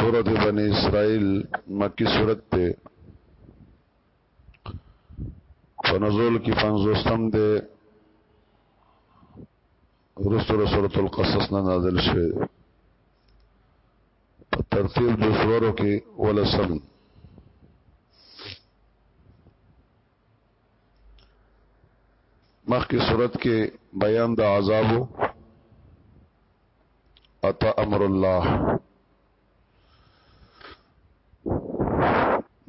سورت بنی اسرائیل مکی سورت تے فنزول کی فنزوستم دے رسول سورت القصص نه نازل شوه په ترتیب د سورو کې ولسم مخکې صورت کې بیان د عذابو اتا امر الله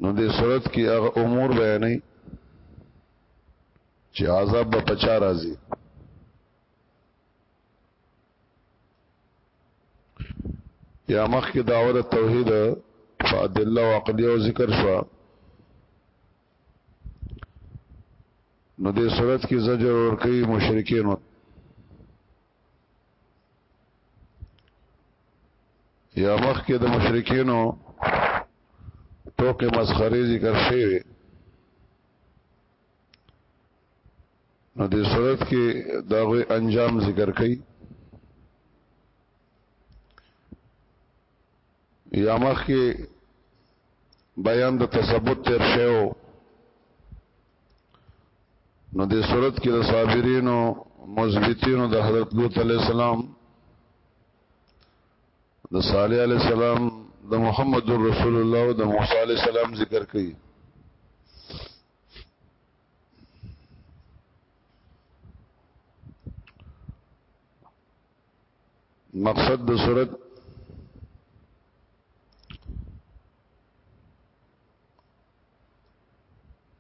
نو دې صورت کې هغه امور بیانې چې عذاب به پچا راځي یا مخکې داوره توحید فادله او عقلی او ذکر شو نو دې صورت کې زجر ور کوي مشرکین یا مخ کې د مشرکینو ټوکې مسخري ذکر شوی وي نو دې صورت کې دا غوي انجام ذکر کړي یا مخ کې بیان د تثبت تیر شوو نو د صورت کې د صابرینو مثبتینو د حضرت لوط علی السلام د صالح علی السلام د محمد رسول الله او د موسی علی السلام ذکر کړي مقصد د صورت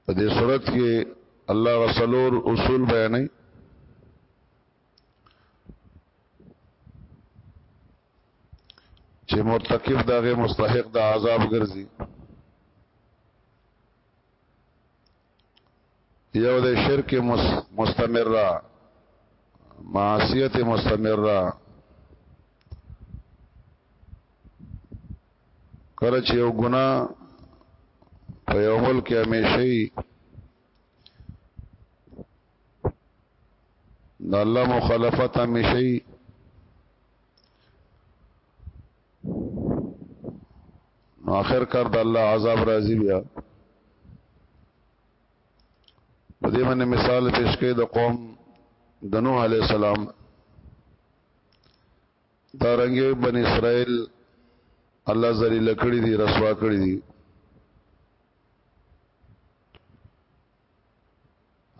په دې صورت کې الله رسولور اصول بیانې چې مرتکب دغه مستحق د عذاب ګرځي یو د شرک مستمره معصیت مستمره کله چې یو ګنا په یو ملک کې همیشي د الله مخالفت همیشي نو اخر کار د الله عذاب راځي بیا په دې باندې مثال پیش کړي د قوم د نوح علی السلام دا رنګه بن اسرائیل الله ذلیل کړی دي رسوا کړی دي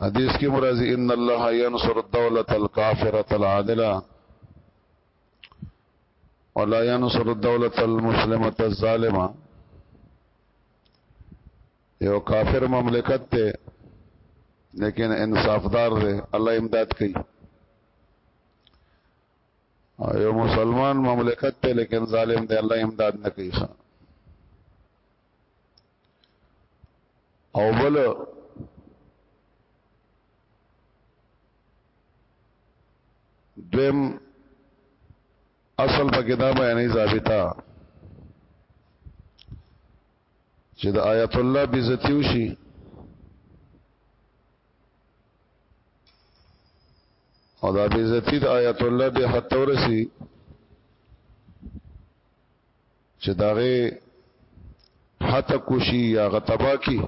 حدیث کې مرضی ان الله ينصر الدوله الكافره العادله ولا ينصر الدولة المسلمة الظالمة یو کافر مملکت ته لیکن انصافدار دی الله امداد کوي یو مسلمان مملکت ته لیکن ظالم دی الله امداد نه کوي او بل دویم اصل په کتاب بیانې ضابطه چې د آیت الله بیزتی وشي او دا بیزتی د آیت الله به حتی ورسی چې داغه حتی کوشي یا غتبا کی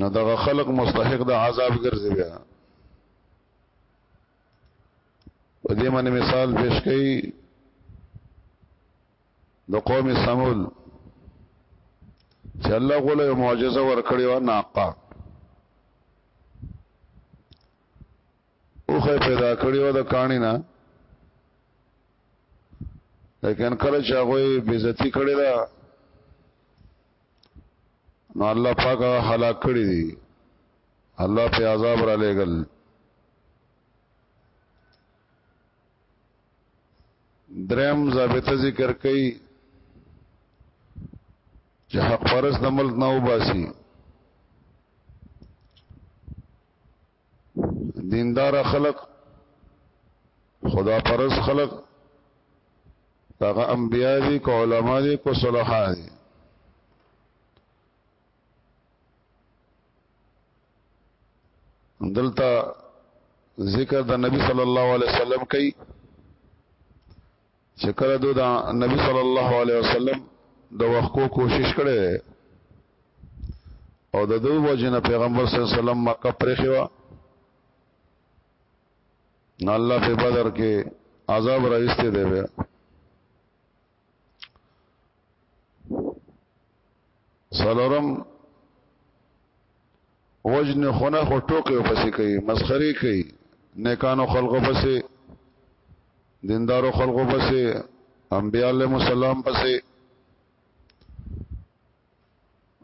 نو دغه خلق مستحق د عذاب ګرځي بیا په دې باندې مثال پیش کړي د قوم سمول چې الله غوله معجزه ورکړي و ناقه اوخه پیدا کړی و د کانی نه لیکن کله چې هغه بیزتی کړی دا نو الله پاک هلاک کړی دي الله په عذاب را لېګل درم ضابطه ذکر کړي چې حق پرس د ملک نه وباسي دیندار خلق خدا پرس خلق تاغه انبیاء دي کو علما دي کو صلحا دي دلته ذکر د نبی صلی الله علیه وسلم کوي چې کله دوی د نبی صلی الله علیه وسلم د وښکو کوشش کړي او د دوی وجنه پیغمبر صلی الله علیه وسلم مکه پرې خوا نو الله په بدر کې عذاب راوستي دی بیا سلورم وجن خونه خو ټوکې پسې کوي مسخري کوي نیکانو خلقو پسې دیندارو خلقو پسې انبیاء علیهم السلام پسې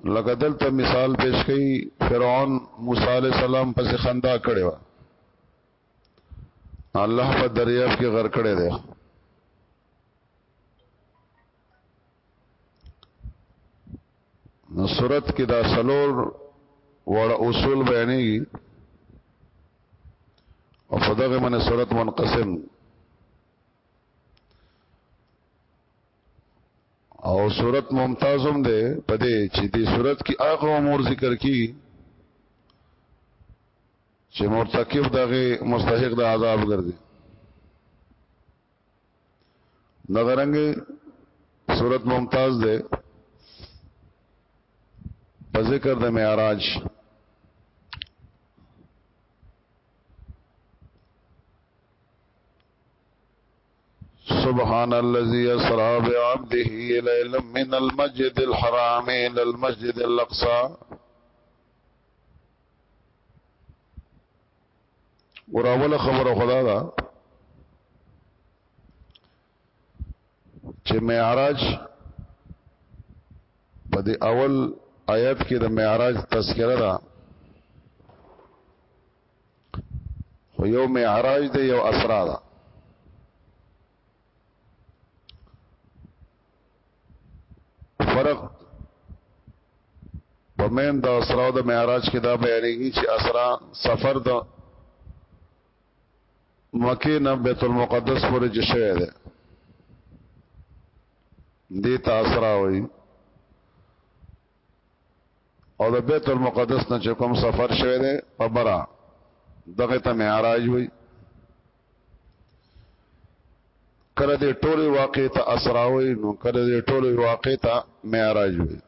لکه دلته مثال پیش کړي فرعون موسی علی السلام پس خندا کړي وا الله په دریاب کې غر کړي دی نو صورت کې دا سلور وړ اصول بیانېږي او په دغه باندې صورت منقسم او صورت ممتازم ده په دې چې دې صورت کې هغه امور ذکر کی چې مرتکب دغه مستحق د عذاب ګرځي نظرنګ صورت ممتاز ده په ذکر د معراج سبحان الذي اسرا بعبده ليلا من المسجد الحرام الى المسجد الاقصى وراوله خبره خدا دا چې معراج په دې اول آیت کې د معراج تذکرہ ده خو یو معراج دی یو اسرا ده فرق بمین د اسراء د معراج کې دا بیانېږي چې اسراء سفر د مکه نه بیت المقدس پورې چې شوی دی دې تاسو راوي او د بیت المقدس نه چې کوم سفر شوی دی په برا دغه ته معراج وي کله دې ټوله واقع ته اسراوي نو کله دې ټوله واقع ته معراج وي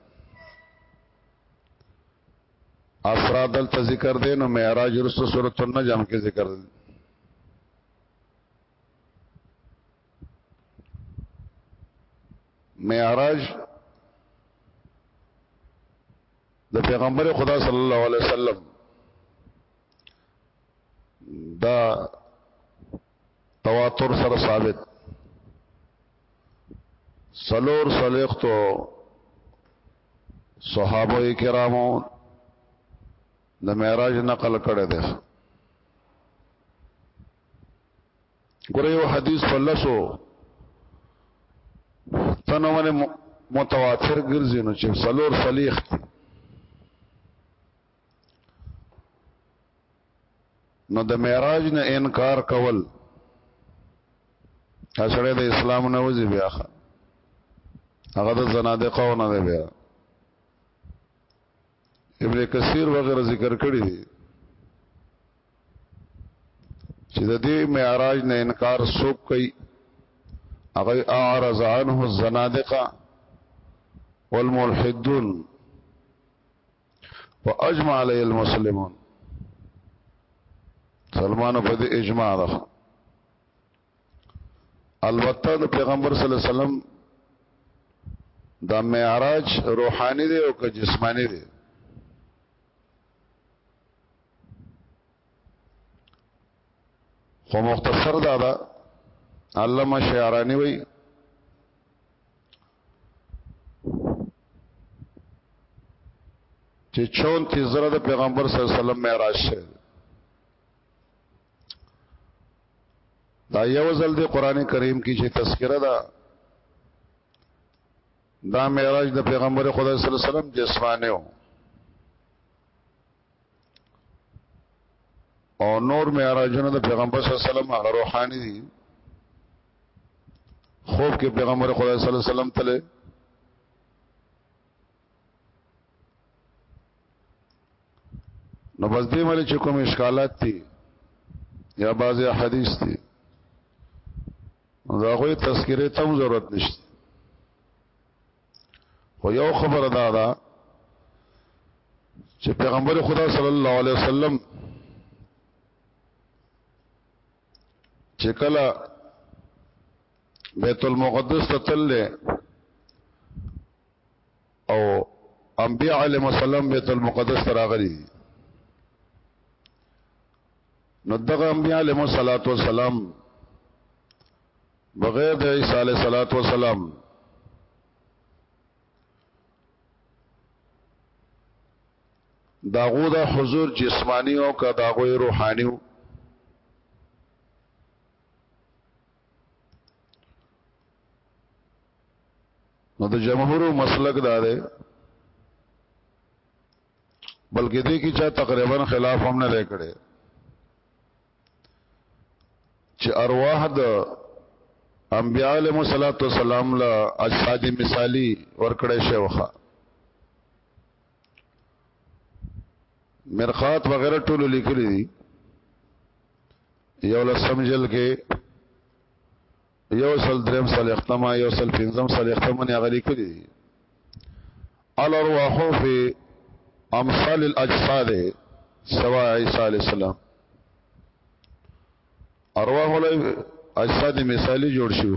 اسرا دلته ذکر دی نو معراج رسو سورۃ النجم کې ذکر دی معراج د پیغمبر خدا صلی الله علیه وسلم دا تواتر سره ثابت سلور سلیختو صحابه کرامو د معراج نقل کړی دی ګوره یو حدیث په لسو تنو باندې متواتر ګرځي نو چې سلور صلیخ نو د معراج نه انکار کول اسړه د اسلام نه وځي بیا هغه د زنادقه نه دی بیا ابن کثیر وغیرہ ذکر کړی دی چې د دې معراج نه انکار څوک کوي هغه اعرض عنه الزنادقه والملحدون واجمع علی المسلمون سلمانو په دې اجماع ده البته د پیغمبر صلی الله علیه وسلم دا معراج روحانی دی او که جسمانی دی خو مختصر دا دا علامه شعرانی وی چې 34 زره د پیغمبر صلی الله علیه وسلم معراج شه دا یو ځل د قران کریم کې چې تذکرہ ده دا معراج د پیغمبر خدا صلی الله علیه وسلم جسمانه و او نور معراجونه د پیغمبر صلی الله علیه وسلم هغه روحاني دي خوب کې پیغمبر خدا صلی الله علیه وسلم تله نو بس دې مله چې کوم اشکالات دي یا بعض حدیث دي دا غوې تذکرې ته ضرورت نشته خو یو خبره دا ده چې پیغمبر خدا صلی الله علیه وسلم چې کله بیت المقدس ته تلل او انبیاء علیهم السلام بیت المقدس ته راغلي نو دغه انبیاء علیهم السلام بغیر د عیسی علیه الصلاۃ والسلام داغو دا حضور جسمانی او کا داغو روحانی او نو د جمهور مسلک دا ده بلکې دې کې چا تقریبا خلاف هم نه لري چې ارواح د انبیاء علیهم الصلاۃ والسلام له اجساد مثالی ورکړې شوخه مرقات وغیرہ ټول لیکلي دي یو لسم جل کې یو سل دریم سل اختما یو سل پنځم سل اختما نه غلي کړی الارواح فی امثال الاجساد سوا عیسی علیہ السلام ارواح له اجساد مثالی جوړ شوی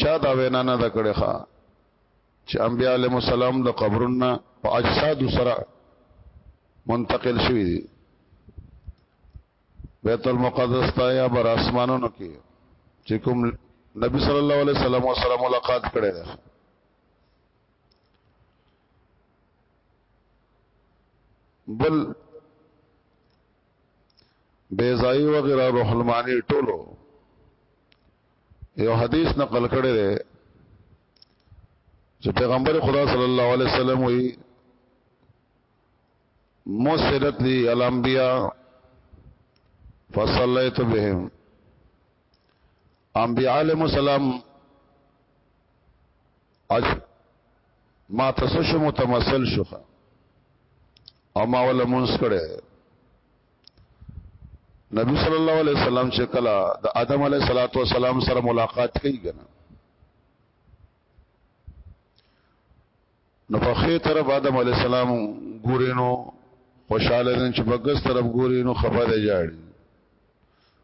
چا دا وینا نه دا کړې ښا چې انبیاء علیهم السلام د قبرونو په اجساد سره منتقل شوی دي بیت المقدس ته یا بر اسمانونو کې چې کوم نبی صلی الله علیه وسلم سره ملاقات کړې ده بل بیزایی وغیرہ روح المانی ټولو یو حدیث نقل کړی دی چې پیغمبر خدا صلی الله علیه وسلم وی موسدت لی الانبیاء فصلیت بهم انبیاء علیهم السلام اج ما تاسو شو متمثل شو او ما ول مونږ کړه نبی صلی الله علیه وسلم چې کله د آدم علیه صلوات و سلام سره ملاقات کوي کنه نو په خې طرف آدم علیه السلام ګورینو خوشاله دي چې بغس طرف ګورینو خبره جاړي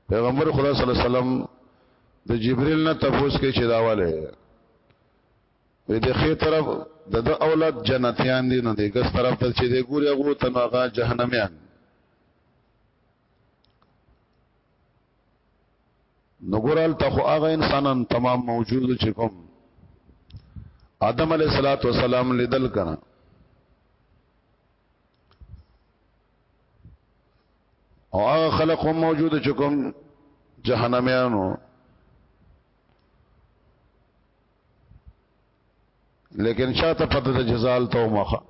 پیغمبر خدا صلی الله علیه وسلم د جبريل نه تفوس کې چې داواله وي د خې طرف د د اولاد جنتیان دي نو د ګس طرف ته چې د ګوري هغه ته هغه جهنميان نو ګورال ته خو هغه انسانان تمام موجود چې کوم آدم علیہ الصلوۃ والسلام لیدل کنا او هغه خلق هم موجود چې کوم جهنميانو لیکن شاته پته د جزال تو مخه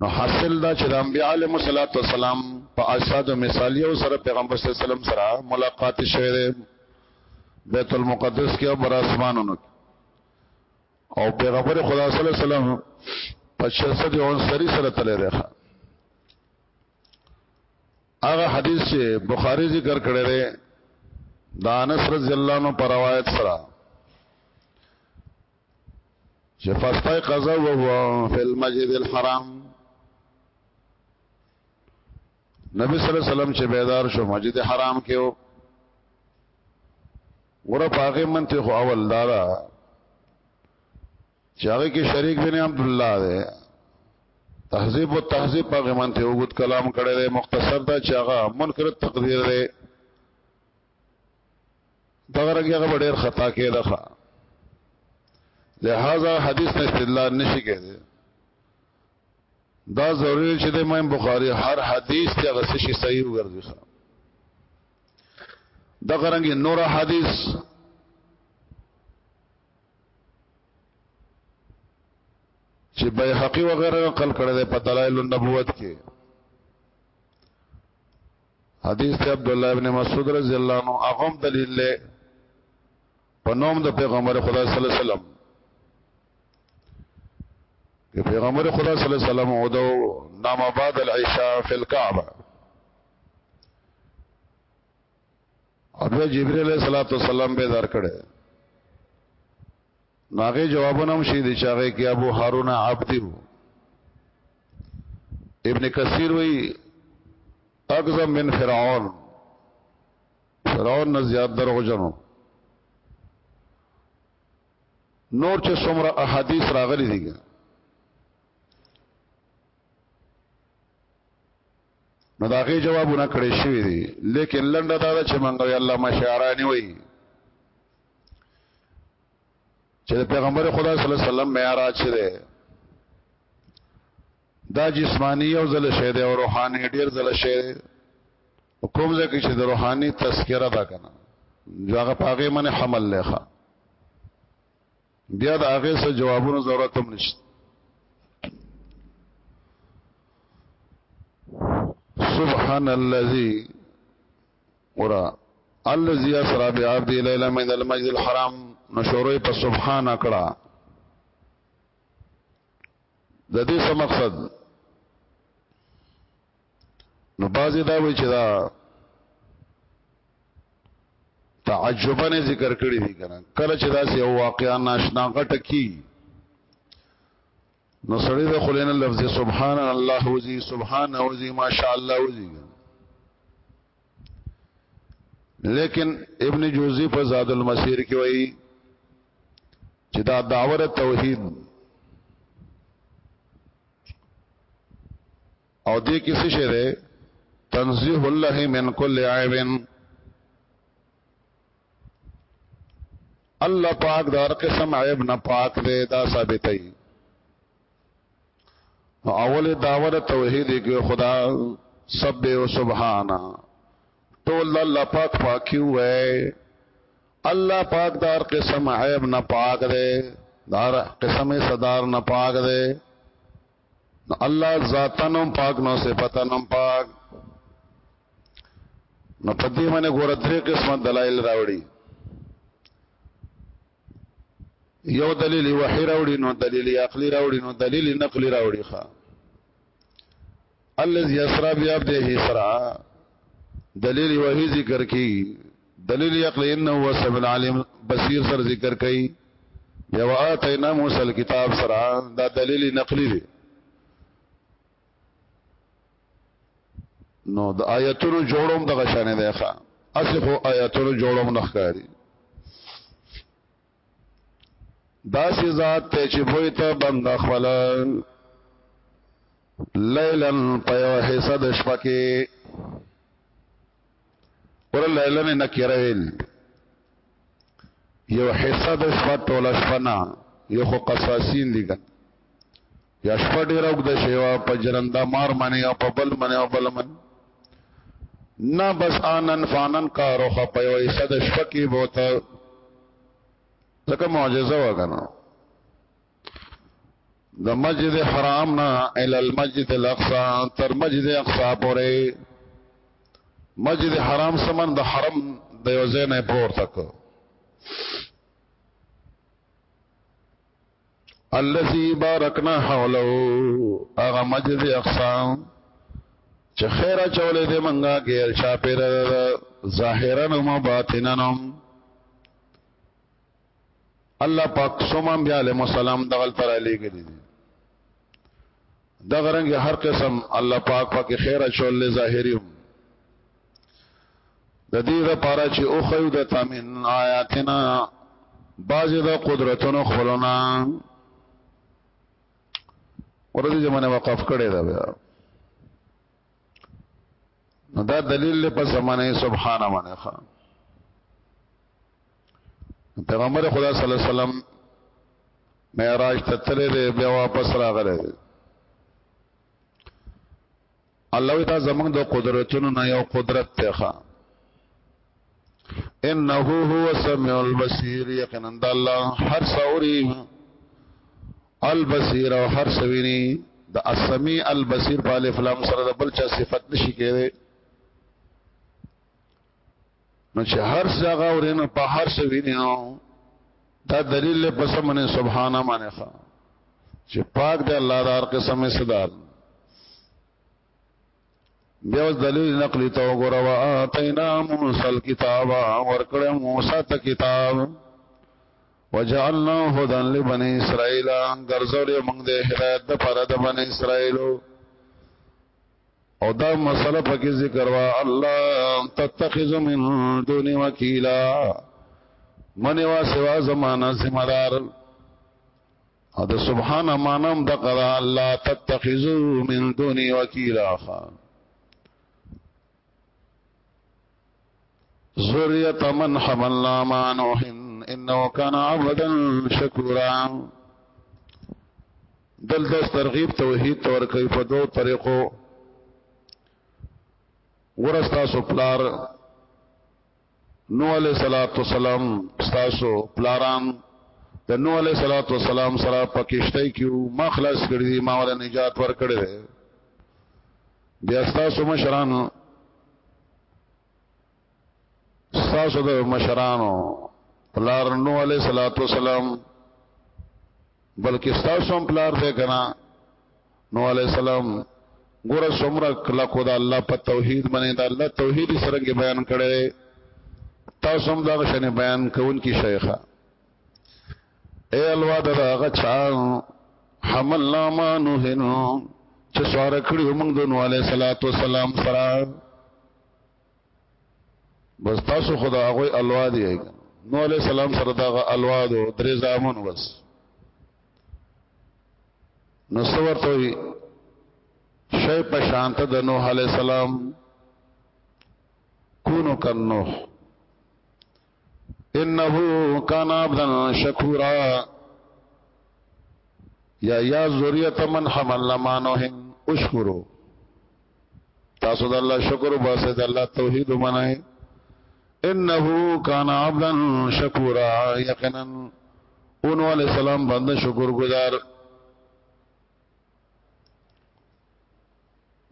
نو حاصل دا چې د انبیاء علیهم الصلاۃ والسلام په اساس او مثالی او سره پیغمبر صلی الله علیه وسلم سره ملاقات شوه بیت المقدس کې او بر اسمانونو او پیغمبر خدا صلی الله علیه وسلم په شرط دی عنصری سره تللی دی هغه حدیث چې بخاری ذکر کړی دی دا انس رضی الله عنه پر روایت سره چې فاستای قضا وو فی المسجد الحرام نبی صلی الله علیه وسلم چې بیدار شو مسجد حرام کې و ور پاغه منته خو اول دارا چې هغه کې شریک بن عبد الله دی تهذیب او تهذیب پاغه منته وګت کلام کړي دی مختصر دا چې هغه منکر تقدیر دی دا ورګه هغه ډېر خطا کې ده لہذا حدیث نه استدلال نشي کېږي دا ضروري چې د امام بخاری هر حدیث ته غسه شي صحیح وګرځي دا غرنګ نور حدیث چې بیهقی وغیرہ نقل کړی دی په دلایل النبوت کې حدیث ته عبد الله ابن مسعود رضی الله عنه اغم دلیل له په نوم د پیغمبر خدا صلی الله علیه وسلم کہ پیغمبر خدا صلی اللہ علیہ وسلم او دو نام بعد العشاء فی الكعبہ او بیا جبرئیل علیہ الصلوۃ والسلام به دار کړي ناغه جوابونه هم شي دي چاغه کې ابو هارون عبدی ابن کثیر وی اغزم من فرعون فرعون نه زیات درو جنو نور چې څومره احادیث راغلي دي نو دا غي جوابونه کړی شوی دي لیکن لنډه دا ده چې مونږ وی الله مشعرانی وی چې پیغمبر خدا صلی الله علیه وسلم معراج شوه دا جسمانی او زل شه ده او روحاني ډیر زل شه ده کوم ځکه چې د روحاني تذکره دا کنه جو هغه پاغه من حمل لخه بیا د هغه سره جوابونو ضرورت هم نشته سبحان الذي ورا الذي اسرا بعبد ليلا من المسجد الحرام نشورې په سبحان کړه د دې څه مقصد نو بازی دا وی چې دا تعجبنه ذکر کړی دی کنه کله چې دا سی واقعا ناشنا غټه کی نو سړی د خلینو لفظ سبحان الله وزي سبحان وزي ماشاء الله وزي لیکن ابن جوزی په زاد المسیر کې وایي چې دا داور توحید او دې کې څه شی دی تنزیه الله من کل عیب الله پاک دار قسم عیب نه پاک دی دا ثابتای نو اول داور توحید کې خدا سب او سبحانا ټول الله پاک پاکي وای الله پاک دار قسم عیب نه پاک دی دار قسم صدار نه پاک دی نو الله ذاتنم پاک نو صفاتنم پاک نو پدې باندې ګور درې قسم دلایل راوړي یو دلیل وحی راوړي نو دلیل عقلی راوړي نو دلیل نقلی راوړي ښا الذي اسرا بعبده اسرا دلیل وحی ذکر کی دلیل عقل انه هو سب العلم بصیر سر ذکر کئ بیا واتینا موسی الكتاب سرا دا دلیل نقلی دی نو د آیاتونو جوړوم دغه شانه دی ښا اسی خو آیاتونو جوړوم نخکاری دا سی ذات ته چې بوې ته بند خپل لیلن په یو حصہ د شپه کې ور لیلن نه کېروین یو حصہ د شپه ټوله شپه نه یو خو قصاصین دي یا شپه ډیر او د شیوا په جرنده مار منی او په بل منی او بل من نه بس آنن فانن کارو خپه یو ایسا د شپه کې بوته ځکه معجزه وکنه د مسجد حرام نه ال المسجد الاقصى تر مسجد اقصا پورې مسجد حرام سمن د حرم د یو ځای نه پور تک الذي باركنا حوله اغه مسجد اقصا چې خیر چولې دې منګه غیر چا پیر ظاهرا او باطنا الله پاک سومم بیا له مسالم دغل تر علی ګری دي دغه رنګ هر قسم الله پاک پاک خیر چولې ظاهری هم د دې لپاره چې او خیو د تامین آیاتنا باز د قدرتونو خلونا ورته زمونه وقف کړي دا بیا نو دا دلیل په زمانه سبحان باندې ښا پیغمبر خدا صلی الله علیه وسلم معراج ته تللی بیا واپس راغلی الله وی دا زمنګ د قدرتونو نه یو قدرت ته ښه انه هو سميع البصير یقینا د الله هر سوري البصير او هر سويني د السميع البصير په الف لام سره د بل چا صفت نشي کېږي نو چې هر څه هغه ورینو په هر څه وینیو دا دلیل له پس منه سبحانه معنی ښا چې پاک دی الله دار قسمه صدر بیا اوس دلیل نقلی ته وګوره وا اتینا موسی الكتاب ورکړه موسی ته کتاب وجعلنا هدى لبني اسرائيل غرزول موږ د هدایت لپاره د بني اسرائيلو او دا مسله پکې ذکر وا الله تتخذ من دون وکیلا من وا سوا زمانہ ذمہ دار او دا سبحان مانم د قرا الله تتخذ من دون وکیلا خان ذریه من حملنا مع نوح انه كان عبدا شکورا دل د ترغیب توحید تور کوي په دوه طریقو ورستا سو پلار نوح علیہ الصلوۃ والسلام تاسو پلاران د نوح علیہ الصلوۃ والسلام سره پکشته کیو ما خلاص کړی دی ما ول نجات ور کړی دی بیا تاسو مشران تاسو د مشرانو پلار نوح علیہ الصلوۃ والسلام بلکې تاسو هم پلار دی کنه نو علی السلام ګوره څومره کله کو دا الله په توحید باندې دا الله توحید سره کې بیان کړي تاسو هم دا شنه بیان کوون کی شیخه اے الوا دا هغه چا حملنا ما نوحنو چې سوار کړی موږ د نو علی صلوات و سلام سره بس تاسو خدا هغه الوا دی نو علی السلام سره دا الوا دو درې زامن بس نو څور ته وي شی په شانت د نوح علی السلام کونو کنو انه کان عبدا شکورا یا یا ذریه من حملنا ما نوح اشکرو تاسو د الله شکر وباسه د الله توحید ومنئ انه کان عبدا شکورا یقینا اونو علی السلام باندې شکر گزار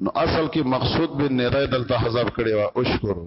نو اصل کې مقصود بن نره دلته حذف کړي وا اشکرو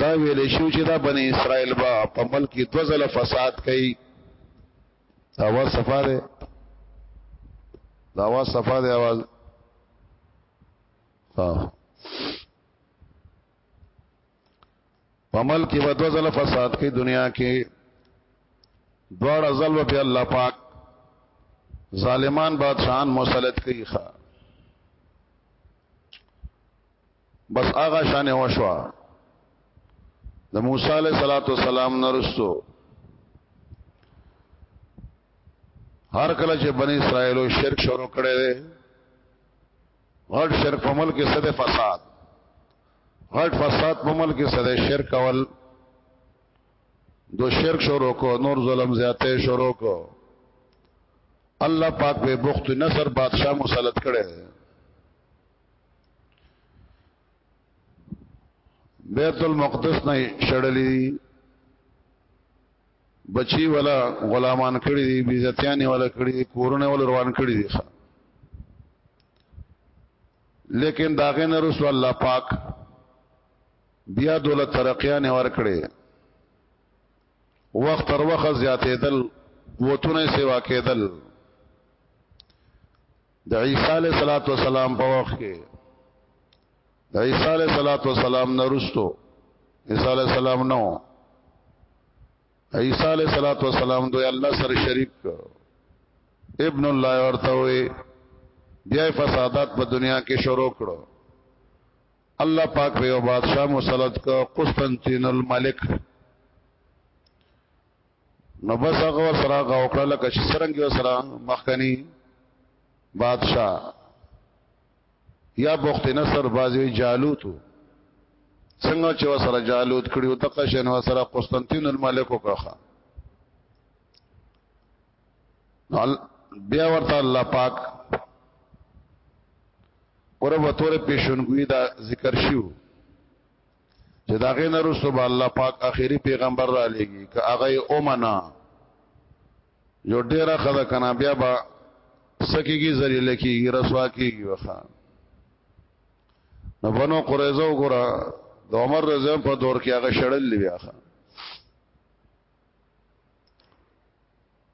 دا ویل شو چې دا بنی اسرائیل با په ملک کې دوزل فساد کوي دا وا صفه ده دا وا صفه ده आवाज ها په ملک کې دوزل فساد کوي دنیا کې دوړ ازل په الله پاک ظالمان بادشاہان مسلط کوي ښا بس هغه شان وشوا د موسی علیہ الصلوۃ والسلام نرستو هر کله چې بنی اسرائیلو شرک شروع کړي دي غټ شرک په ملک کې سده فساد غټ فساد په ملک کې سده شرک اول دو شرک شروع کو نور ظلم زیاته شروع کو الله پاک به بخت نصر بادشاہ مسلط کړي بیت المقدس نه شړلې بچي ولا غلامان کړی دي بیزتیانی ولا کړی دي کورونه ول روان کړی دي لیکن داغه نه رسول الله پاک بیا دولت ترقیان ور کړی وخت تر وخت زیاتېدل وتونه سیوا کېدل د عیسی علیه السلام په وخت کې د عیسی علیه السلام نه رسټو عیسی علیه السلام نو عیسی علیه السلام دوی الله سره شریک ابن الله ورته وي بیا فسادات په دنیا کې شروع کړو الله پاک په یو بادشاہ مسلط کو قسطنطین الملک نو بس هغه ور سره هغه وکړه لکه چې سرنګي ور سره مخکنی بادشاہ یا بخت نصر بازوی جالوت څنګه چې ور سره جالوت کړیو د قشن ور سره قسطنطین الملک وکړه نو بیا ورته الله پاک قرب تور پیشنګوی دا ذکر شیو چې دا غي نه رسو به الله پاک اخیری پیغمبر را لېږي که هغه اومنا یو ډیره خدا کنا بیا با سکیږي ذلیل کیږي رسوا کیږي وخا نو بنو قریظه وګوره د عمر رضی په دور کې هغه شړل بیا ښه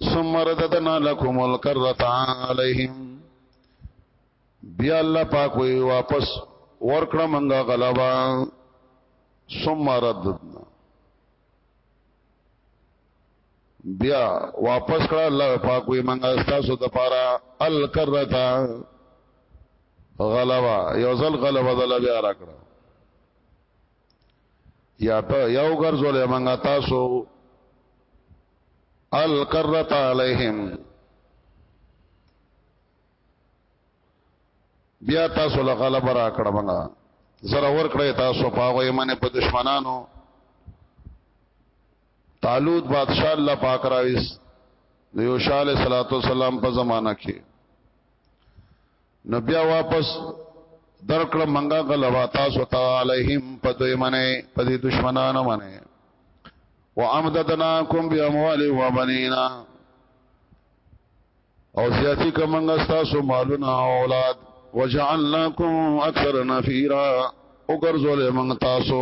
ثم رددنا لكم الكرة عليهم بیا الله پاک وی واپس ورکړه منګه غلبا ثم رددنا بیا واپس کړه الله پاک وی منګه تاسو ته پارا الکرتا غلبا یو ځل غلبا دل بیا را کړه یا ته یو ګرځول منګه تاسو القرت علیهم بیا تاسو له غلبه را کړه مونږه زره ور کړی تاسو په هغه یمنه په دشمنانو طالوت بادشاہ الله پاک راويس د یوشع علیہ الصلوۃ والسلام په زمانہ کې نو بیا واپس درکړه منګه غلبا تاسو ته علیهم پدوی منه پدی دشمنانو منه وامددناکم باموال و بنینا او زیاتی کمنګ تاسو مالونه او اولاد وجعلناکم اکثر نفیرا او ګرځول موږ تاسو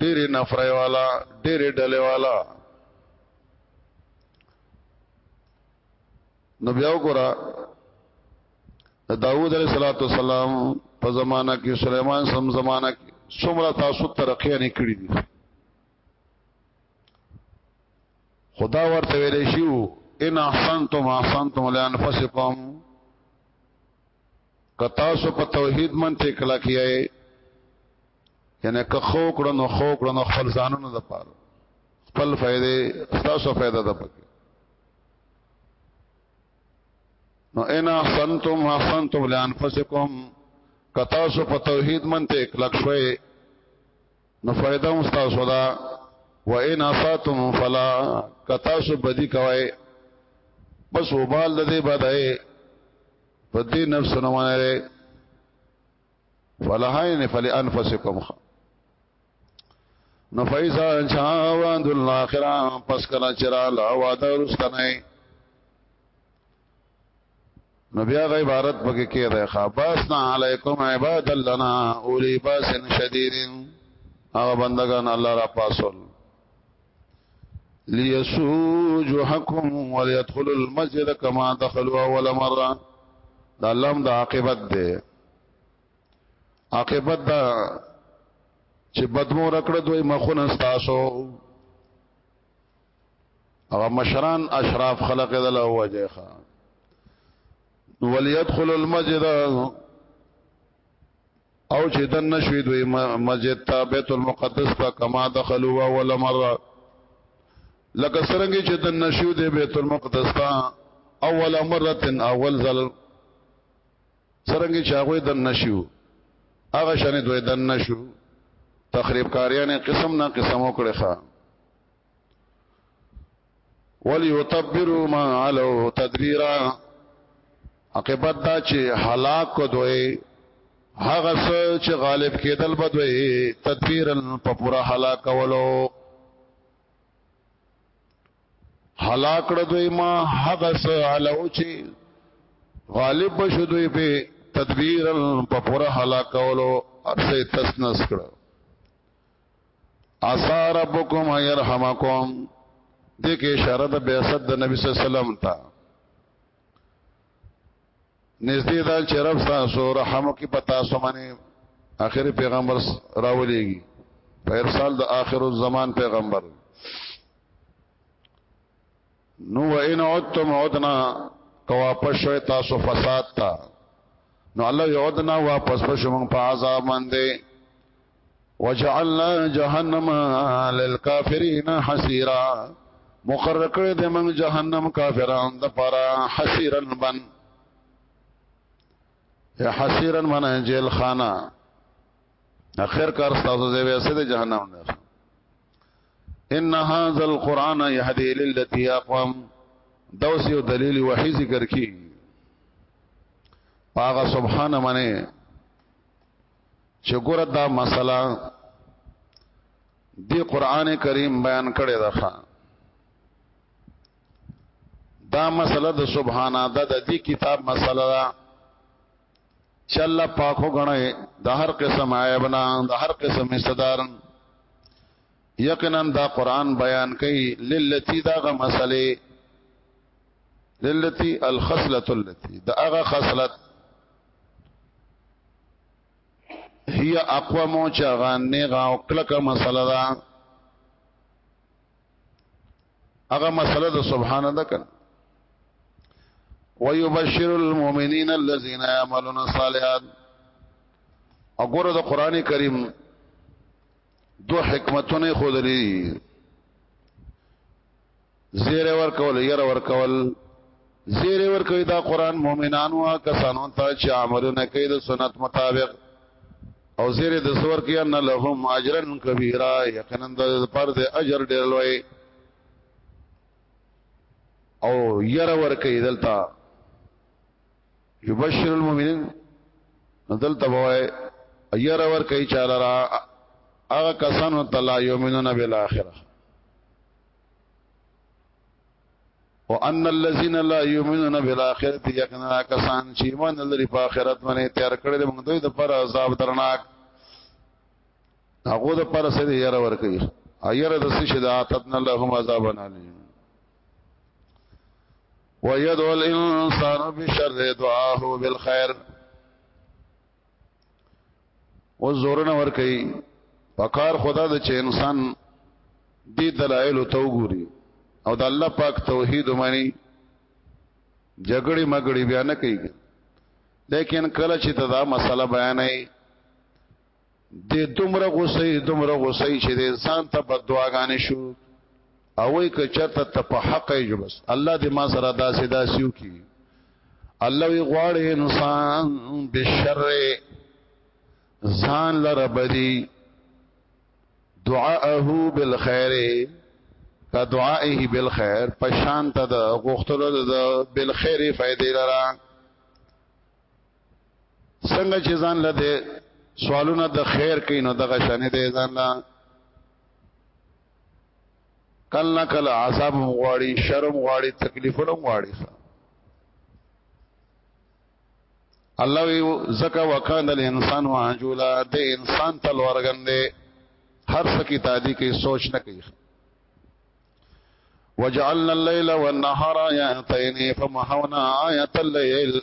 ډېر نفرای والا ډېر ډلې والا نو بیا وګوره د داوود علیه صلوات و سلام په زمانہ کې سليمان سم زمانہ کې څومره تاسو ترقی نه کړی دي خدا ورته ویلې شو ان احسنتم احسنتم لانفسکم کتا سو په توحید من ته کلا کیای یعنی که خو کړه نو خو کړه نو خپل ځانونو د پاره خپل فائدې تاسو فائدہ ده پکې نو ان احسنتم احسنتم لانفسکم کتا سو په توحید منته کلک شوي نو فائدہ هم تاسو دا و ان اساتم فلا کتا سو بدی کوي بس وبال د دې بدای په دې نفس نه ونه فلهاین فلانفسکم نو فیزا چا وعد الاخره پس کنا چرا لا وعده رستنه نو بیا غ عبارت پکې کې ده خباسنا علیکم عباد لنا اولی باس شدید هغه بندگان الله را پاسول ليسو جوحكم وليدخل المسجد كما دخلوا اول مره دا لم دا عاقبت ده عاقبت دا چې بدمو رکړه دوی مخونه تاسو او مشران اشراف خلق دل وجه خان وليدخل المسجد او چې دن نشوي دوی مسجد ته بیت المقدس ته کما دخلوا اول مره لکه څنګه چې دن نشو دی بیت المقدس ته اول مره اول ځل څنګه چې هغه دن نشو هغه شنه دوی دن نشو تخریب کاریانه قسم نه قسم وکړي ښا وليتبروا ما علوا تدبيرا عاقبت دا چې هلاک کو دوی هغه څه چې غالب کېدل بدوي تدبیرا په پورا هلاک کولو هلاک کړ دوی ما هغه څه علو چې غالب بشو دوی په تدبیرا په پورا هلاک کولو ارسه تسنس کړو عسى ربكم ان يرحمكم دې کې اشاره ده به صد نبی صلی الله علیه وسلم ته نږدې دا چې رب تاسو رحم کې پتا سو باندې اخر پیغمبر راولېږي په ارسال د اخر الزمان پیغمبر نو وان عدتم عدنا کو واپس شوي تاسو فساد تا نو الله یودنا واپس پښوم په عذاب باندې وجعلنا جهنم للكافرين حسيرا مقرر کړی د موږ جهنم کافرانو د پاره حسيرن بن یا حسيرن من جیل خانه اخر کار تاسو زوی سره جهنم نه ان هاذا القران يهدي للتي اقوم دوس یو دلیل وحی ذکر کی پاغه سبحان منه چې ګور دا مسله دی قران کریم بیان کړی دا دا مسله د سبحان د دې کتاب مسله ده چې الله پاک وګڼي د هر قسم عیبنا د هر قسم استدار یقینا دا قران بیان کوي للتی دا غ مسلې للتی الخصله التي دا هغه خصلت هي اقوا مو چا غان نه غا او کلکه مسله ده هغه مسله د سبحان ده کنه ويبشر المؤمنين الذين يعملون الصالحات وګوره د قران کریم دو حکمتونه خودلی زیر ور کول ير ور کول زیر ور کوي دا قران مؤمنانو کسانو ته چې عملونه کوي د سنت مطابق او زیر د سور کې ان لهم اجرا کبیرا یقینا د پر د اجر ډیر لوی او ير ور کوي دلته یبشر المؤمنین دلته وای ير ور کوي چاله را هغه کسانو ته لا یؤمنون بالاخره وان الذين لا يؤمنون بالاخره يقنا کسان چې ایمان لري په آخرت باندې تیار کړل موږ دوی د پر عذاب درناک هغه د پر سره یې را ور کوي ایر د سې شداتت نه لهم عذاب علیم ويدعو الانسان بشر دعاه بالخير او زورنه ور کوي پکار خدا د چې انسان دې دلایل ته وګوري او د الله پاک توحید مانی جګړې مګړې بیا نه کوي لیکن کله چې دا مسله بیانې د دومره غصې دومره غصې چې د انسان ته بدواګانې شو او وای ک چرته ته په حق یې جبس الله دې ما سره داسې داسیو کی الله وی غواړي انسان بشر ځان لره بدی دعاءه بالخير کا دعائه بالخير پشان ته د غختلو د بالخير فائدې لرا څنګه چې ځان لده سوالونه د خیر کینو دغه شنه دې ځان لا کله کله عذاب هم غواړي شرم غواړي تکلیف هم غواړي الله وی زکا وکان د انسان واجولا د انسان تلورګن دی هر څه کی تادی کی سوچ نه کوي وجعلنا الليل والنهار آيتين فمحونا آية الليل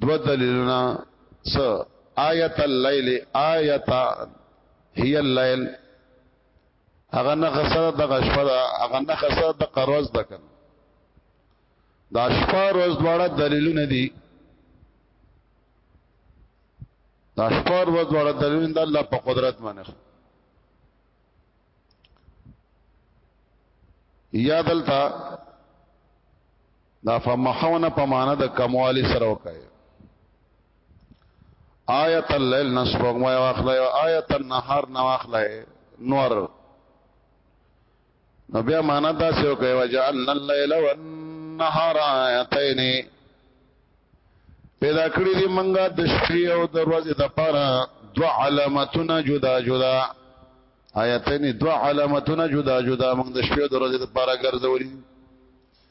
دو دلیلنا س آیت اللیل آیت هی اللیل هغه نه خسر د غشفه دا هغه نه خسر د قروز د کن دا شپه روز دواړه دلیلونه دي دا شپه روز دواړه دلیلونه د الله په قدرت باندې یا دلتا دا فمحونا په معنا د کموالی سره وکای آیت الليل نسبغ ما واخله آیت النهار نو واخله نور نو بیا معنا دا څه وکای وجعلنا الليل والنهار آیتین پیدا کړی دی منګه د شپې او د ورځې د پاره دو علامتونه جدا جدا آیتین دو علامتونه جدا جدا موږ د شپې او د ورځې د پاره ګرځولې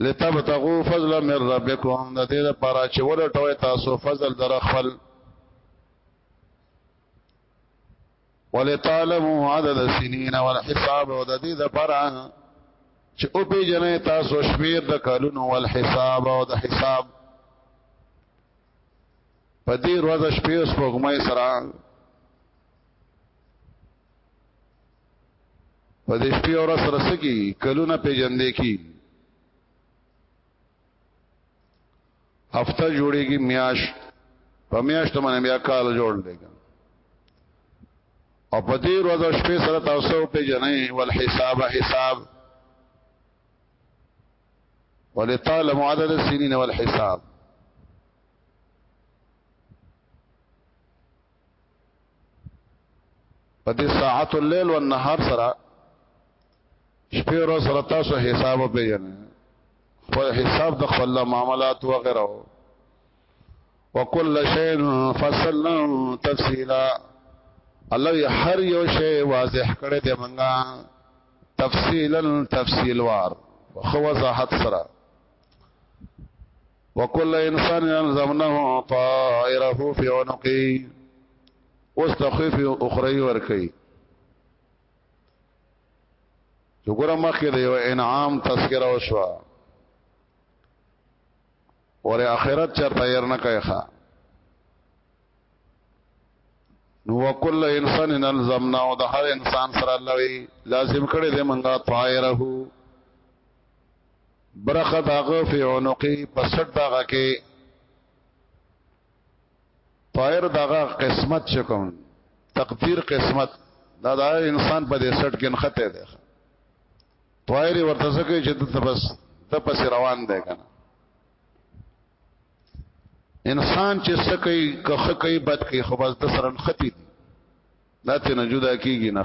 لتبتغوا فضلا من ربکم د دې لپاره چې ولټوي تاسو فضل در خپل ولتعلموا عدد السنين والحساب او د دې لپاره چې او په جنې تاسو شمیر د کلونو والحساب او د حساب په دې ورځ شپې اوس په غمې سره په دې شپې اور سره سکی کلونه پیجندې کی هفته جوړیږي میاش په میاش ته باندې بیا کال جوړ لګا او په دې ورځ شپې سره تاسو په جنې ول حساب حساب ولطالم عدد السنين والحساب په دې ساعت الليل والنهار سره شپې ورځ سره تاسو حساب پیژنئ خپل حساب د خپل معاملات و غیره وکل شیء فصلنا تفصیلا الله یې هر یو شی واضح کړی دی منګه تفصیلا تفصیلوار خو وضاحت سره وکل انسان الزمنه طائره فی عنقی اوس تخفیف اخری ورکی جو ګره مخکې دی او انعام تذکرہ وشوا ور اخرت چرته ير نه کوي ښا نو وکل انسان نلزمنا او د هر انسان سره لوي لازم کړي دې منګه طائره برخه داغه فی عنقی پسټ داغه کې طائر داغه قسمت چکم تقدیر قسمت دا دا انسان په دې سټ کې نخته ده طائر ورته ځکه چې ته بس ته پس روان دی کنه انسان چې سکه کخ کوي بد کوي خو بس د سرن ختی دا ته نه جدا کیږي نه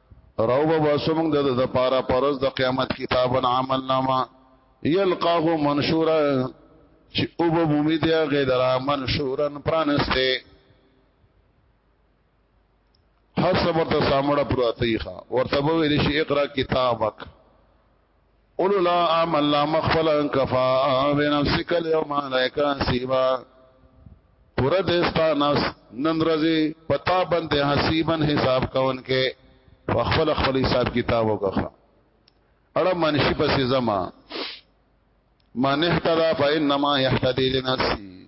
راو بابا سمنګ د د پارا پرز د قیامت کتاب عمل نامه یلقاه منشورا چې او به مومي دی غیر منشورن پرانسته هر څه ورته سامړه پراته ښه ورته ویل شي اقرا کتابک قل لا عمل لا مخفلا کفا بنفسك اليوم عليك حسيبا پورا دستا نفس نن رضی پتا بند حسیبن حساب کون کې خپل خپل حساب کتاب وکړه اړه منشي پسې زما من اهتدى فإنما يهتدي لنفسه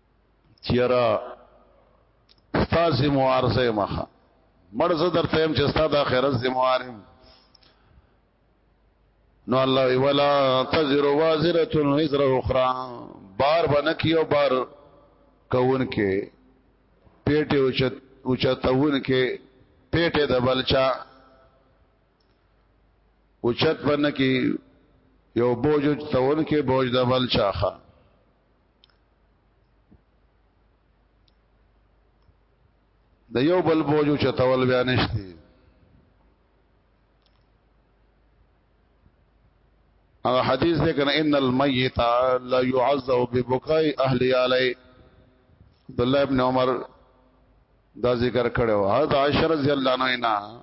چیرې ستا زموار زې مخه مړ زه درته هم چې ستا د آخرت زموار هم نو الله ولا تزر وازره وزر اخرى بار باندې کیو بار کون کې پیټه اوچت اوچتون کې پیټه د بلچا اوچت باندې کې یو بوج تون کې بوج د بلچاخه د یو بل بوجو چتول بیا نشتی هغه حدیث دی کنه ان المیت لا يعذب ببكاء اهل علی عبد الله ابن عمر دا ذکر کړو حضرت عائشہ رضی الله عنها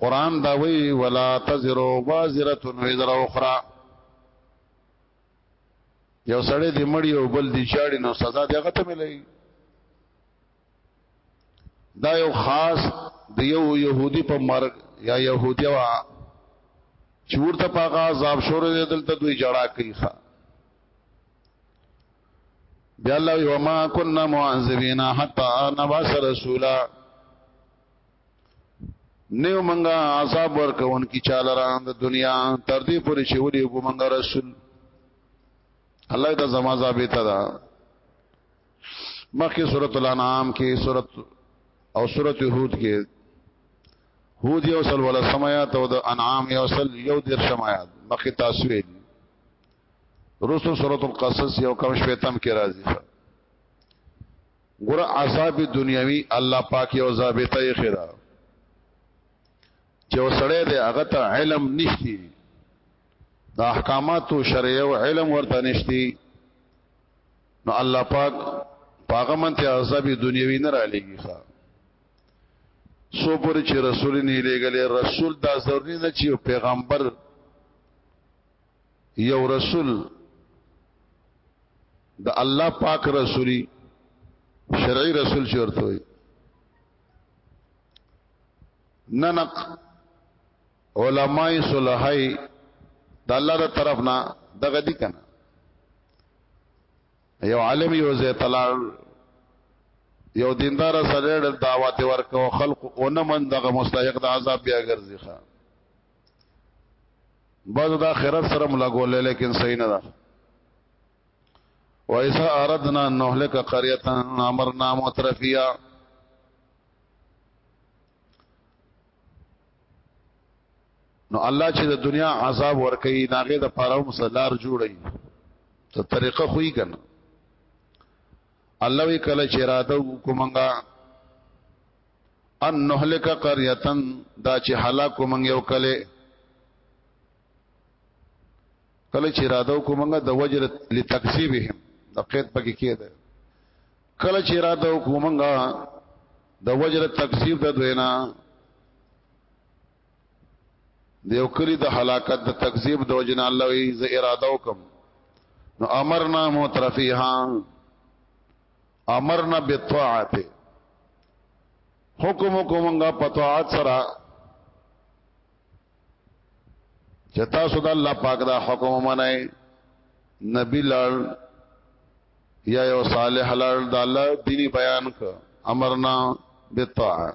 قران دا وی ولا تزرو وازره وزر اخرى یو سړی د مړی او بل دی چاړي نو سزا دی هغه ته ملایي دا یو خاص د یو يهودي په مرګ یا يهودي وا چورته پاګه عذاب شور دې دلته دوی جړه کوي ښا بیا الله یو ما كنا معذبین حتا نبعث رسولا نیو منګه عذاب ورکون کی چاله را د دنیا تر دې پورې چې ولي وګ منګه رسول الله دا زما عذاب ته دا مخکې سورۃ الانعام کې سورۃ او سورۃ هود کې هود یو سل ولا سمات او د انعام یو سل یو دیر سمات مخکې تاسو یې رسو سورۃ القصص یو کم شپیتم کې راځي ګور عذاب دنیوي الله پاک یو ضابطه یې خدا چې وسړې دې هغه ته علم نشتی د احکاماتو شرعي او علم ورته نشتی نو الله پاک پاغه منته عذاب دنیوي نه را لېږي ښا سو پر چې رسول نه لېګلې رسول دا ضروري نه چې پیغمبر یو رسول د الله پاک رسولي شرعي رسول چورته وي ننق علماي صلحای د الله تر طرف نه دغه دي کنه یو عالم یو زه تلال یو دیندار سره دعوت ورکو خلق اونمن دغه مستحق د عذاب بیا ګرځي خان بعض د اخرت سره ملګول لیکن صحیح نه ده وایسا اردنا نهلک قريه امرنا مترفيا نو الله چې د دنیا عذاب ورکړي ناغه د پاره مسلار جوړي ته طریقه خوې کنه الله وی کله چې راته کومنګا ان نهلک قريه دا چې هلاک کوم یو کله کله چې را دو کومه د وجر لتکذیبهم د قید پکې کېده کله چې را دو کومه د وجر تکذیب د دوینا د یو کلی د هلاکت د تکذیب د وجنا الله وی ز اراده وکم نو امرنا مترفیها امرنا بالطاعت حکم کومنګا پتوعات سره چې تاسو د الله پاک دا حکم منئ نبی لړ یا یو صالح لړ د الله دینی بیان ک امرنا بالطاعه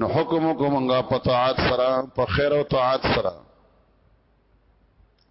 نو حکم کومنګا پتوعات سره په خیر او طاعت سره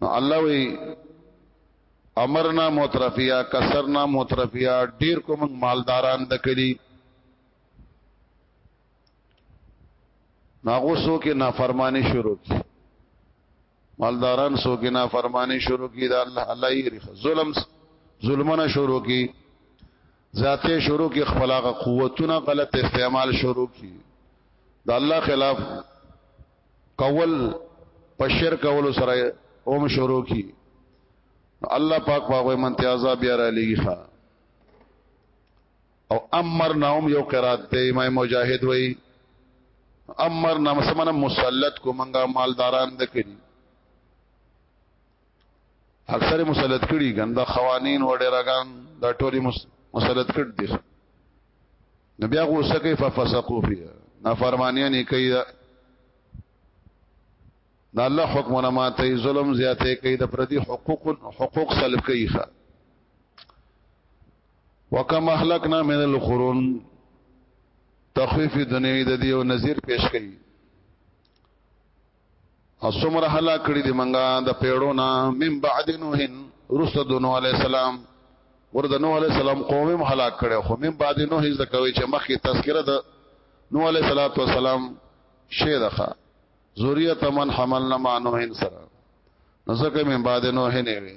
نو الله وی امرنا مترفیا کسرنا مترفیا ډیر کوم مالداران د کړي ناغو سو کې نافرمانی شروع کی مالداران سو کې نافرمانی شروع کی دا الله الله یې رخ ظلم ظلمونه شروع کی ذاته شروع کی خپل قوتونه غلط استعمال شروع کی دا الله خلاف کول په شرک کول سره هم شروع کی الله پاک باغوي منتیازا بیا را لېږي ښا او امر نوم یو قرات ته امام مجاهد وای امر نام سمنه مسلط کو منګه مالداران د کړي اکثر مسلط کړي ګنده قوانين وړه راغان دا ټولي مسلط کړ دي نو بیا غوسه کوي ففسقوا فيها نافرمانيه نه کوي دا الله حکم نه ماته ظلم زیاته کوي د پردي حقوق حقوق سلب کوي ښا وکم اهلکنا من القرون تخفیف دنیوی د دې او نذیر پیش کړي او څومره هلاک کړی دی منګه د پیړو نه من بعد نوح رسد نوح علی السلام ورته نوح علی السلام قوم هم هلاک کړي خو من بعد نوح زکوي چې مخکې تذکرہ د نوح علی صلوات و سلام شه دغه ذریه من حملنا مع نوح سره نزدکه من بعد نوح نه وي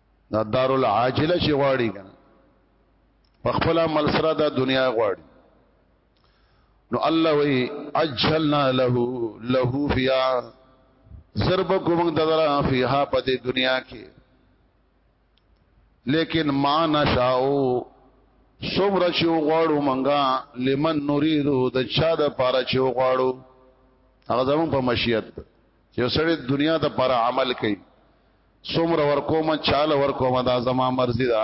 دا دار العاجله شي غواړي کنه په خپل عمل سره دا دنیا غواړي نو الله وی اجلنا له له فیا ضرب کوم ددرا فیها په دې دنیا کې لیکن ما نشاو سمر چې غواړو منګه لمن نريدو د چا د پاره چې غواړو هغه زمون په مشیت یو سړی دنیا د پر عمل کوي څومره ورکوم چاله ورکوم دا زما مرزي ده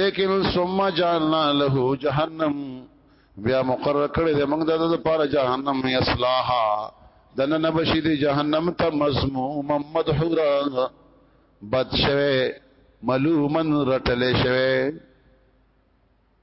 لیکن ثم جعلنا له جهنم بیا مقرر کړی دی موږ د لپاره جهنم یصلاها دنه نبشی دی جهنم ته مذموم مدحورا بد شوه ملومن رټلې شوه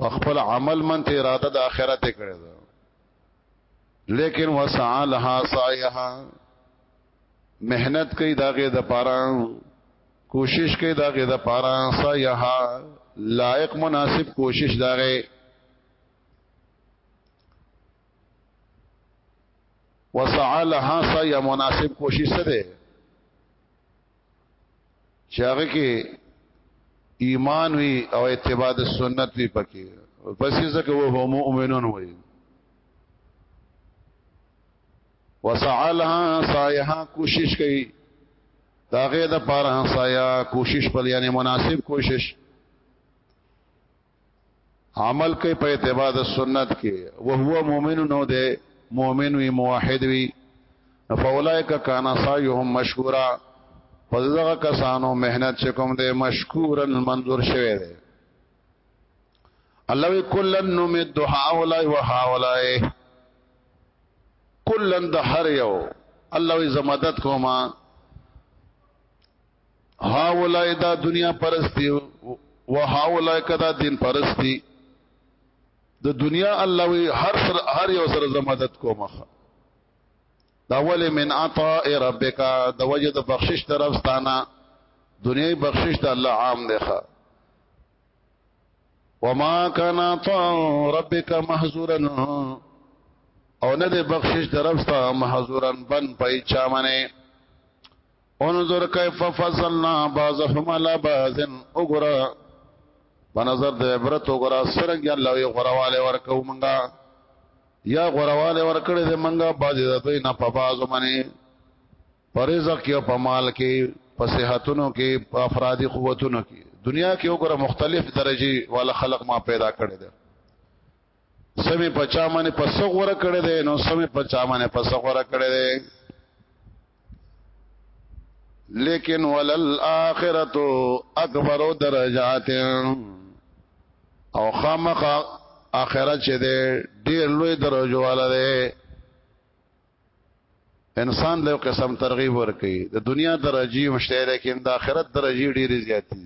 خپل عمل من ته اراده د آخرت کړی دا لیکن وسع لها سعيها مهنت کوي داګه د پاره کوشش کوي داګه د پاره سعيها لائق مناسب کوشش داګه وسع لها سعيها مناسب کوشش سره چې هغه کې ایمان وی او اتباع د سنت وی پکې پسې ځکه و هو مؤمنون وی وسعلها سایها کوشش کوي داغه د پاره سایا کوشش په یعنی مناسب کوشش عمل کوي په اتباع د سنت کې او هو مؤمن نو ده مؤمن وي موحد وي فاولائک کان سعیهم مشکورا پس دغه کسانو مهنت چې کوم ده مشکورا منظور شوی ده الله وی کلن نمد هاولای و هاولای کلن د هر یو الله وی زمادت کوما ها ولای دا دنیا پرستی و ها ولای کدا دین پرستی د دنیا الله وی هر سر هر یو سره زمادت کومه دا ول من عطاء ربک د وجه د بخشش طرف ستانه دنیای بخشش د الله عام دی ښا وما كان عطاء ربک محذورا او نه د بخشش طرف ستا محذورا بن پای چا منه انظر کیف فضلنا بعضهم على بعض وګرا په نظر د عبرت وګرا سرنګ الله یو غرواله ورکو منګه یا غرواله ورکړې د منګه باځي د دوی نه په بازو منی پرېزه کې په مال کې په صحتونو کې په افرادي قوتونو کې دنیا کې وګوره مختلف درجه والا خلق ما پیدا کړی دی سمې په چا باندې په څه غوره کړی دی نو سمې په چا باندې په څه غوره کړی دی لیکن ولل اخرت اکبر درجات او خامخ اخرت چې دی ډیر لوی درجه والا دی انسان له قسم ترغیب ورکړي د دنیا درجه مشته لیکن د آخرت درجه ډیره زیاتی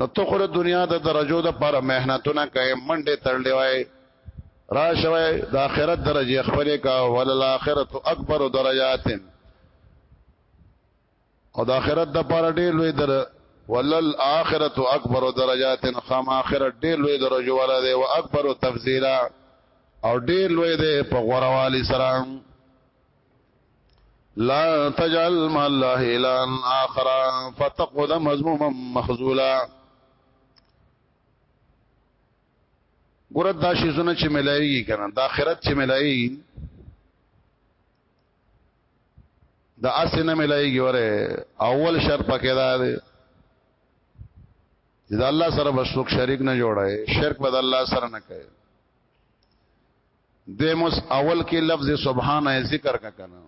نو ته خو د دنیا د درجو د پر مهنتونه کوي منډه تړلې وای را شوه د آخرت درجه خپل کا ولل آخرت اکبر درجات او د آخرت د پر ډېر لوی در ولل آخرت اکبر درجات خام آخرت ډېر لوی درجه ولا دی او اکبر تفضیلا او ډېر لوی دی په غوروالي سره لا تجعل مع الله الان اخر فتقعد مذموما مخذولا ګور دا شی زونه چې ملایي کنه د اخرت چې ملایي د اسنه ملایي ګوره اول شر پکې دا دی چې د الله سره بسوک شریک نه جوړای شرک بد الله سره نه کوي دیموس اول کې لفظ سبحان ذکر کا کنه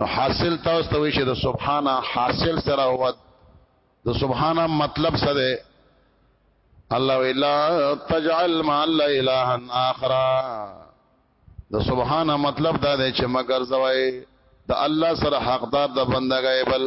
نو حاصل تاسو ته وی چې د سبحان حاصل سره هو د سبحان مطلب څه دی الله ویلا تجعل مع الله الها اخر د سبحان مطلب دا دی چې مگر زوی د الله سره حقدار د بندګۍ بل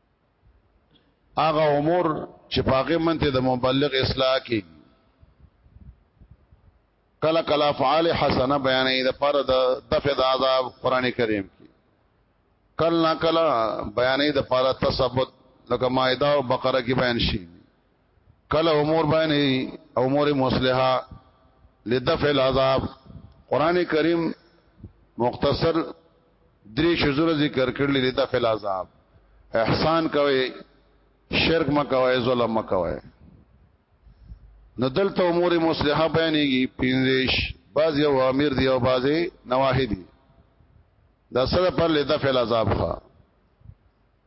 هغه امور چې پاغه منته د مبلغ اصلاح کې کلا کلا فعال حسنه بیانې د پر د دفع د عذاب قران کریم کې کلا کلا بیانې د پر تثبت لکه مائده او بقره کې بیان شي کله امور باندې امور مصلحه لدفع العذاب قران کریم مختصر درې شذور ذکر کړل لدفع العذاب احسان کوي شرک مکوي ظلم مکوي ندل ته امور مصلحه بیانېږي پینځش بعض یو امر دی او بعض نواهی دی دا سره پر لدفع العذاب ښه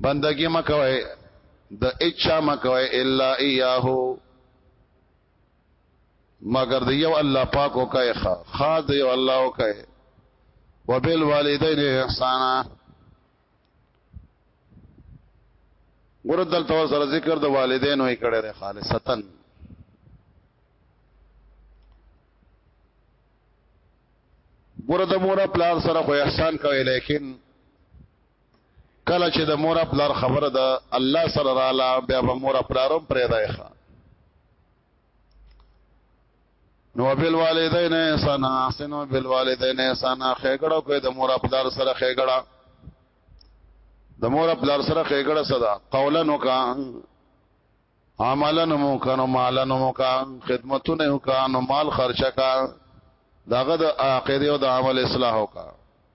بندگی مکوي د اچا مکوي الا اياه مگر د یو الله پاک وکای خاص د یو الله وکای وبال والدین احسانا ګور دلته ور سره ذکر د والدین وې کړه ده خالصتن ګور د مور پلار سره خو احسان کوي لیکن کله چې د مور خپل خبره ده الله سره رااله بیا به مور خپل روم پرې دی ښا نو بل والدین احسان احسن بل والدین احسان خېګړو کوي د مور خپل سره خېګړه د مور خپل سره خېګړه صدا قولا نو کا عملن مو کنو مالن مو کا خدمتونه وکا نو مال خرچه کا داغه د عقیده او د عمل اصلاح وکا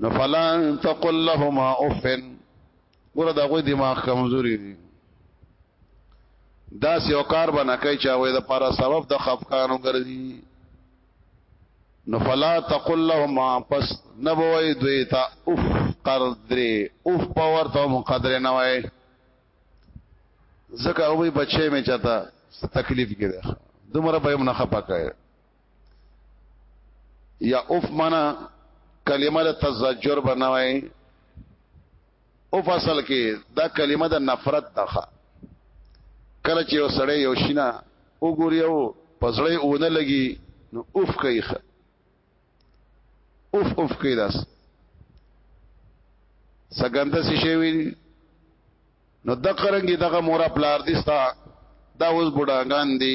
نفلان تقل لهما افن ګوره دا غوي دماغ کمزوري دي دا سیو کار بنا کوي چې وې د پاره سبب د خفقانو ګرځي نفلا تقل لهما پس نبوي دوی تا اف قدرې اف پاور ته مقدر نه وای زکه وې بچې مې چاته تکلیف کړي دومره به موږ نه خپه کړي یا اوف منا کلمه د تزجر بنوي او فصل کې دا کلمه د نفرت دغه کله چې وسړی یو شینا وګوري او پسړی اونه لګي نو اوف کوي اوف اوف کوي داس سګند سي شي وي نو د قرنګي دغه مور پلار دي ستا دا اوس بډاګان دي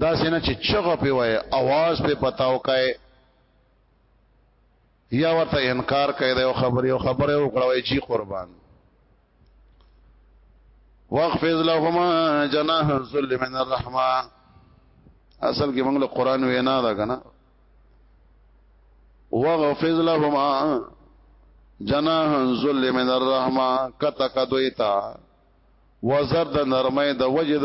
دا سینه چې چغه په وای आवाज په پتاو کای یا ورته انکار کوي دا خبره او خبره وکړوي چې قربان واخفض لهما جناح الذل من الرحمه اصل کې موږ له قران وینا دا کنه واغفظ لهما جناح الذل من الرحمه کتک دویتا وزرد نرمه د وجد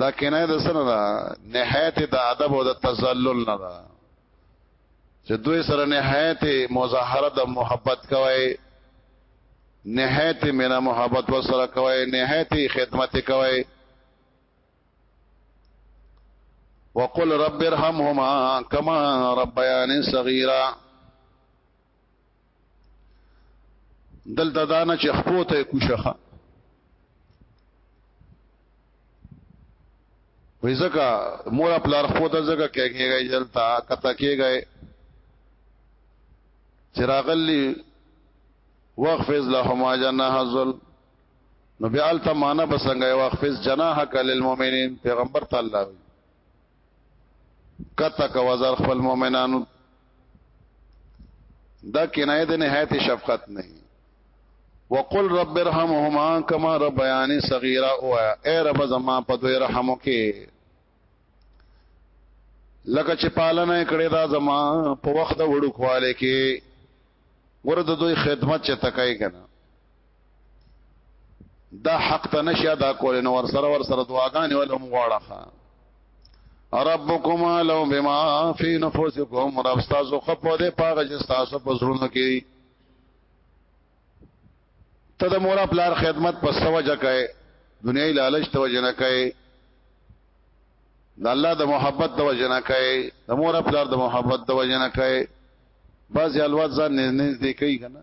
دا کنایه د سره ده نهایت د ادب او د تذلل نه ده چې دوی سره نهایت مظاهره د محبت کوي نهایت مینا محبت ور سره کوي نهایت خدمت کوي وقل رب ارحمهما كما ربياني صغيرا دلته دانه چې خپو ته کوشخه وې زکه مور خپل خپو ته زکه کېږي جلتا کته کېږي چراغلی وقفز لهما جناح ذل نو بیا الته معنا بسنګ وقفز جناح کل المؤمنین پیغمبر تعالی کته کو وزر خپل مؤمنانو دا کنایه د نهایت شفقت نه وقل رب ارحمهما كما ربياني صغيرا او اے رب زما په دوی رحم وکي لکه چې پالنه کړې دا زما په وخت وړو کواله کې ورته دوی خدمت چې تکای کنه دا حق ته نشي ادا کول نو ور سره ور سره دعاګانې ولوم غواړه ربکما لو بما فی نفوسکم رب تاسو خپو دې پاګه چې تاسو په زړونو کې ته د مور خپل خدمت په سوجه کوي دنیا لالچ ته وجنه کوي د الله د محبت د وجنه کوي د مور خپل د محبت د وجنه کوي بعضی الوات ځان نږدې کوي کنه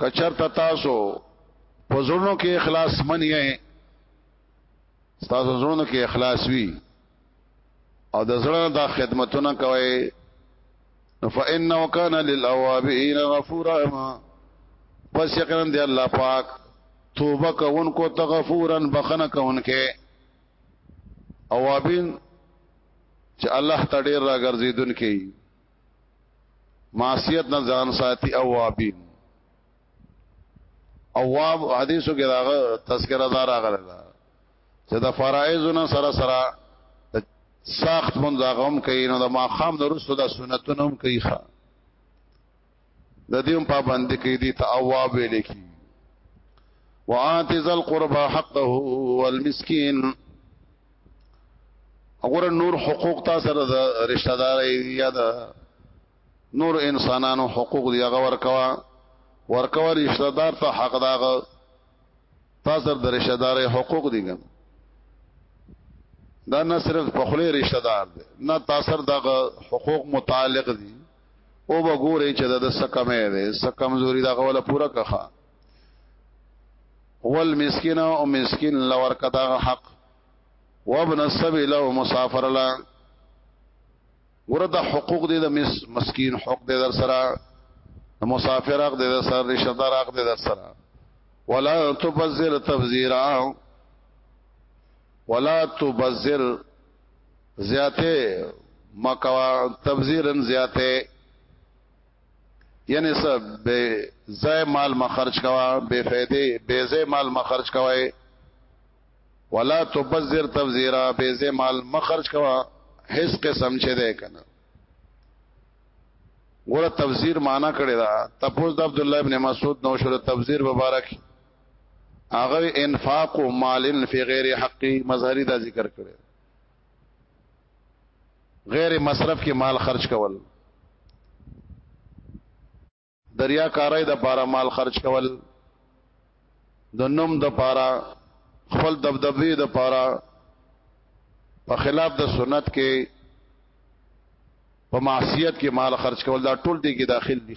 کچرتا تاسو په زړونو کې اخلاص منی تاسو زړونو کې اخلاص وی او د زړه دا خدمتونه کوي فإنه كان للأوابين غفورا پس یقینا دی الله پاک توبه کوونکو ته غفورا بخنه کوونکې اوابین چې الله ته ډیر راګرځیدونکې معصیت نه ځان ساتي اوابین اواب حدیثو کې راغه تذکرہ دار راغله چې د فرایض نه سره سره ساخت مونږ غوم کوي نو د ماقام نورستو د سنتونو هم کوي ښا د دې هم پابند کوي دي ته اواب ویل کی وآت ذل قربا حقه والمسكين وګوره نور حقوق تا سره د رشتہ دار یا د نور انسانانو حقوق دی هغه ورکوا ورکوا رشتہ دار ته حق داغه تا سره د رشتہ دار حقوق دی ګم دا نه صرف په خله رشتہ دار دی نه تا سره دغه حقوق متعلق دي او وګوره چې د سکمه دی سکمزوري دغه ولا پورا کخه ول مسکین او مسکین لور کدا حق وابن السبيل او مسافر لا ورته حقوق دي د مسکین حق دي در سره د مسافر حق دي در سره رشتہ دار حق دي در سره ولا تبذر تبذيرا ولا تبذر زیاته مکوا تبذیرن زیاته یعنی سب بے زای مال ما خرج کوا بے فیدے بے زای مال ما خرج کوای ولا تبذر تبذیرا بے زای مال ما خرج کوا هیڅ قسم چه ده کنه ګوره تفسیر معنا کړی دا تپوس د عبد الله ابن مسعود نو شو تفسیر مبارک هغه انفاق مال فی غیر حقی مظهری دا ذکر کړی غیر مصرف کې مال خرج کول دریا کارای د پاره مال خرج کول د نوم د پاره خپل دبدبې د پاره په خلاف د سنت کې په معصیت کې مال خرج کول دا ټول دي کې داخل دي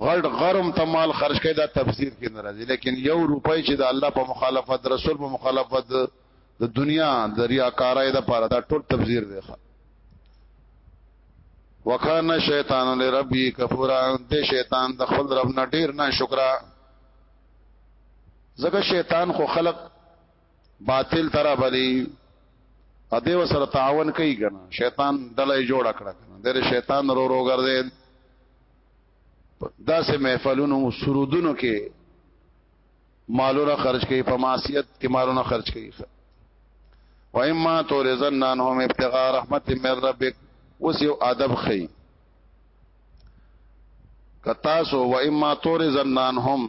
غړ غرم ته مال خرج کړي دا تفسیر کې ناراضي لیکن یو روپۍ چې د الله په مخالفت رسول په مخالفت د دنیا د ریاکارۍ د پاره دا ټول تفسیر دی ښه وکانه شیطان لربی کفورا د شیطان د خپل رب نه ډیر نه شکرا زګه شیطان خو خلق باطل ترا بلی ا دې وسره تعاون کوي کنه شیطان دلای جوړ کړه کنه دغه شیطان رو رو ګرځي دا سه محفلونو سرودونو کې مالونه خرج کوي په معصیت کې مالونه خرج کوي و اما تورزن انهم ابتغاء رحمت من ربک اوس یو ادب خي کتا سو و اما تورزن انهم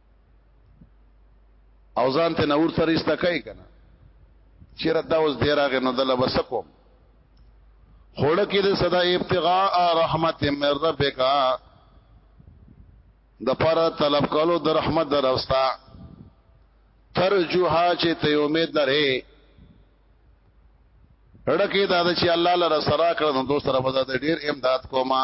او ځان ته نور سره است کوي کنه چیرې دا اوس ډیر هغه نو دل وسکو خوړه کې د صدا ابتغاء رحمت من ربک د پر طلب کولو د رحمت درستا ترجوها چې ته امید لرې رړکه دا چې الله لره سره کړو دوست سره وځه ډیر امداد کوما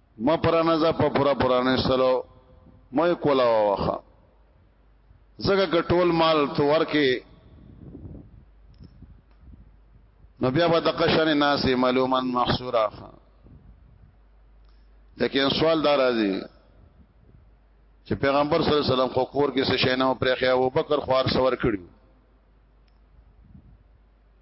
ما پرانه ز په پورا پرانه سلو مې کولا واخه زګه ګټول مال تو ورکه نو بیا به د قشن ناس معلوما محصورا لیکن سوال دار راځي چې پیغمبر صلی الله علیه وسلم خو کور کې څه شینه او پرخیا او بکر خوار سور کړی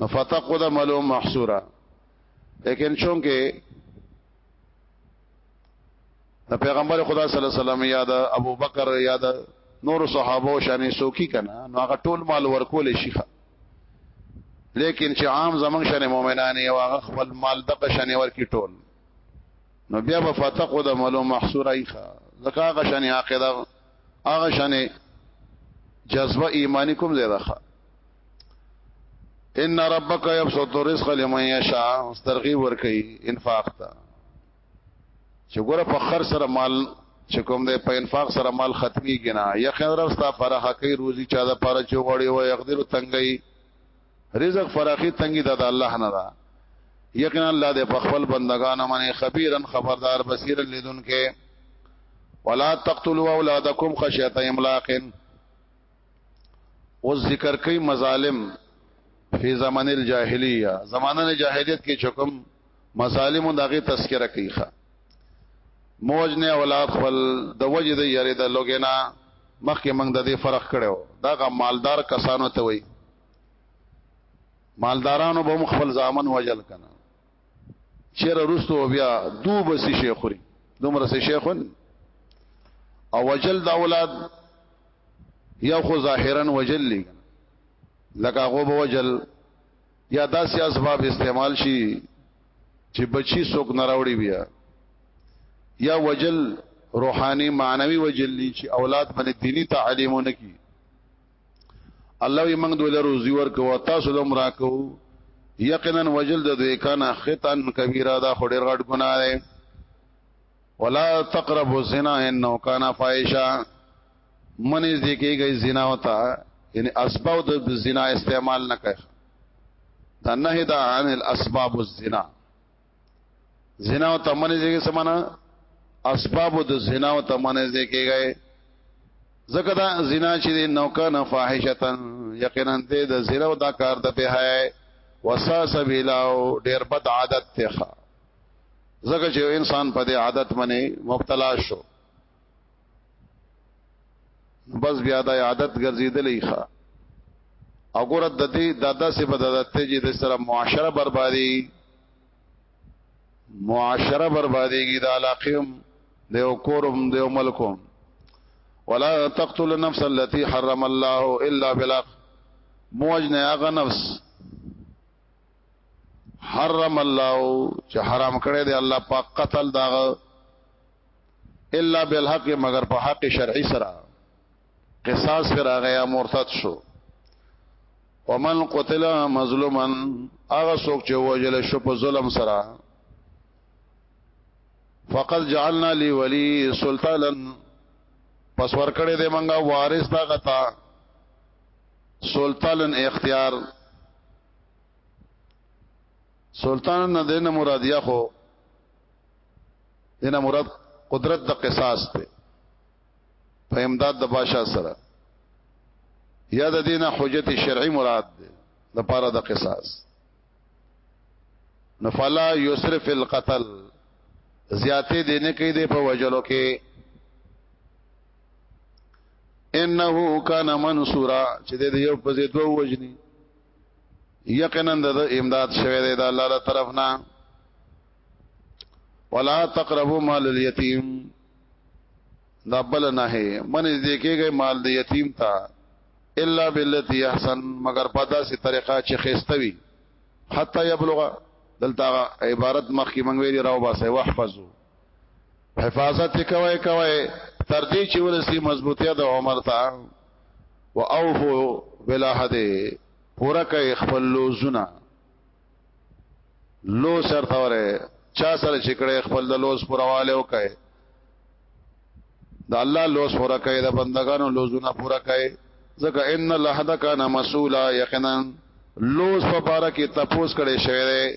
نو فتقو دا ملوم محصورا لیکن چونکه د پیغمبر خدا صلی الله علیه وسلم یا د ابو بکر یا د نور صحابه شانې سوکی کنه نو هغه ټول مال ورکول شي لیکن چې عام زمنګ شنه مؤمنان یو هغه خپل مال دغه شنه ورکی ټول نو بیا په فتقو د ملو محصور ایخه زکه هغه شنه عقیده هغه شنه جذبه ایمانی کوم زیاده ان ربک یبسط الرزق لمن یشاء ترغیب ورکي انفاق ته چې ګوره په خر سره مال چې کوم دې په انفاق سره مال ختمي کنا یقین رستا پر حقي روزي چا د پاره چې غړي و یقدر تنګي رزق فراخي تنګي د الله نه دا یقینا الله دې په خپل بندگانو باندې خبيرن خبردار بصیر لیدونکو ولا تقتلوا اولادکم خشیت املاقن او ذکر کوي مظالم فی زمن الجاهلیه زمانه جاهلیت کې چکم مظالم دغه تذکرہ کوي ښا موجنه اولاد خپل د وجد یری د لوګینا مخکې موږ د دې فرق کړو دا غ مالدار کسانو ته وای مالدارانو به خپل ځامن وجل کنه چیرې رستو بیا دوب سي شیخوري دومره سي شیخون او وجل د اولاد یا خو ظاهرا وجل لکه هغه به وجل یا داسې اسباب استعمال شي چې بچی څوک نه راوړي بیا یا وجل روحاني معنوي وجل دي چې اولاد باندې دینی تعلیمونه کی الله یې موږ دوی له روزي ورکو تاسو لوم راکو یقینا وجل د دوی کانا خطن کبیره دا خډیر غټ ګناه ده ولا تقربوا الزنا انه كان فاحشا من از دې کېږي زنا وتا یعنی اسباب د زنا استعمال نه کوي دا نه دا عن الاسباب الزنا زنا وتا من از دې سمانا اسباب د زنا وتا من از دې کېږي زکه دا زنا چې نو کان فاحشتن یقینا دې د زنا وتا کار د په هاي وسا سبیلا ډیر بد عادت ته زګه چې انسان په دې عادت باندې مبتلا شو بس بیا د عادت ګرځیدلې ښه او ګور د دې دادا سي په دادا ته چې د سره معاشره بربادي معاشره برباديږي د علاقم د کورم د ملکم ولا تقتل النفس التي حرم الله الا بالحق موجنه هغه نفس حرم الله چې حرام کړی دی الله پاک قتل داغه الا بالحق مگر په حق شرعي سره قصاص پر هغه مرتد شو ومن قتل مظلوما هغه څوک چې وجل شو په ظلم سره فقط جعلنا لی ولی سلطانا پس ورکړې دې منګه وارث دا غتا سلطان اختیار سلطان نه دینه مراد یا خو دینه مراد قدرت د قصاص ته په امداد د بادشاہ سره یا د دینه حجت شرعي مراد ده د پاره د قصاص نفلا یسرف القتل زیاته دینه کې دی په وجلو کې انه کان منصورا چې د یو په زیدو وجنی یقینا د امداد شوه دی د الله تعالی طرف نه ولا تقربوا مال اليتيم دا بل نه هي من دې کېږي مال د یتیم ته الا بالتي احسن مگر په داسې طریقه چې خيستوي حتا يبلغ دلته عبارت مخکې منګوي راو باسه واحفظو حفاظت کوي کوي تر دې چې ورسي مضبوطیا د عمر ته او اوفو بلا حد پورا کوي خپل لوزونه لو سر توره چا سره چې کړه خپل د لوز پرواله وکړي د الله لوز پورا کوي د بندگانو لوزونه پورا کوي ځکه ان لحد کان مسولا یقینا لوز په بار کې تپوس کړي شوی دی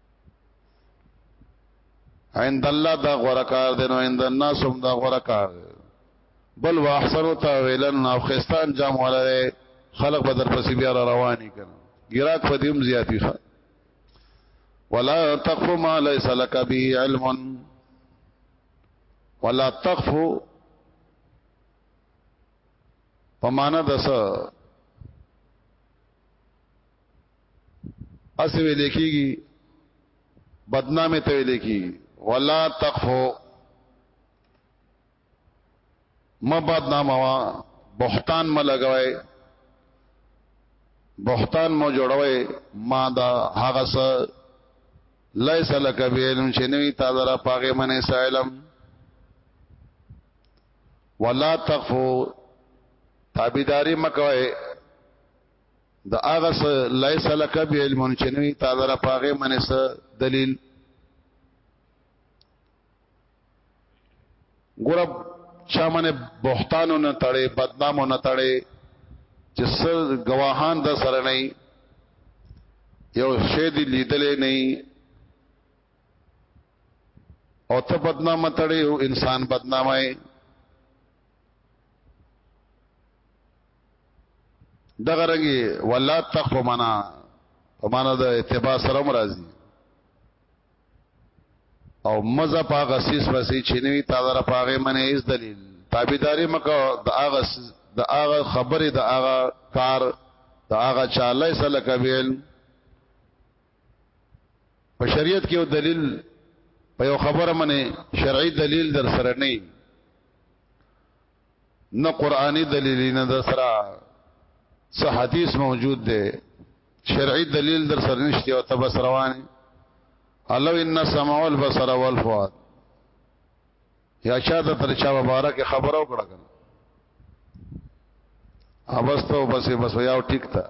عند الله دا غره کار دی نو عند الناس هم دا غره کار دی بل واحسن تاویلن او خستان جام ولره خلق بدر پسې بیا را رواني کنه ګراک په دیم زیاتی ښه ولا تقف ما ليس لك به علم ولا تقف په معنا د څه اسې ویل کېږي بدنامه ته ویل کېږي ولا تقفو ما بدنامه وا بهتان ما لګوي بهتان مو جوړوي ما دا هغه څه ليس لك بعلم چې نوې تا درا پاګه منې سالم ولا تقفو تابیداری مکوئے د هغه څه ليس لك به علم چې نوې تا در پاغه منس دلیل ګور چا منه بهتانو نه تړي بدنامو نه تړي چې سر گواهان د سره نه یو شی دی لیدلې نه او ته بدنامه تړي او انسان بدنامه دغه رنګي ولا تخف معنا په معنا د اتباع سره مرضی او مزه په غسیس وسی چینوی تا در په هغه منه ایز دلیل تابعداري مکو د هغه د هغه خبره د هغه کار د هغه چاله سره کویل په شریعت کې یو دلیل په یو خبره منه شرعي دلیل در سره نه نه قرآنی دلیلی نه در سره سه حدیث موجود دی شرعی دلیل در سره نشتی او تبس روانی الو ان سمع البصر والفؤاد یا چا د تر چا مبارک خبرو کړه کنه اوبستو بس بس یاو ټیک تا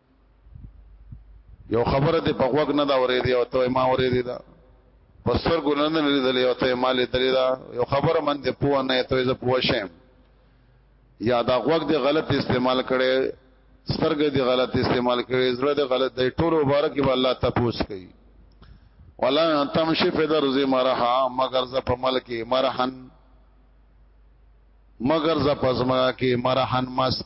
یو خبره ته په وګ نه دا ورې دی او ته ما ورې دی دا پسر ګلند نه لیدلې او ته ما لیدلې دا یو خبره من ته پوه نه ته زه پوه شم یا دا وګ دی غلط استعمال کړي سترګې دی غلط استعمال کړي زړه دی غلط دی ټول مبارک به الله تپوس کوي ولا تمشي في درز مرحا مگر ز په ملک مرحن مگر ز پزما کې مرحن مست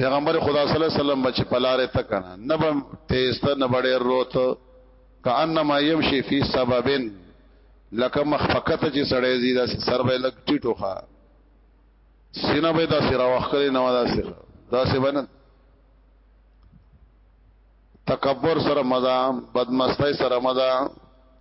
پیغمبر خدا صلی الله علیه وسلم بچ پلاره تک نه نبم تیز ته نه بډې روت کانما یمشي فی سببن لکه مخفقت چې سړې زیدا سر به لګ ټیټوخه سینه به دا سره وخکري نه ودا سره دا سه بنن تکبر سره مزا بدمستۍ سره مزا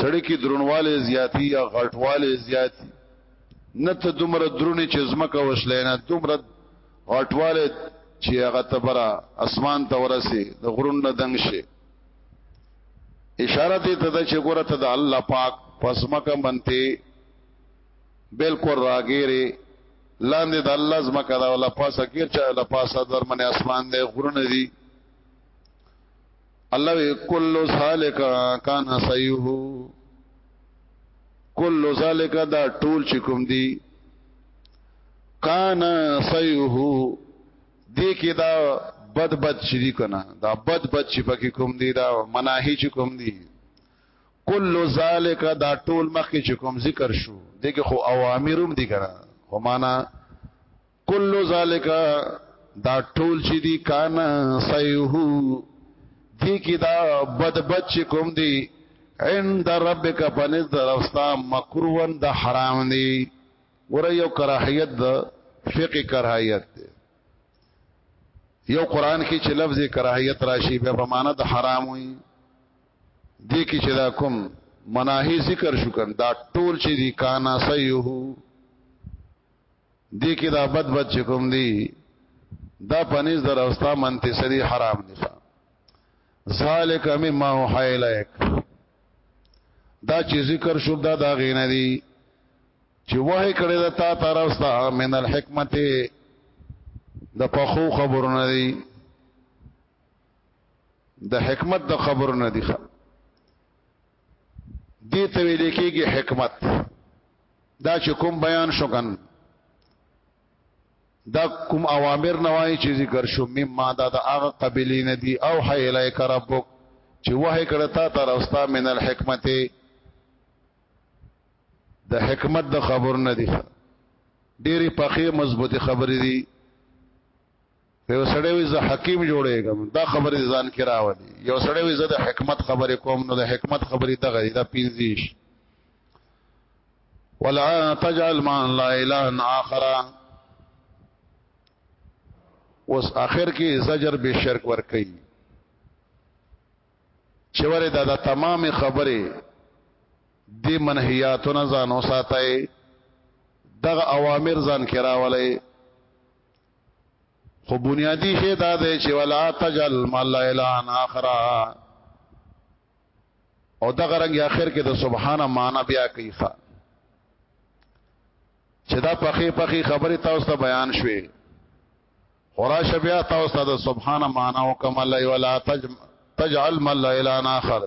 سړی کې درنواله زیاتی یا غټواله زیاتی نه ته دومره درونی چې زمکه وشلې نه دومره غټواله چې هغه تبره اسمان ته ورسي د غرون نه دنګ شي اشاره دې ته چې ګوره ته د الله پاک پسمکه منته بالکل راګيري لاندې د الله زمکه دا ولا پاسه کیر چې الله پاسه درمنه اسمان دې غرونه دي الله وی کل ذالک کان سیه کل ذالک دا ټول چې کوم دی کان سیه دې کې دا بد بد چې دی کنه دا بد بد چې پکې کوم دی دا مناهی چې کوم دی کل ذالک دا ټول مخکې چې کوم ذکر شو دغه خو اوامرم دي کنه خو معنا کل ذالک دا ټول چې دی کان سیه دی کی دا بد بچ کوم دی عند ربک پنځ درستا مکروان د حرام دی ور یو کراهیت د فقه کراهیت دی یو قران کې چې لفظ کراهیت راشي به په معنا د حرام وي دې کې چې دا کوم مناهي ذکر شو کړه دا ټول چې دی کانا سیه دې کې دا بد بد چې کوم دی دا پنيز در اوستا منتسري حرام دي ذالک مما وحی الیک دا چې ذکر شو دا دا غینه دي چې وحی کړی دا تا طرف ستا من الحکمت د پخو خبرونه دي د حکمت د خبرونه دي دي ته ویل کېږي حکمت دا چې کوم بیان شو کن دا کوم اوامر نه وای چې ذکر شو مما دا د هغه قبلی نه دی او حی الیک ربک چې وه کړه تا تر اوستا من الحکمت د حکمت د خبر نه دی ډېری پخې مضبوطی خبرې دي یو سړی وي زه حکیم جوړېږم دا خبره ځان کې راوړي یو سړی وي زه د حکمت خبره کوم نو د حکمت خبره دغه دا پینځیش ولا تجعل ما لا اله اخر اوس اخر کې زجر به شرک ور کوي چې وره دا, دا تمام خبره دی منهیاتونه ځانو ساتای دغه اوامر ځان کې راولای خو بنیادی شی دا دی چې ولا تجل مل اعلان اخرا او دا غرنګ اخر کې د سبحان معنا بیا کوي ښا چې دا پخې پخې خبره تاسو ته بیان شوي خورا شبیا تاسو ته د سبحان معنا او کمل ولا تجل مل اعلان اخر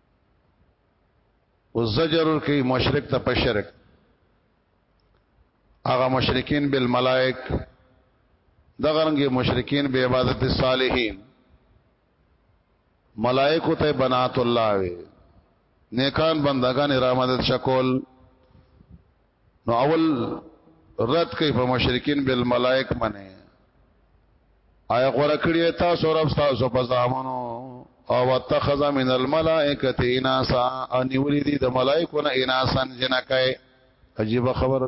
او زجر کوي مشرک ته په شرک هغه مشرکین بالملائک دغه رنګي مشرکین به عبادت الصالحین ملائکه ته بنات الله وي نیکان بندگان را مدد شکول نو اول رد کوي په مشرکین بل ملائک منه آیا غره کړی تاسو رب تاسو په ځامنو او واتخذ من الملائکه اناسا ان یریدی د ملائکو نه اناسن جنکای عجیب خبر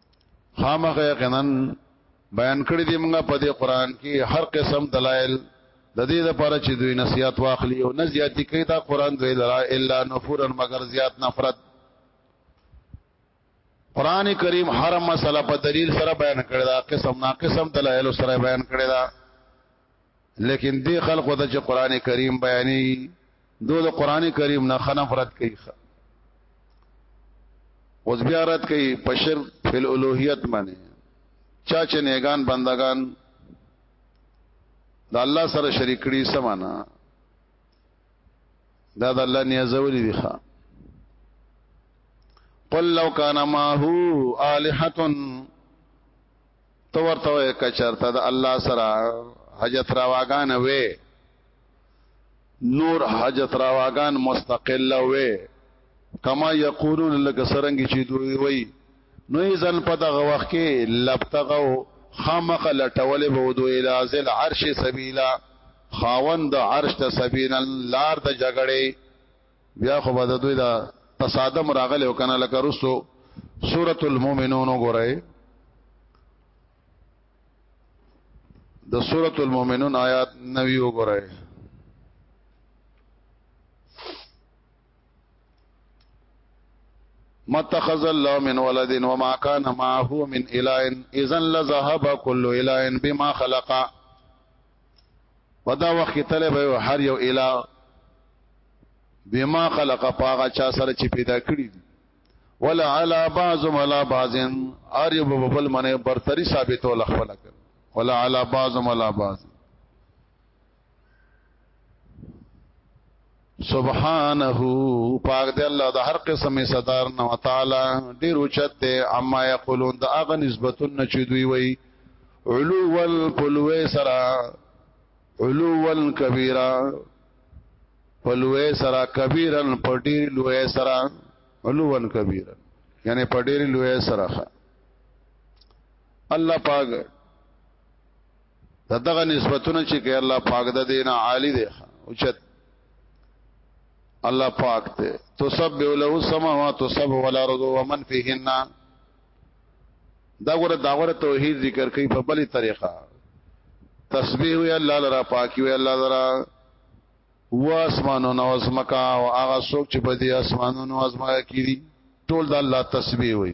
خامخ یقینا بیان کړی دی موږ په دې قران کې هر قسم دلایل د دې لپاره چې دوی نصيحت واخلي او نه زیاتی کوي دا قران دوی لرا الا نفورا مگر زیات نفرت قران کریم هر مسله په دلیل سره بیان کړی دا قسم نا قسم دلایل سره بیان کړی دا لیکن دې خلکو ته چې قران کریم بیانې دوی د قران کریم نه خنفرت کوي اوس بیا رات کوي پشر فل الوهیت باندې چا چې نیگان بندگان د الله سره شریک کړي سمانا دا د الله نیازولې دي ښا قل لو کان ما هو الہتن تو ورته وې کچرته د الله سره حاجت راواغان وې نور حاجت راواغان مستقل وې کما یقولون لک سرنګ چې دوی وې نو ځن په دغه وخت کې لبتغو خامخ لټولې به ودو الازل عرش سبیلا خاوند عرش ته سبیلا لار د جګړې بیا خو به د دوی دا تصادم راغلی او کنه لکه رسو سورۃ المؤمنون وګورئ د سورۃ المؤمنون آیات 9 وګورئ متخذ الله من ولد وما كان معه من اله اذا لذهب كل اله بما خلق په دا وخت کې تل به هر یو اله بما خلق پاغه چا سره چې پیدا کړی دي ولا علا بعض ولا بعض ار یو په بل منه برتری ثابت ول خپل کړ ولا علا بعض ولا بعض سبحانه پاک دی الله د هر قسمه ستار نو تعالی ډیر اوچت دی اما یقولون دا اغه نسبتونه چې دوی وای علو ول پلوې سرا علو ول کبیره پلوې سرا کبیرن پټیر لوې سرا علو ول کبیره یعنی پټیر لوې سرا الله پاک دغه نسبتونه چې کې الله پاک د دینه عالی دی او چت الله پاک ته تسبح له السماوات والسبع والارض ومن فيهن دا ګره دا ګره توحید ذکر کوي په بلی طریقه تسبیح وی الله لرا پاکي وی الله لرا و اسمانو نو اسمکا او هغه څوک چې په دې اسمانو نو اسمکا کې دي ټول د الله تسبیح وی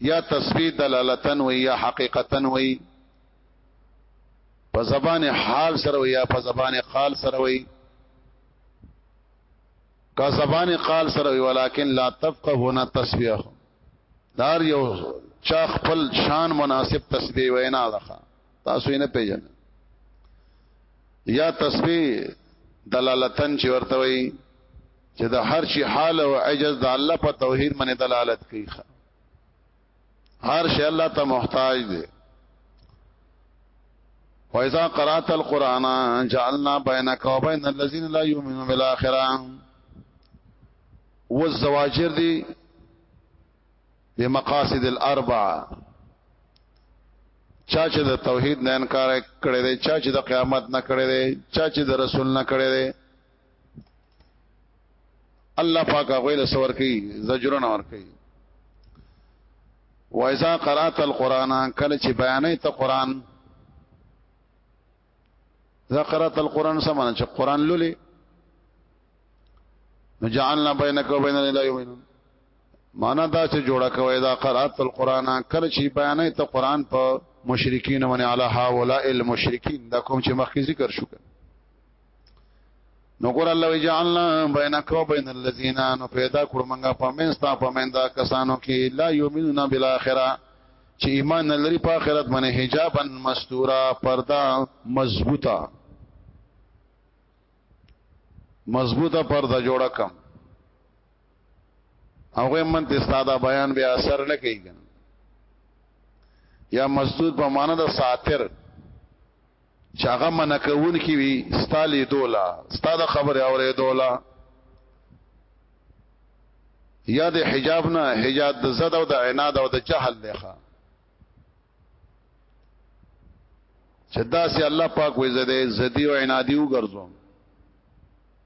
یا تسبیح دلالتن وی یا حقیقتن وی په زبان حال سره وی یا په زبان قال سره وی کا زبان قال سره وی ولیکن لا تفقهون تسبیح دار یو چا خپل شان مناسب تسبیح وینا ده تاسو یې نه پیژنئ یا تسبیح دلالتن چې ورته وي چې د هر شي حال او عجز د الله په توحید باندې دلالت کوي هر شي الله ته محتاج دی وَإِذَا قَرَأْتَ الْقُرْآنَ جَعَلْنَا بَيْنَكَ وَبَيْنَ الَّذِينَ لَا يُؤْمِنُونَ بِالْآخِرَةِ والزواجر دي بمقاصد الاربعه چا چې د توحید نه انکار کړی دی چا چې د قیامت نه کړی دی چا چې د رسول نه کړی دی الله پاک هغه له سور کوي زجرونه ور کوي وایذا قرات القرآن کله چې بیانې ته قران اذا قرات القرآن سمانه چې قران لولې جعلنا بينك وبين لا يؤمنون معنا دا چې جوړه کوي دا قرات القرآن کله چې بیانې ته قران په مشرکین باندې علی هؤلاء المشرکین دا کوم چې مخکې ذکر شو نو ګور الله وجعلنا بينك وبين الذين نو پیدا کړو مونږه پمنستا پمندا کسانو کې لا يؤمنون بالاخره چې ایمان لري په آخرت باندې حجابا مستورا پردا مضبوطه مضبوطه پردا جوړه کم هغه من ته ساده بیان به اثر نه کوي یا مسدود په معنا د ساتر چې هغه منع کوونکي وي ستا لیدو لا ستا د خبرې اورېدو لا یا د حجاب نه حجاب د زد او د عناد او د جهل دی ښا چې دا سي الله پاک وې زده زدي او عنادي وګرځوم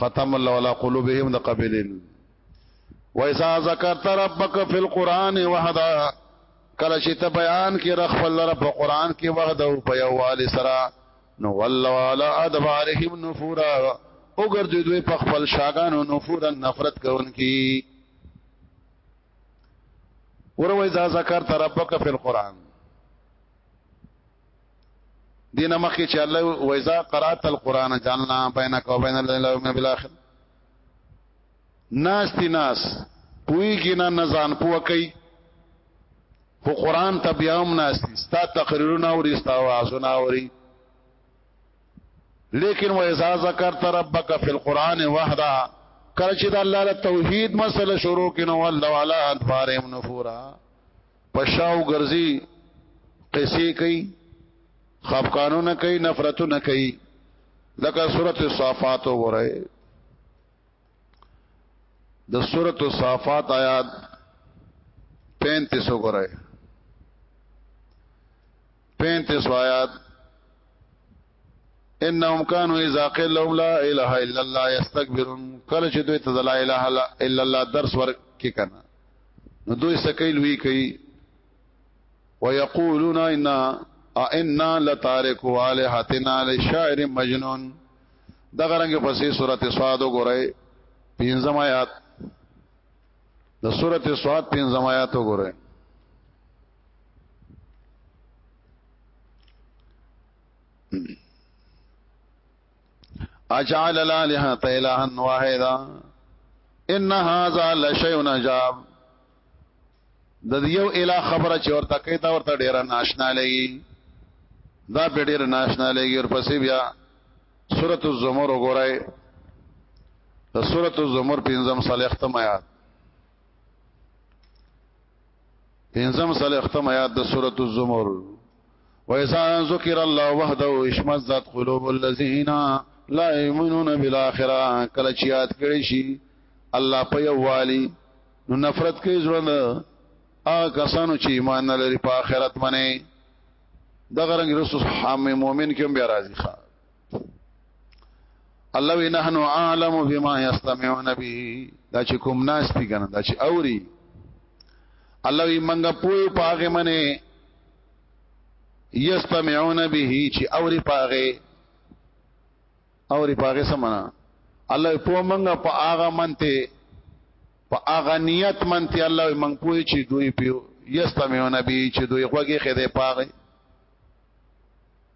ختم الله على قلوبهم د قبلين وایسا ذکرت ربک فی القران وحدا کله چې ته بیان کې رخ فل رب په قران کې وحده او په یوال سرا نو والله علی ادبارهم نفورا او ګرځي دوی په خپل شاګانو نفورا نفرت کوونکی وروي ذا ذکر تربک فی القران دینه مخکې چې الله وایزا قرات القرآن جاننا بینک و بین الذین لا یؤمنون بالآخر ناس تی ناس پویږي نه نزان پوه کوي خو قران ته بیا هم ناس تی ستا تقریرونه او رستا وازونه اوري لیکن و اذا ذکرت ربک فی القرآن وحده کله چې د الله له توحید مسله شروع کینو الله والا ادبارهم نفورا پشاو ګرځي قصې کوي خفقانونه کوي نفرتونه کوي لکه سورته الصافات وره د سورته الصافات آیات 35 وره 35 آیات انهم كانوا اذا قيل لهم لا اله الا الله يستكبرون کله چې دوی ته لا اله الا الله درس ورکې کنه نو دوی سکیل وی کوي ويقولون ان ائنا لتاركوا الهتنا لشاعر مجنون دا غرنګ پسې سورته صاد وګورئ پنځم آیات د سورته صاد پنځم آیات وګورئ اجعل الالهه الها واحده ان هاذا لشیء عجاب د یو اله خبره چې ورته کوي دا ورته ډیر ناشنا لګي دا په ډیر ناشنا لګي او پسې بیا سورۃ الزمر وګورئ د سورۃ الزمر پنځم صالح ختم آیات پنځم صالح ختم آیات د سورۃ الزمر وإذا ذكر الله وحده اشمزت قلوب الذين لا يؤمنون بالآخرة کله چې یاد کړی شي الله په یووالي نو نفرت کوي ژوند هغه کسانو چې ایمان نه لري په آخرت باندې د غرنګ رسول حام مؤمن کوم بیا راضي ښا الله وی نحنو عالم بما یستمعون به دا چې کوم ناس پیګنه دا چې اوري الله وی منګه پوي پاګه منه یستمعون به چې اوري پاغه اوري پاغه سمنا الله په منګه په اغه منته په اغه نیت منته الله منګ پوي چې دوی پیو یستمعون به چې دوی خوږه خده پاغه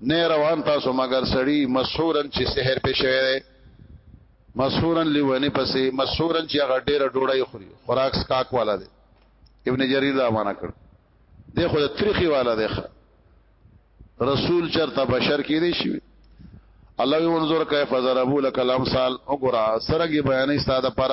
نه روان تاسو مگر سړی مسحورن چې سحر په شوی دی مسحورن لیونی پسې مسحورن چې هغه ډیره ډوړی خوري خوراک سکاک والا دی ابن جریر دا معنا کړ دی خو د تریخي والا دی رسول چرته بشر کې دی شي الله ينظر كيف ضربوا لك الامثال وګرا سرګي بیانې ستاده پر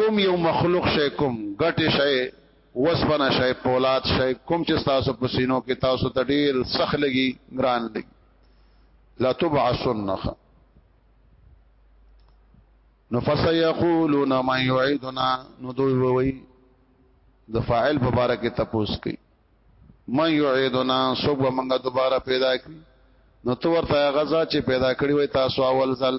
کوم یو مخلوق شي کوم غټي شي وسپنه شي پولاد شي کوم چې تاسو په سینو کې تاسو ته ډیر سخت لګي ګران لګي لا تبعثن نو فسيقولون من يعيدنا نو دوی وی د فاعل په باره کې تپوس کوي من يعيدنا سوق به موږ دوباره پیدا کړي نو تو ورته غزا چې پیدا کړی وي تاسو اول ځل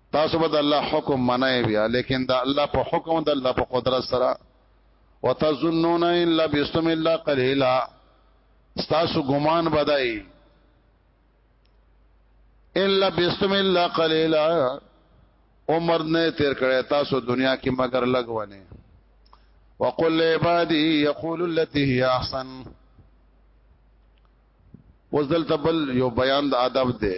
تاسو به د الله حکم منئ بیا لیکن د الله په حکم د الله په قدرت سره وتظنون الا بسم الله قليلا تاسو ګمان بدای الا بسم الله قليلا عمر نه تیر کړی تاسو دنیا کې مگر لګونه وقل لعبادي يقول التي هي احسن وزل تبل یو بیان د ادب دی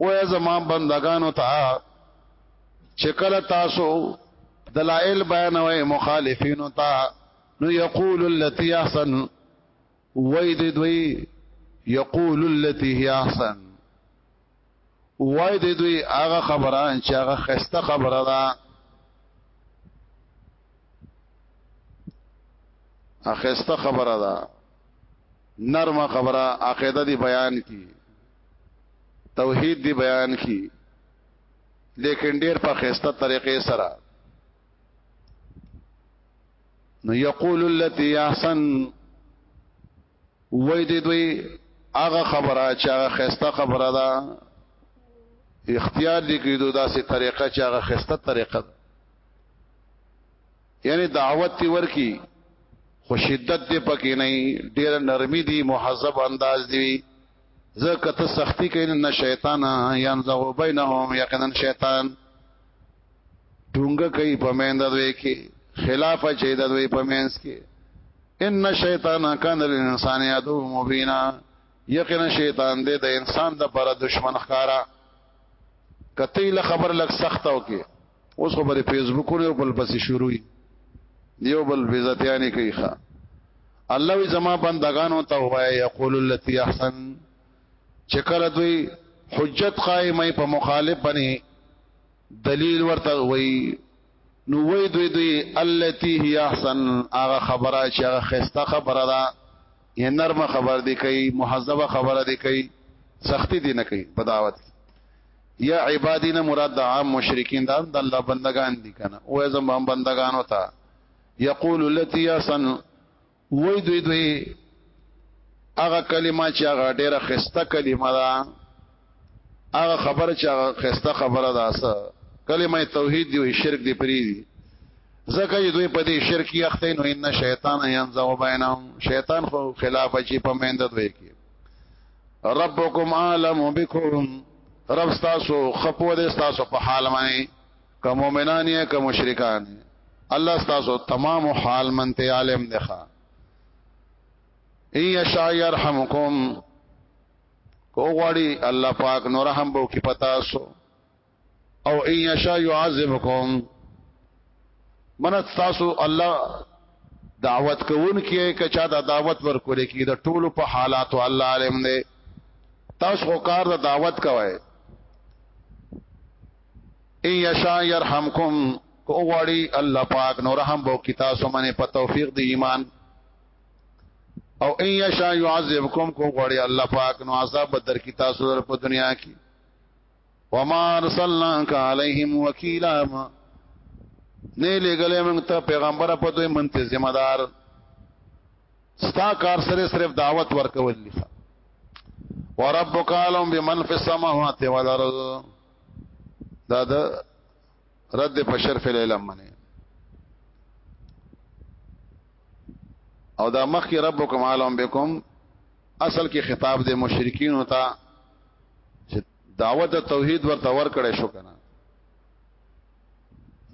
وای زما بندگانو ته چې کله تاسو دلائل بیانوي مخالفینو ته نو یقول التي احسن وای دې دوی یقول التي هي احسن وای دې دوی هغه خبره چې هغه خسته خبره ده اخسته خبره ده نرمه خبره عقیده دی بیان کی توحید دی بیان کی لیکن ډیر په خسته طریقې سره نو یقول التي احسن وای دی دوی هغه خبره چې هغه خسته خبره ده اختیار دی کیدو داسې طریقه چې هغه خسته طریقه ده یعنی دعوت تی ورکی خو شدت دی پکې نه ډیر نرمي دی محذب انداز دی زه کته سختی کین نه شیطان ينزغ بینهم یقینا شیطان ډونګه کوي په مند دوی کې خلاف چې د دوی په مینس کې ان شیطان کان للانسان یادو مبینا یقینا شیطان دې د انسان د پر دشمن ښکارا کته له خبر لګ سخت او کې اوس خو بری فیسبوکونه او بل پسې شروع دیو بل بیزتیانی کوي ښا الله وی زما بندگانو ته وای یقول التی احسن چکر دوی حجت قائمه په مخالف بني دلیل ورته وای نو وای دوی دوی التی هی احسن هغه خبره چې هغه خسته خبره ده یې نرمه خبر دی کوي مهذبه خبره دی کوي سختی دی نه کوي په دعوت یا عبادین مراد د عام مشرکین دا د الله بندگان دي کنه او زمام بندگان وتا یقول التي يسن وای دوی دوی هغه کلمه چې هغه ډیره خسته کلمه ده هغه خبره چې هغه خسته خبره ده اسه کلمه توحید دی او شرک دی پری دی زکه چې دوی په دې شرک یې اخته نو ان شیطان ينزغ بینهم شیطان خو خلاف چی په مند دوی کې ربکم عالم بكم رب تاسو خپو دې تاسو په حال باندې کوم مؤمنان یا کوم مشرکان الله تاسو تمام حال منته عالم دی ښا ان یشاء يرحمکم کو غواړي الله پاک نور هم بو کې پتا سو او ان یشا يعذبکم من تاسو الله دعوت کوون کې کچا دا دعوت ورکول کې د ټولو په حالاتو الله علم دی تاسو کار د دعوت کوی ان یشا يرحمکم کو غواړي الله پاک نور هم بو کې تاسو باندې په توفیق دی ایمان او ان یشا يعذبکم کو غړی الله پاک نو عذاب در کی تاسو در په دنیا کې وما ارسلناک علیہم وکیلا نه لګلې موږ ته پیغمبر په دوی منته ذمہ دار ستا کار سره صرف دعوت ورکول لخوا وربک عالم بمن فی السماوات والارض دا د رد په شرف العلم منه او دا مخ کې ربکم عالم بكم اصل کې خطاب د مشرکین ہوتا چې دعوت توحید ورته ور کړې شو کنه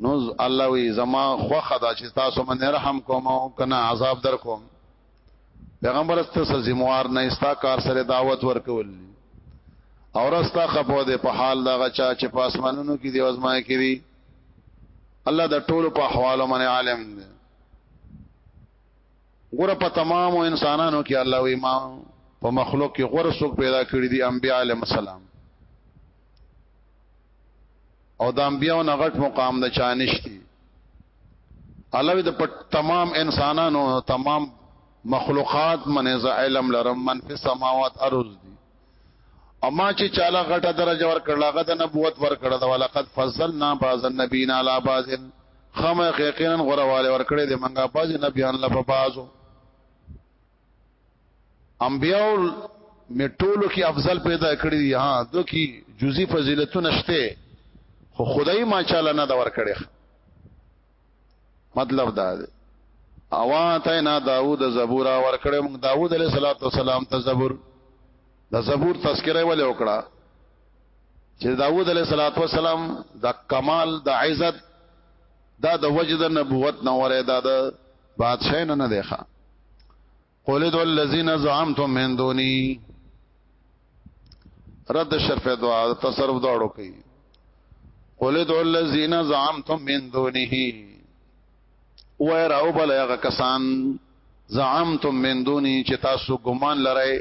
نو الله وی زما خوخه دا چې تاسو باندې رحم کوم او کنه عذاب در کوم پیغمبر ست سره زموار نه استا کار سره دعوت ورکول او رستا خپو دې په حال دا غچا چې په اسمانونو کې دی ازمای کړي الله د ټولو په احوالو باندې عالم دی ګوره په تمامو انسانانو کې الله وي ما په مخلوق کې غوړ څوک پیدا کړی دي انبيي عليهم السلام او د انبیو نه غټ مقام د چانشتي الله د پټ تمام انسانانو تمام مخلوقات منه ز علم لرم من فی السماوات ارض دی اما چې چاله غټه درجه ور کړل هغه د نبوت ور کړل دا ولقد فضلنا بعض النبیین علی بعض خمه یقینا غره والے ور کړې د منګه بعض نبیان لپاره بعضو انبیاء می ټولو کې افضل پیدا کړی دی ها دو کې جزئی فضیلتونه شته خو خدای ما چاله نه دا ور کړی مطلب دا دی اوا ته نه داوود زبور ور کړی موږ داوود علیه الصلاۃ والسلام ته زبور د زبور تذکره ولې وکړه چې داوود علیه الصلاۃ والسلام د کمال د عزت دا د وجد نبوت نه وره دا د بادشاہ نه نه دی ښا قول ادو الذين زعمتم من دوني رد شرف دعا تصرف دعاړو کوي قول ادو الذين زعمتم من دونه و راو بل هغه کسان زعمتم من دوني چې تاسو ګمان لرئ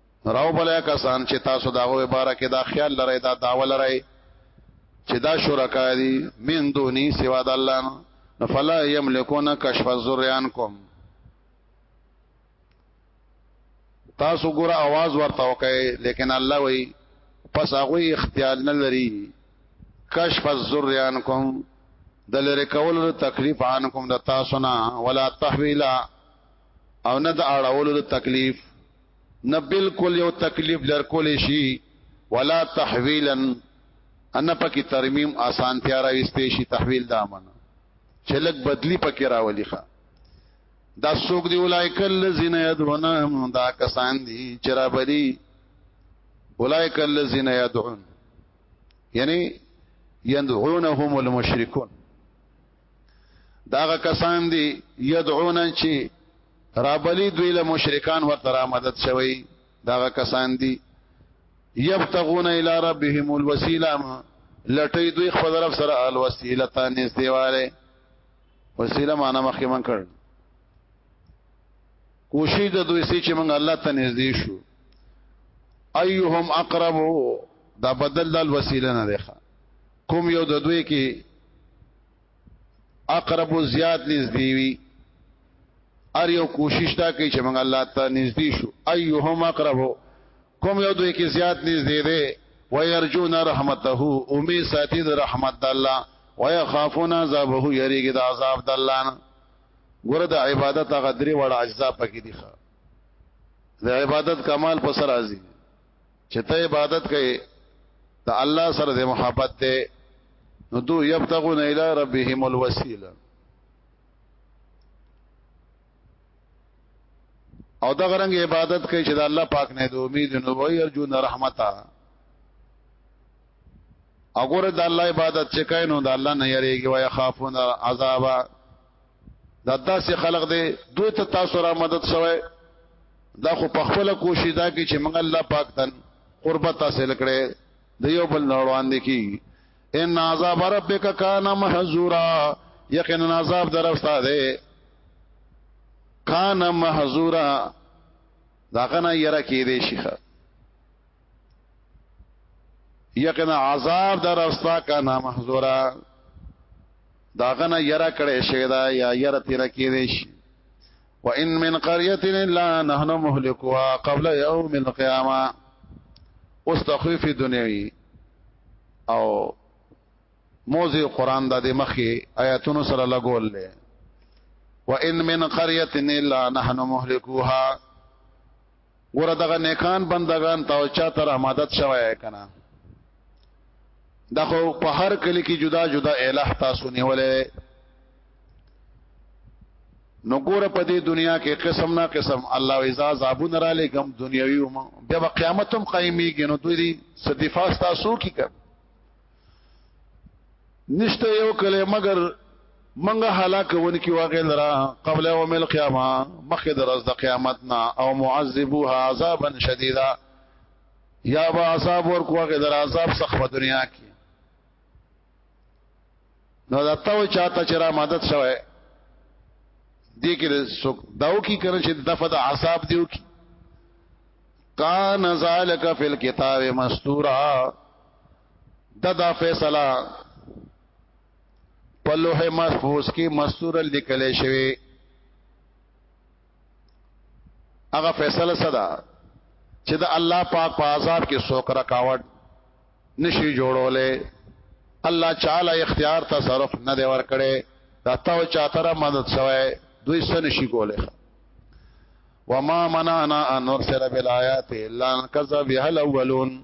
راو بلیا کسان چې تاسو دا غوې باره کې دا خیال لرئ دا داوا لرئ چې دا شرکا دي من دونی سوا د الله نه فلا یملکون کشف الذریان کوم تاسو ګوره आवाज ورته وکړي لیکن الله وی پس هغه اختیار نه لري کشف الذریان کوم د لری کولو تکلیف عنکم د تاسو نه ولا تحویلا او نه د اړولو تکلیف نه بالکل یو تکلیف درکول شي ولا تحویلا ان پکې ترمیم آسان تیار وستې شي تحویل دا منه چې لګ بدلی پکې راولي ښا دا سوق دی اولایک الذین یدعون دا کسان دي چې را بدی اولایک الذین یدعون یعنی يدعونهم المشركون داغه کسان دي يدعون چې رابلی دوی له مشرکان ورته را مدد شوی داغه کسان دي يبتغون الى ربهم الوسيله لټي دوی خپل رب سره الوسيله ته نږدېواله وسیله معنا مخکې من کړ کوشش د دوی سي چې موږ الله ته نږدې شو ايهم اقرب دا بدل د وسیله نه دی کوم یو د دوی کې اقرب او زیات نږدې وي ار یو کوشش دا کوي چې موږ الله ته نږدې شو ايهم اقرب کوم یو دوی کې زیات نږدې دی ويرجون رحمته امي ساتي د رحمت د الله ويخافون عذابه يريګ د عذاب د الله نه ګوره د عبادت هغه درې وړ اجزا پکې دي د عبادت کمال په سر راځي چې ته عبادت کوي ته الله سره د محبت ته نو دو یبتغون الی ربهم الوسیله او دا غرنګ عبادت کوي چې د الله پاک نه د امید نو وي ارجون رحمتا اګوره د الله عبادت چې کینو د الله نه یریږي وای خافون عذاب دا داسې خلق دی دوی ته تاسو را مدد شوه دا خو په خپل کوشش دا کې چې موږ الله پاک تن قربت حاصل کړي د یو بل نړوان دي کی ان عذاب ربک کان محذورا یقینا عذاب درفتا دی کان محذورا دا غنا یره کې دی شيخه یقینا عذاب درفتا کان محذورا داغه نه یرا کړي شوی دا یا یرا تیر کې دی شي وان من قريه الا نحن مهلكها قبل يوم القيامه اوس تخویف دنیوي او موزي قران د مخي آیاتونو سره لګول لې وان من قريه الا نحن مهلكوها ګوره دغه نیکان بندگان تا او چا تر امادت شوی کنه دغه په هر کلی کې جدا جدا الہ تاسو نیولې نو ګوره په دې دنیا کې قسم نه قسم الله عزا زابون را لګم دنیوي او بیا قیامت هم قائمي ګنو دوی دې صدفاس تاسو کې کړ نشته یو کله مگر منګه هلاک ونکی واقع لرا قبل یوم القیامه مخه درز د قیامت نا او معذبوها عذابا شدیدا یا با عذاب ور کو واقع در عذاب سخت په دنیا کې نو دا تو چاته چر مدد شوه دې کې سو داو کی کړ چې دفع د عذاب دیو کی کان ذالک فی الكتاب مستورا دا دا فیصله په لوح محفوظ کې مستور لیکل شوی هغه فیصله صدا چې د الله پاک په عذاب کې څوک رکاوټ نشي جوړولې الله تعالی اختیار تصرف نه دی ورکړي دا تاو چاتره مدد شوی دوی سن شي کوله وما منعنا ان نرسل بالآيات الا ان كذب بها الاولون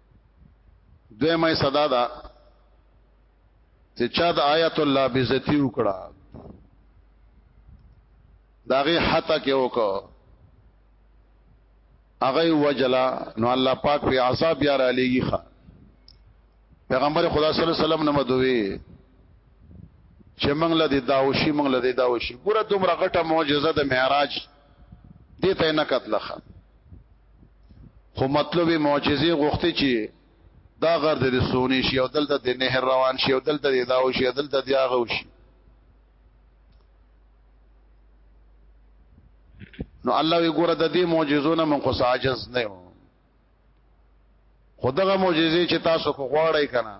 دویمه صدا دا چې چا د آیات الله بیزتی وکړه داغه حتا کې وکړه هغه وجلا نو الله پاک په عذاب یار علیږي ښا پیغمبر خدا صلی الله علیه وسلم نو دوی چې موږ له دې داوشي موږ له دې داوشي ګوره دومره غټه معجزه د معراج دې ته نه کتلخه خو مطلب معجزې غوښته چې دا غر د سونی شي او دلته د نهر روان شي او دلته د داو شي دلته د هغه شي نو الله وی ګوره د دې معجزونه من خو ساجز نه یو خدغه معجزې چې تاسو کو غواړی کنه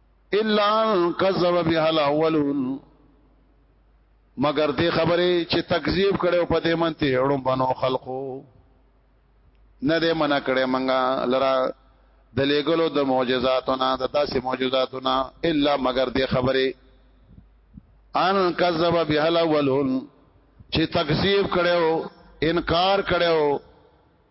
الا ان كذب بها الاولون مگر دې خبره چې تکذیب کړو په دې منته هړم بنو خلقو نه دې منع کړې منګه لرا د لګلو د معجزاتنا د داسې معجزاتنا الا مگر دې خبره ان کذب بها الاولون چې تکذیب کړو انکار کړو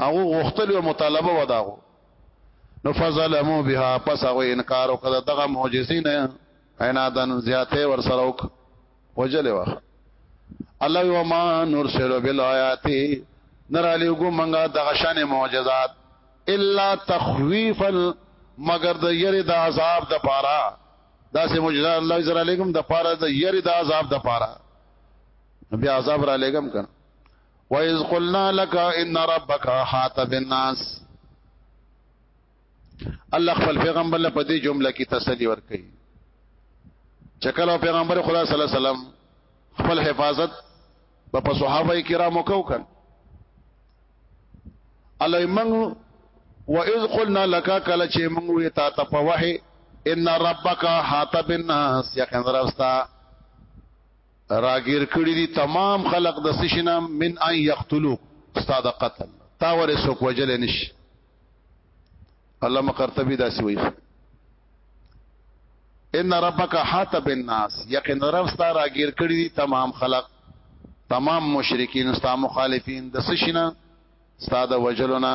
هغه غوښتل او مطالبه وداغو نو فظلمو بها پس هغه انکار وکړه دغه معجزین عنادن زیاته ور سره وک وجل واخ الله وما نرسل بالآیات نر علیګو منګه دغه شان معجزات الا تخویفا مگر د یری د عذاب د پاره دا سه معجزات الله عز علیکم د پاره د یری د عذاب د پاره بیا عذاب را لګم کنه وَإِذْ قُلْنَا لَكَ إِنَّ رَبَّكَ أَحَاطَ بِالنَّاسِ الله خپل پیغمبر له پدې جمله کې تسلی ورکړي چکل او پیغمبر خدا صلی الله علیه وسلم خپل حفاظت په صحابه کرامو کو کړ الله من وَإِذْ قُلْنَا لَكَ کَلَ چه مونږ وی تا ته په وحي ان ربک حاطب الناس یقین رستا راګیر کړی دي تمام خلق د سشنا من ان یقتلوا استاد قتل تا ور سوک وجل نش علامه قرطبي دا سی وی ان ربک حات بالناس یقین رب ستا راګیر کړی دي تمام خلق تمام مشرکین ستا مخالفین د سشنا استاد وجلنا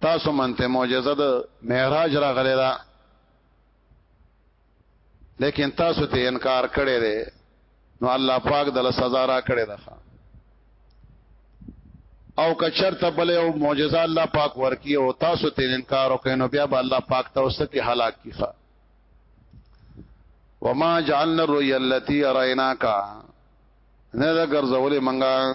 تاسو منته معجزه د معراج راغلی دا لیکن تاسو ته انکار کړی دی نو الله پاک دل سزا را کړی ده او کچرته بل او معجزه الله پاک ورکی او تاسو ته انکار وکینو بیا به الله پاک تاسو ته هلاک کیخه وما جعلنا الرؤيا التي اريناك نه دا ګرځولې منګه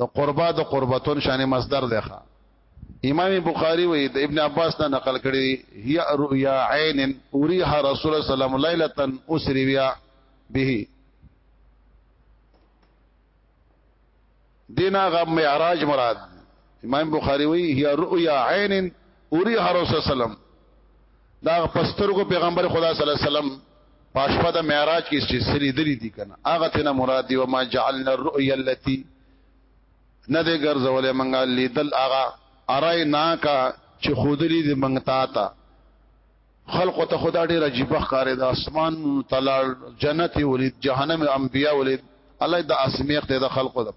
د قربا د قربتون شان مصدر دی ښا امام بخاری وی د ابن عباس نه نقل کړی هي رؤيا عين اوريها رسول الله صلی الله علیه وسلم ليله اسري بها به دینا غ معراج مراد امام بخاری وی هي رؤيا عين اوری هر صلی الله علیه وسلم دا پسترګو پیغمبر خدا صلی الله علیه وسلم پاشپا د معراج کې چې سری دلی دي کنه هغه تینا مراد دی و ما جعلنا الرؤيا التي نه دې ګرځولې منګه لیدل هغه ارای نا کا چې خودلی دې منګتا تا خلق ته خدا ډیر عجیب ښکارې د اسمان تلال جنت ولید جهنم انبیا ولید الله د اسمیخ ته د خلق د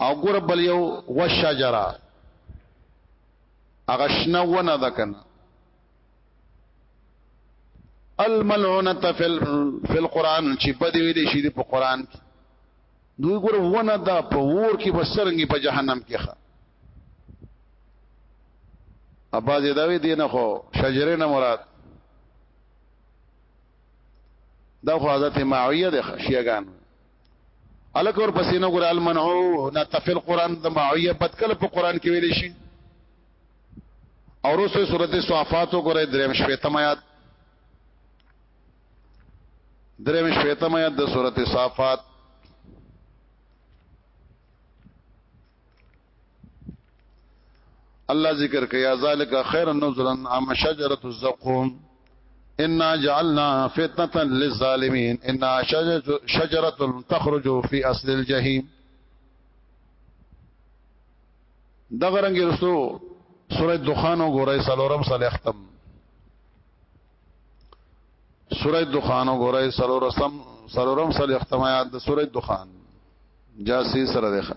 او ګور بل یو وشجرا اغشنا ونه ده کنه الملعونه فی القران چې په دې ویلې شي په قران کې دوی ګور ونه ده په ور کې بسرنګي په جهنم کې ښه اباز دا وی دینه خو شجره نه مراد دا خو حضرت معاویه د شیعاګان الک اور پسې نه ګور المنعو نه تفل قران د معیه بدکل په قران کې ویل شي اور اوسه سورته صافات وګوره دریم شپیتم آیات دریم شپیتم آیات د سورته صافات الله ذکر کیا ذالک خیر نظرا ام شجره الزقوم ان جعلنا فتنه للظالمين ان شجره تخرج في اصل الجحيم دغه رنګ رسو سوره دخان وګورئ سلورم صلی ختم سوره دخان وګورئ سلورم سلورم صلی ختم آیات د سوره دخان جاسی سره ده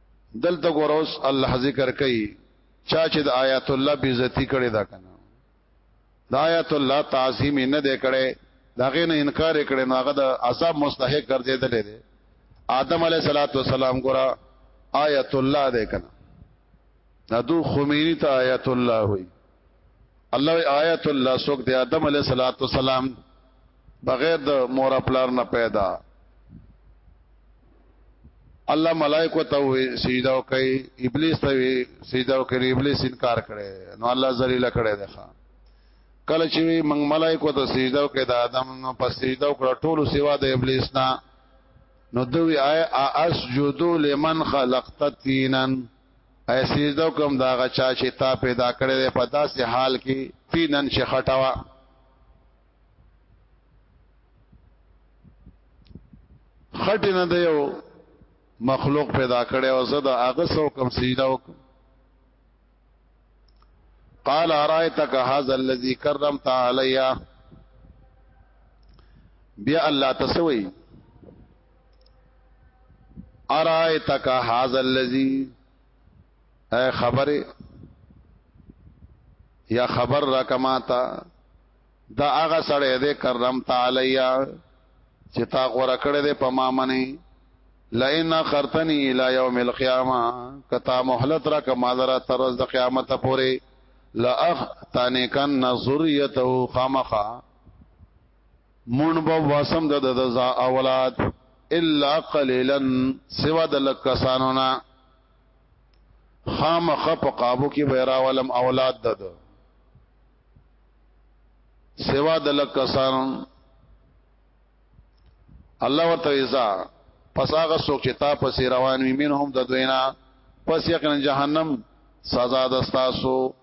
دلته ګوروس الله ذکر کوي چا چې د آیات الله بیزتی کړي دا کنه د آیات الله تعظیم نه دی کړي داغه نه انکار کړي نو هغه د عذاب مستحق ګرځیدل دي آدم علیه صلوات و سلام ګورا آیات الله دی کنه دا دو خمینی ته آیات الله وي الله آیت الله سوک دی آدم علیہ الصلوۃ والسلام بغیر د مور خپلار نه پیدا الله ملائکه ته وی سجده وکي ابلیس ته وی سجده وکړي ابلیس انکار کړي نو الله ذلیل کړي دغه کله چې موږ ملائکه ته سجده وکړي د آدم نو پس سجده وکړه ټول سوا د ابلیس نه نو دوی آیا اسجدو لمن خلقت تینن اي سجده کوم دا غچا چې تا پیدا کړې په داسې حال کې تینن چې خټوا خټ نه دی یو مخلوق پیدا کړي او زه د هغه سو کوم سجده وکم قال ارايتك هذا الذي كرمت عليا بیا الله تسوي ارایتک هاذا الذی اے خبر یا خبر را کماتا دا هغه سړی دې کرم تعالی چې تا غوړه کړې دې په ما منی لئن خرتنی الی یوم القیامه کتا مهلت را کما درا تر ورځ د قیامت پورې لاخ تانکن ذریته خامخا مون به واسم د دزا اولاد الا قليلا سوا د لکسانو نه خامخ په قابو کې بیرا ولم اولاد دد سوا د لکسانو الله ورته ایزا پس هغه څوک چې تا پسې روان وي منهم د دوینا پس یقینا جهنم سزا د تاسو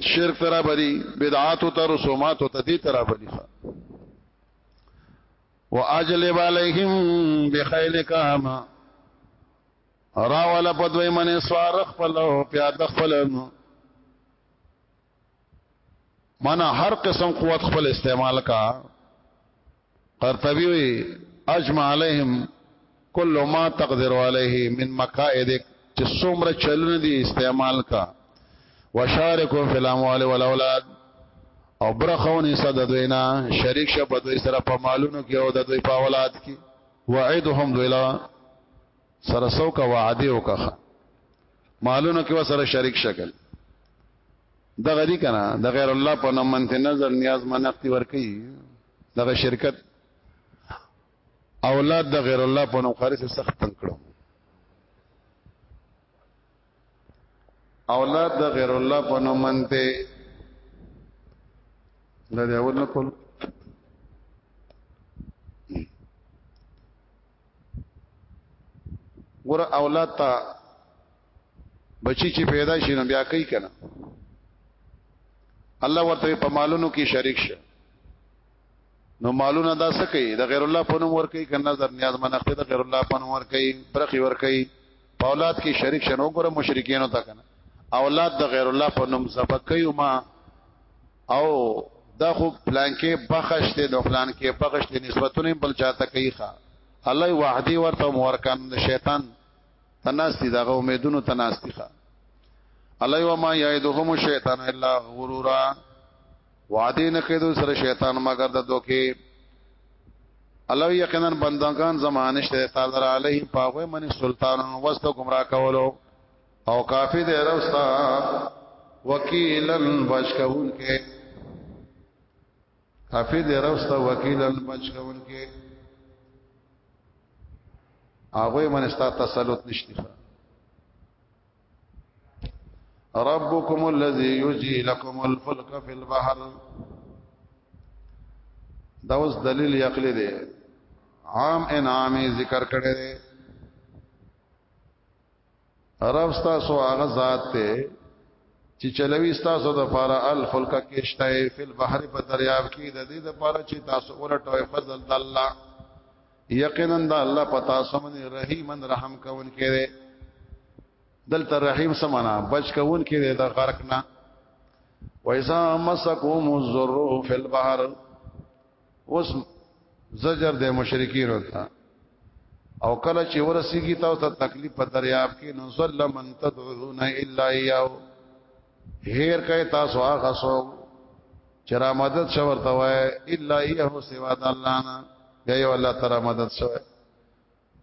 شرک ترا بری بدعات او تر سومات او تدی ترا بری خا واجلب عليهم بخيلك ما راول پدوی من سوار خپل او پیاده خپل منا هر قسم قوت خپل استعمال کا قرطبی وی اجمع علیهم کل ما تقدر علیه من مقائدک چې څومره چلونه دي استعمال کا وشارکو فی الاموال والاولاد او برخونی صد دوینا شریک شه په دوی سره په مالونو کې او د دوی په اولاد کې وعدهم دویلا سره سو کا وعده وکخه مالونو کې وسره شریک شکل د غری کنا د غیر الله په نوم منته نظر نیاز منښت ورکی دغه شرکت اولاد د غیر الله په نوم خارج سخت تنگ کړو اولاد د غیر الله په نوم منته دا دی اول نه کول ګور اولاد ته بچی چې پیدا شي نو بیا کوي کنه الله ورته په مالونو کې شریک شه نو مالونه دا څه کوي د غیر الله په نوم ور کوي کنه نظر نیاز منخته د غیر الله په نوم ور کوي برخي ور کوي په اولاد کې شریک شنو ګره مشرکین وتا کنه اولاد د غیر الله په نوم سبق کوي ما او دا خو پلان کې بخښ ته نو پلان کې بخښ ته نسبتونه بل چاته کوي ښا الله وحدي ورته مورکان شیطان تناستی دا غو امیدونو تناستی ښه الی و ما یعدهم الشیطان الا غرورا وعده نه کېدو سره شیطان مگر د دوکې الله یقینا بندگان زمانه شته تعالی را علیه پاوه من سلطان وست گمراه کولو او کافی دې رستا وکیلن بشکون کې حفیظ رست وکیل البچ کون کې هغه من استا تسلط نشتی ربکم الذی یجی لكم الفلک فی البحر دا اوس دلیل عقلی دی عام انعام ذکر کړی دی رب تاسو هغه ذات ته چې چلوي تاسو د فارا الفلک کېشته په البحر په دریاب کې د دې د پاره چې تاسو ورټوي فضل د الله یقینا د الله پتا سمن رحیمن رحم کون کړي دلته رحیم سمانا بچ کون کړي د غرق نه وایذا مسکم الذر فی البحر اوس زجر د مشرکین وتا او کله چې ورسیږي تاسو ته تکلیف په دریاب کې نو ظلم ان تدعون الا یاو هیر کای تاسو هغه سو چې را مدد شو ورته وای الا یه سوا د الله نه بیا یو الله تعالی مدد شوی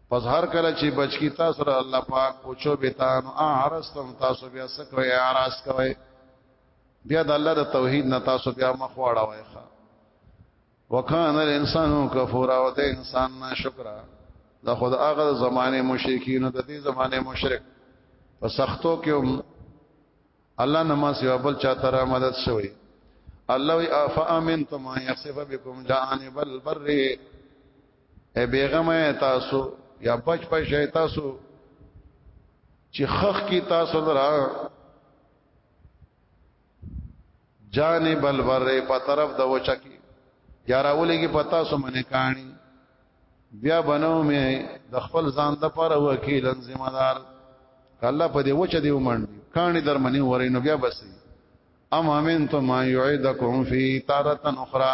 پس هر کله چې بچکی تاسو را الله پاک پوښو به تاسو اعرستم تاسو بیا سکوي اعراس کوي بیا د الله د توحید نه تاسو بیا مخ واړوي ښا وکانه الانسان کفورا او د انسان نه شکر دا خود هغه زمانه مشرکین د دې زمانه مشرک په سختو کې هم الله نما سیوا بل چا تر مدد شوی الله افا امنتم یخسف بكم جانب البر اے بیغمه تاسو یا بچ پای شي تاسو چې خخ کی تاسو درا جانب البر په طرف د وچکی یا راولېږي پتا سو منې کانی بیا بنو مې د خپل ځان د پر وکیل ذمہ دار الله په دې وچه دی ومن کانی در منی ورینو بیا بس ام امنتم ما یعیدکم فی تارتن اخرى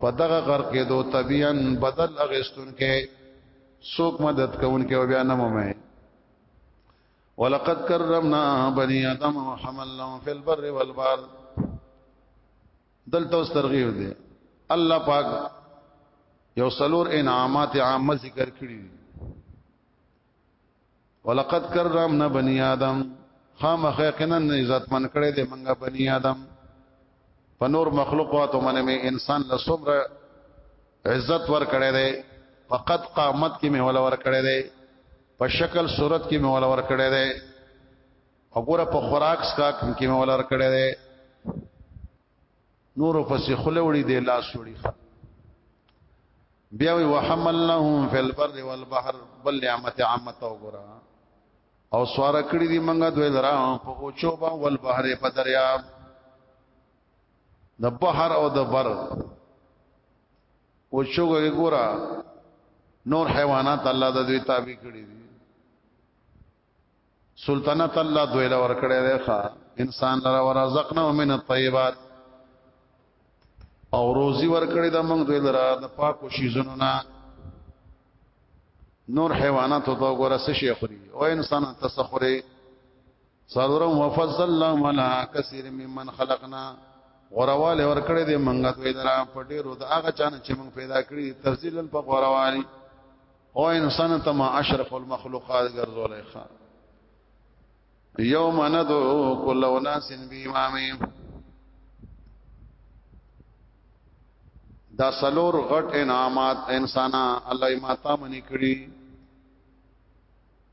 په دغه غرق کې دو طبيعا بدل اغستون کې څوک مدد کوونکې او بیا نه مې ولقد کرمنا بني ادم وحملناهم في البر والبحر دلته اوس ترغیب دی الله پاک یو سلور انعامات عامه ذکر کړی ولقد کرمنا بني آدم خامخ یقینا عزت من کړي دي منګه بني آدم په نور مخلوقات باندې مې انسان له صبر عزت ور کړي دي فقط قامت کې مې ولا ور کړي دي په شکل صورت کې مې ولا ور کړي دي وګوره په خوراک سکا کې مې ولا ور کړي دي نور پسې خله وړي دی لاس وړي بیا وی وحملناهم فی البر والبحر بل نعمت عامت وګرا او سوار کړی دی منګه دوی درا په اوچو با والبحر په دریاب د بحر او د بر اوچو ګری ګورا نور حیوانات الله د دوی تابع کړی دی سلطنت الله دوی لور کړی دی ښا انسان لره ورزقنا من الطيبات او روزي ور کړی دا موږ دوی لره د پاکو شیزونو نه نور حیوانات ته وګوره څه شي خوري او انسان تسخري سرورم وفضلنا ملا کثیر ممن خلقنا غورواله ور کړی دی موږ دوی لره په ډیرو د هغه چانه چې موږ پیدا کړی تفصیلا په غورواله او انسان ته ما اشرف المخلوقات ګرځولای ښا یوم ندعو کل اناس بیمامهم دا سلور غټ انعامات انسانا الله ما تا منی کړی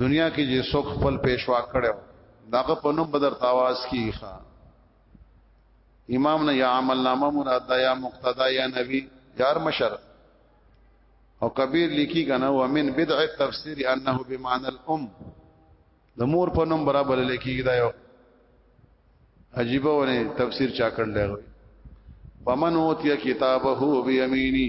دنیا کې چې څوک خپل پیشوا کړو داغه په نوم بدر تاواز کیخه امام نه یا عمل نامه مراد یا مقتدا یا نبی یار مشر او کبیر لیکي کنه و من بدع التفسیر انه بمعنى الام د مور په نوم برابر لیکي دا یو عجیب ونه تفسیر چا کړل ومن اوتیا کتابه بیمینی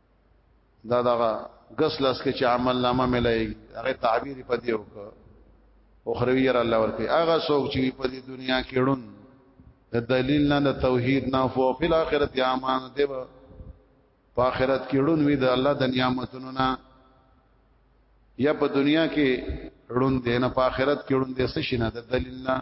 دا دغه غس لاس کې چې عمل نامه ملایي هغه تعبیر په دی وک او خروی را الله ورته هغه څوک چې په دې دنیا کې ړوند د دلیل نه د توحید نه فو فی الاخرت یامان دی په آخرت کې ړوند وي د الله د نعمتونو نه یا په دنیا کې ړوند دی نه په آخرت کې ړوند دی څه شي نه د دلیل نه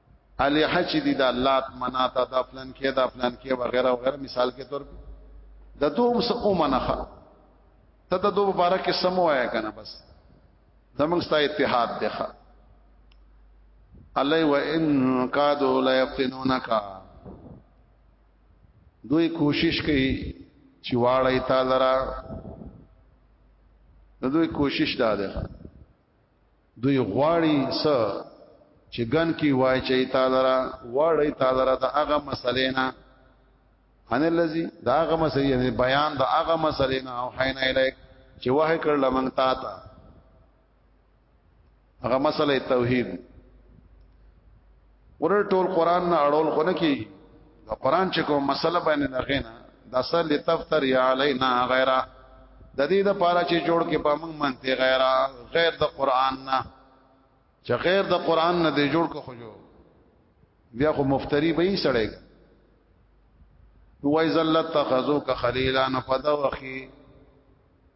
الی حج دي د لات منات د افلان کې د افلان کې وغیرہ وغیرہ مثال کې تور د دوم سو منخه ته د دوه مبارک سمو آیا کنه بس زمنګ ستا اتحاد دی ښا الله و ان قادو لا یفتنونک دوی کوشش کوي چې واړی تعالی را دوی کوشش دا ده دوی غواړي س چې ګن کې وای چې تعالی را غواړي تعالی را د هغه مسلې نه ان الذي دا هغه مسلې یعنی بیان د هغه مسلې نه او حینا الیک چې وه کړل مونږ تا ته هغه مسلې توحید ورته ټول قران نه اړول خو نه کی دا قران چې کوم مسله باندې نه غینا دا سر لتفتر یا علینا غیره د دې د پاره چې جوړ کې په موږ منته غیره غیر د قران نه چې غیر د قران نه دی جوړ کو خو جو بیا خو مفتری به یې سړی وای زلت تخذو ک خلیلا نه پدوخی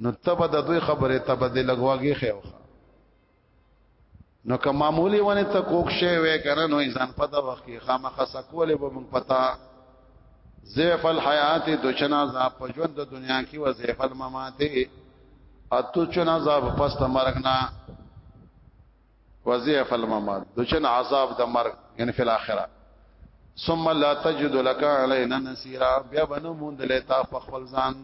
نو تبه د دوی خبره تبه د لګواږي خو نو که معمولی ونه ته کوک شی وې کنه نو انسان په دا وخت کې خامخا سکولې به مونږ پتا زیف الحیات دو چنا عذاب په ژوند د دنیا کې و زیف الممات اتو چنا عذاب پس د مرګ نه و زیف الممات دو چنا عذاب د مرګ یعنی فی الاخره ثم لا تجد لك علينا نصيرا بیا بنو مونږ له تا په خپل ځان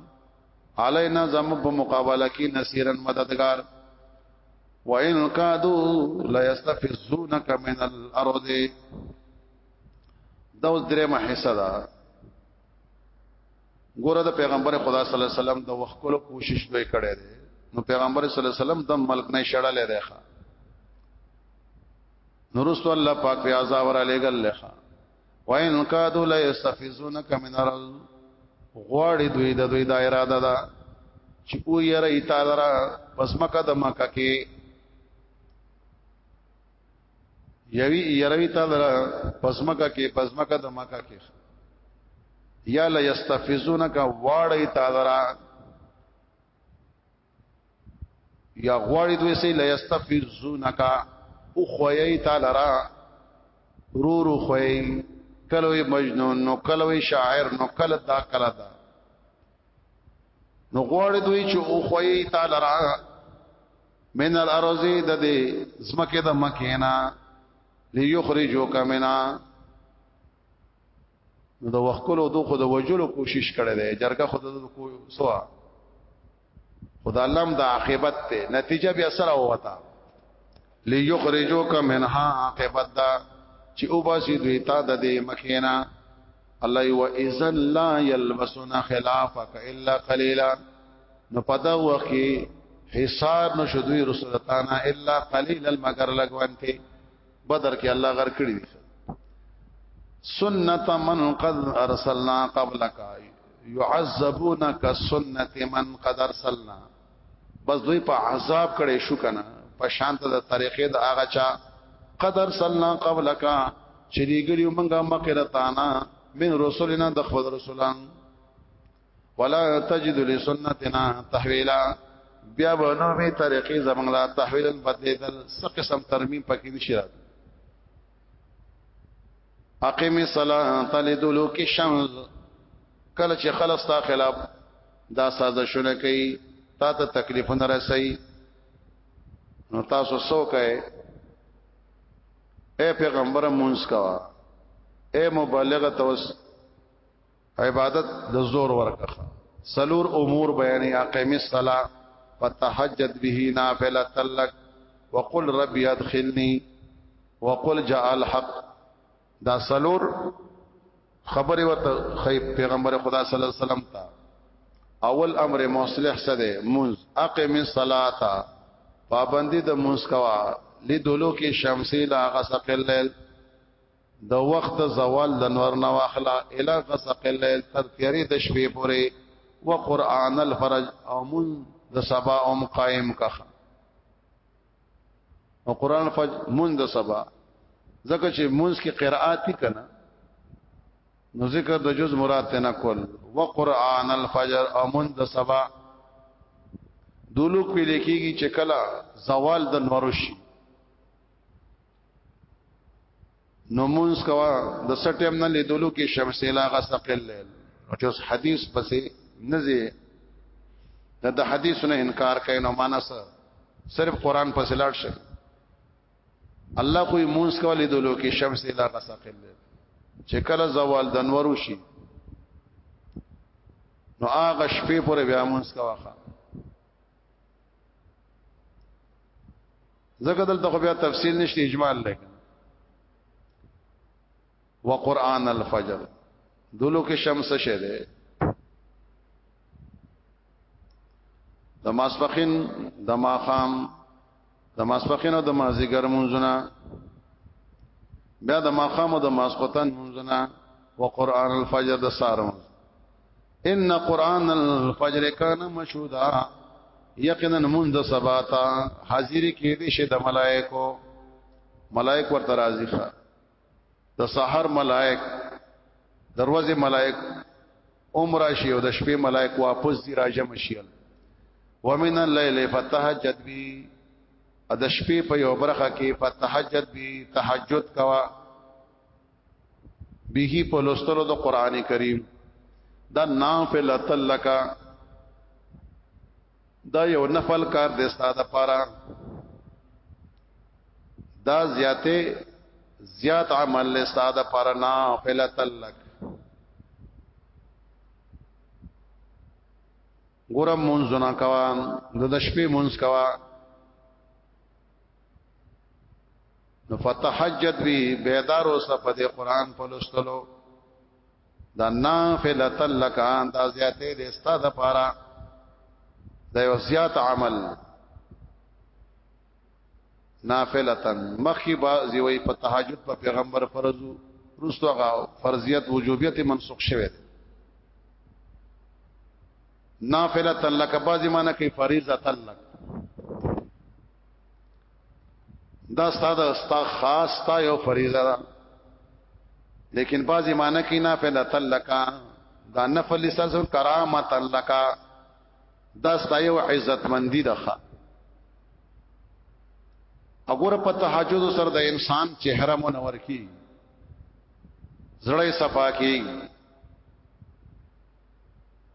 علینا زموږ په مقابله کې نصيرا مددگار وان کادو لا یستفزونک من الارض دا اوس درې محسه ده ګوره د پیغمبر خدا صلی الله علیه وسلم د وخت کولو کوشش دوی کړی دی نو پیغمبر صلی الله علیه وسلم د ملک نه شړلې دی ښا نورست الله پاک ریاضا ور علیګل لخوا وان کادو لا یستفزونک من الارض غواړي دوی د دوی د اراده ده چې او یې رې تعالی را پس مکه د مکه کې یوی یروی تعالی را پس مکه کې پس مکه د مکه کې یا لا یستفزونک واړی تعالی را یا غواړي دوی سي ليستفزونک او خوي تعالی را رو رو خوي کلوې مجنون نو کلوې شاعر نو کله دا کله دا نو غواړي دوی چې او خوي تعالی را من الارض د دې زمکه د مکینا ليخرجوک منا نو د وکولو دوه د وجلو کوشش کړي دی جرګه خود د کو سوا خدا الله د عاقبت ته نتیجه بیا سره وتا ليخرجوک منها عاقبت دا چې او باسي دوی تا د دې مخینا الله یو اذن لا یلبسون خلافک الا قليلا نو پدا وکي حصار نو شدوی رسولتانا الا قليلا مگر لګوانته بدر کې الله غر کړی دي سنت من قد ارسلنا قبلك يعذبون كسنت من قد ارسلنا بس دوی په عذاب کړي شو کنه په شانته د طریقې د هغه چا قدر سلنا قبلک چې دی ګړي مونږه مقرتانا من رسولنا د خپل رسولان ولا تجد لسنتنا تحویلا بیا به نو می طریقې زمنګ لا تحویلا بدلیدل څه قسم ترمیم پکې نشي راځي اقیم الصلاه لدلوک الشمس کله چې خلص تا خلاف دا سازشونه کوي تا ته تکلیف نه رسي نو تاسو سو کوي اے پیغمبر مونږ کا اے مبلغ توس عبادت د زور ورکه سلور امور بیان یا قیم الصلا فتهجد به نافله تلک وقل رب يدخلني وقل جاء الحق دا سلور خبره ورته خی پیغمبر خدا صلی الله علیه وسلم تا اول امر مصلح سده منز اقم الصلاه پابندی د منز کوا لدلو کې شمسی لا غسق الليل د وخت زوال د نور نه واخلا اله غسق الليل تر تیری د شپې پورې وقران الفرج او من د سبا او مقایم کا او قران فج من د سبا ځکه چې منځ کې قرائت کنا نو ذکر د جز مراد نه کول وقران الفجر او من د سبا دولوک ویل کېږي چې کلا زوال د نورشي نو مونږ کوا د سټیم نه لیدلو کې شمس لاغه ثقل لیل او چې اوس حدیث پسې نزي دا د حدیث نه انکار کوي نو مانس صرف قران پسې لاړ شي الله خو مونږ کوا لیدلو کې شمس لاغه ثقل لیل چې کله زوال د انورو شي نو هغه شپې پورې بیا مونږ کوا زګه دلته خو بیا تفصیل نشته اجمال لګ وقران الفجر دلو کې شمس شه ده د ماسپخین د ماخام د ماسپخین او د مازیګر منځونه بیا د ماقام او د ماسختن منځونه وقران الفجر د سار ان قران الفجر کان مشهودا یقینا منذ سباتا حاضر کې دي شه د ملائکو ملائک ورته راضي ښه د سحر ملائک دروازه ملائک عمره شي او د شپې ملائک واپس دی راجم شي ومن الليل فتهجد بي د شپې په یو برخه کې فتهجد بي تهجد کوا به په لوستلو د قران کریم دا نافلۃ لک دا یو نفل کار دی ستاده پاره دا زیاته زیات عمل له ستاده پاره نه فلا تلک ګورم مونږ نه کوا د شپې مونږ کوا نو فتحجت وی بیدار اوسه په دې قران په لوستلو دا نافلت لک ان دا زیاته د استاد لپاره دا یو زیات عمل نافلتن مخی با زیوی په تهجد په پیغمبر فرضو رستو غا فرضیت وجوبیت منسوخ شوه نافلتن لک بازی معنی کی فریضه تلک دا ستاده استا خاص تا یو فریضه ده لیکن بعضی معنی کې نه فعل تلکا دا نفل لسان کرامت لکا دا ستا یو عزت مندی ده اګور په تهجد سره د انسان چهره منور کی زړه صفا کی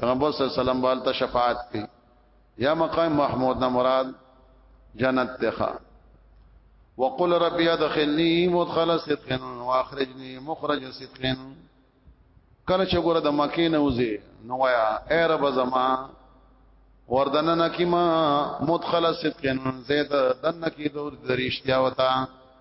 پیغمبر صلی الله علیه وسلم والته شفاعت کوي یا مقام محمود نه مراد جنت ته وقل ربي ادخلني مدخل صدق واخرجني مخرج صدق کله چې ګوره د مکې نه وځي نو وایا اے رب زما وردن نکما مدخل صدق زید دن کی دور درشتیا وتا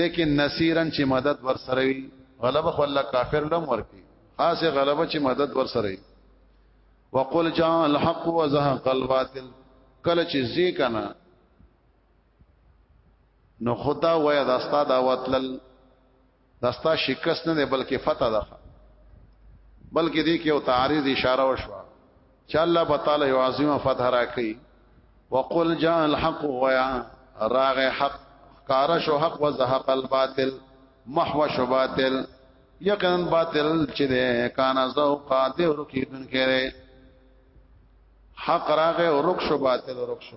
لیکن نصيرن چې مدد ور سره وي غلبه خو الله کافر لم ورکی خاصه غلبه چې مدد ور سره وي وقل جاء الحق وزهق الباطل کله چې زی کنه نو خدا وای دا ستا دا وتل دا ستا شکست نه بلکې فتح ده بلکې دې کې او تعارض اشاره وشوه چې الله په تعالی یو عظیمه فتح راکړي وقل جاء الحق ويا راغ حق کار شو حق وزهق الباطل محو شو باطل یقینا باطل چې ده کان ذوق دې ورکی دن کړي حق راغ او رک شو باطل رک شو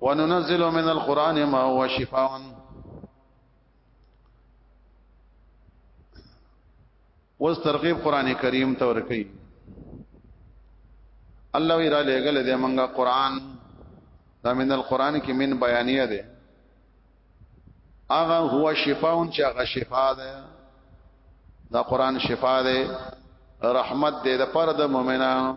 وننزل من القران ما هو شفاء وز ترغیب قران کریم ته ورکی الله وی را لګل دې منګه قران دا من القران کې من بیانیه ده اغه هو شفاء چې هغه شفاء ده دا قران شفاء ده رحمت دې د پر د مؤمنانو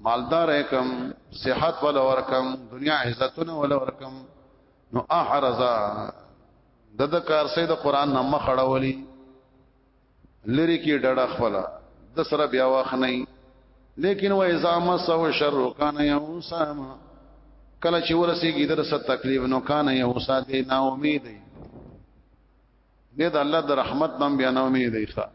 مالدار کم صحت ولا ورکم دنیا عزتونه ولا ورکم نو احرزا د د کار سي د قران نه مخ اړولي لری کی ډډه خپل د سره بیا واخ نه لیکن و اذا مسو شر کان یوسام کله چې ورسیږي درسه تکلیف نو کان یوسا دی نا امید دې د الله د رحمت نام بیا نه امید دی ښا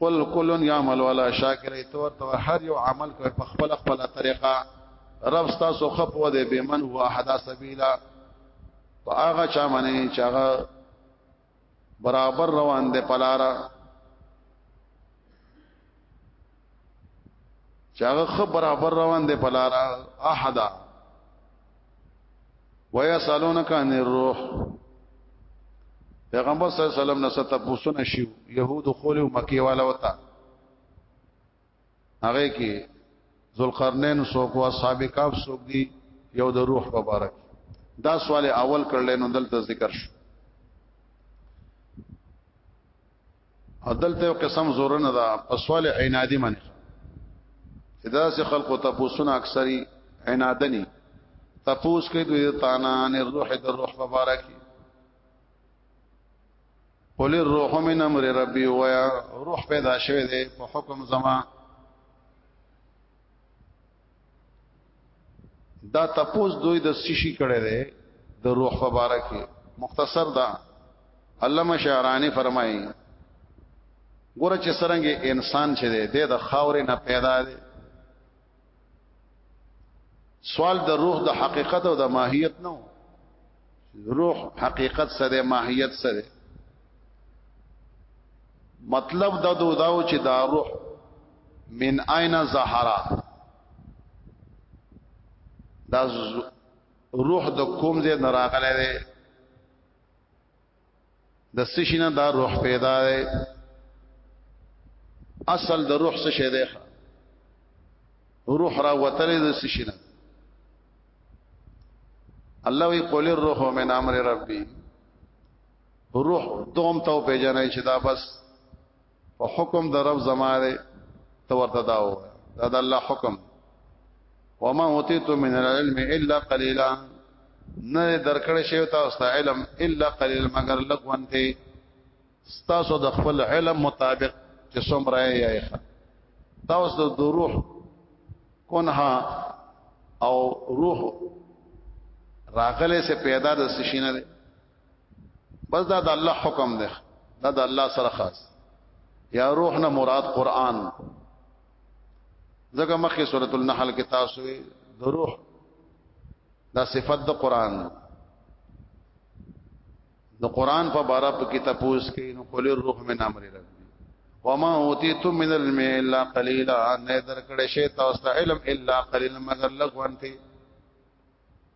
قل کل یعمل ولا شاکر تو تو هر یو عمل کوي په خپل خپل طریقه رب تاسو خپ و دې به من هو حدا سبیلا په هغه چا باندې چې هغه برابر روان دي پلارا چاغه خبر برابر روان دي پلار احدا ويسالونك عن الروح پیغمبر صلی الله علیه وسلم نه ستپوسونه شي يهود خول او مکی والا وتا هغه کې ذوالقرنین سوق او اصحاب کاف سوق دي یو د روح مبارک دا سوال اول کړل نو دلته ذکر شو عدالت یو قسم زور نه دا په سوال عنادی منه دا سه خلق ته پوسونه اکثری عنادنی تپوس کې دوی تانا ان روح د روح مبارک قل الروح من امر ربي ويا روح پیدا شوه دې په حکم زما دا تپوس دوی د سشي کړي ده د روح په باره کې مختصر دا علامه شعرانی فرمایي ګوره چې سرنګ انسان چې دی د خاورې نه پیدا دی سوال د روح د حقیقت او د ماهیت نو روح حقیقت سره ماهیت سره مطلب د دو داو چې دا روح من اين ظهرا دا روح د کوم ځای نه راغلی دی د سشینه دا روح پیدا دی اصل د روح څه شی دی روح را وتل د سشینه الله وی قول الروح من امر ربي روح دوم ته پیژنې چې دا بس په حکم د رب زماره تو ورته دا و دا د الله حکم وما اوتیت من العلم الا قليلا نه درکړې شی تاسو ته علم الا قليل مگر لګونته تاسو د خپل علم مطابق چې څومره یې ښه تاسو د روح کنها او روح راغله سے پیدا د سشینه بس دا د الله حکم دی دا د الله سره خاص یا روح نه مراد قران زګه مخه سورۃ النحل کې تاسو د روح دا صفت د قران د قران په بارا په کې تپوس کې نو قول روح من امر رب وما اوتیتم من العلم الا قليلا نه درکړې شی تاسو ته علم الا قليلا مگر لګوانته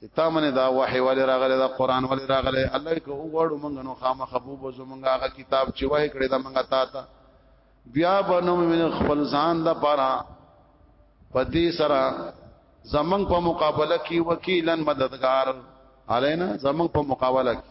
چې تا منه دا وحي ولې راغله دا قران ولې راغله الله کو وړو مونږ نو خامه خبوب زمونږ هغه کتاب چې وای کړی دا مونږه تا ته بیا بنو من خپل ځان د پاره پدې سره زمنګ په مقابله کې وکیلن مددگار علینا زمنګ په مقابله کې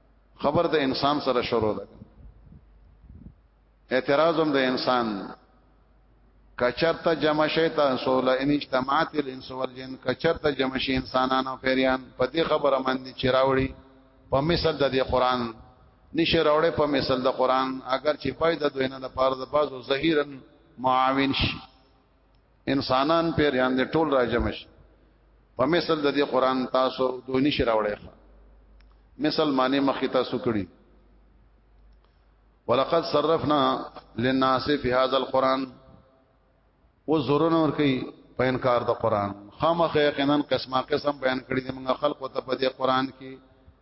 خبر د انسان سره شروع ده اعتراض هم د انسان کچرتا جمع شي تاسو له ان اجتماعات الانس والجن کچرتا جمع شي انسانانو پیریان په دې خبره باندې چراوړي په مثال د دې قران نشه راوړې په مثال د قران اگر چې پای د دوی نه د پاره د بازو ظهیرن معاون شي انسانان پیریان دې ټول راجم شي په مثل د دې قران تاسو دوی نشي راوړی مثل معنی مخې تاسو کړی ولقد صرفنا للناس في هذا القران و زورن ور کوي په انکار د قران خامخ یقینا قسمه قسم بیان کړی دی موږ خلق ته په دې قران کې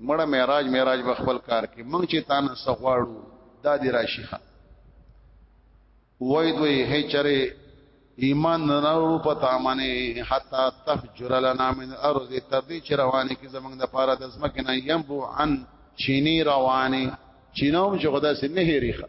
مړه معراج معراج به خپل کار کې مونږ چې تانه سغواړو دا دی راشيخه وای دوی هي چره ایمان ننارو په تامنه حتا تفجر لنا من ارض تردی چې رواني کې زمنګ د پاره د زمکه نه ينبو عن چيني رواني چینوم چې خدا سي نه هريخه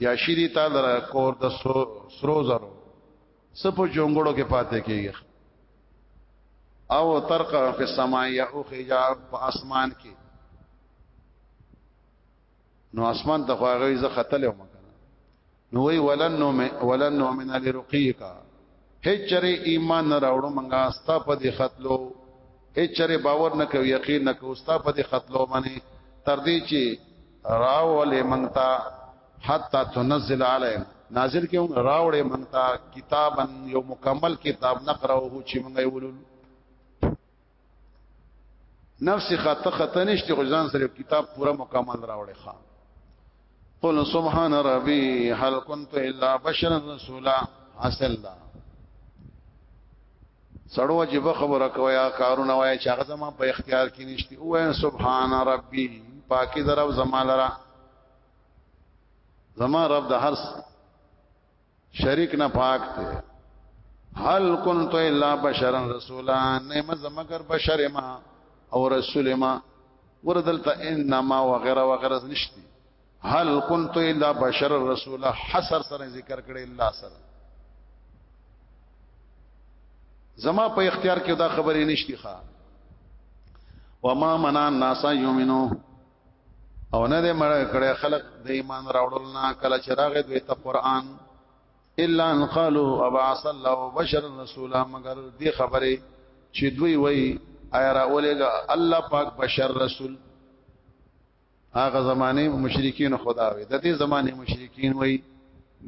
یا شری تا در کور د سرو زرو سپو جونګړو کې پاتې کیږي او ترق فی السماء یا او خجا په اسمان کې نو اسمان ته خواږی ز خطل و مکنه نو وی ولن نو ولن نو من لرقیک هچره ایمان نه راوړو منګه استا په دې خطلو هچره باور نه کوي یقین نه کوي استا په دې خطلو باندې تر دې چې راولې منتا حتا تنزل علی نازل کې راولې منتا کتابن یو مکمل کتاب نقره چې موږ یې ولول نفس خطه خطه نشته خو ځان سره کتاب پورا مکمل راوړي ښا قل سبحان ربي هل كنت الا بشرا رسولا اصل الله سړو عجیب خبره کویا کارونه وای چې هغه زما په اختیار کې نشتی او سبحان ربي پاکي درو زما لرا زما رب د هر شریک نه پاک دی هل كنت الا بشرا رسولا نعم زمگر بشر ما او رسول ما وردلته انما وغيرها وغيرها نشتی هل كنت الا بشر الرسول حسر سره ذکر کړي الله سره زما په اختیار کې دا خبرې نشتی ښا وما منا الناس یومنو او نه دې مړ کړه خلق د ایمان راوړل نه کله چې راغې دوی ته قران الا ان قالوا ابعث الله بشر رسولا مگر دې خبرې چې دوی وای آیا راولېګا الله پاک بشر رسول هغه زمانه مشرکین خدا وي د دې زمانه مشرکین وي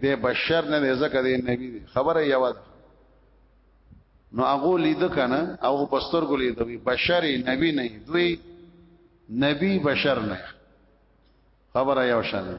د بشر نه ځکه د نبی دی خبره یو ده نو هغه لید کنه او پستر کو لید وي بشر نبی نه دوی نبی بشر نه خبره یو شان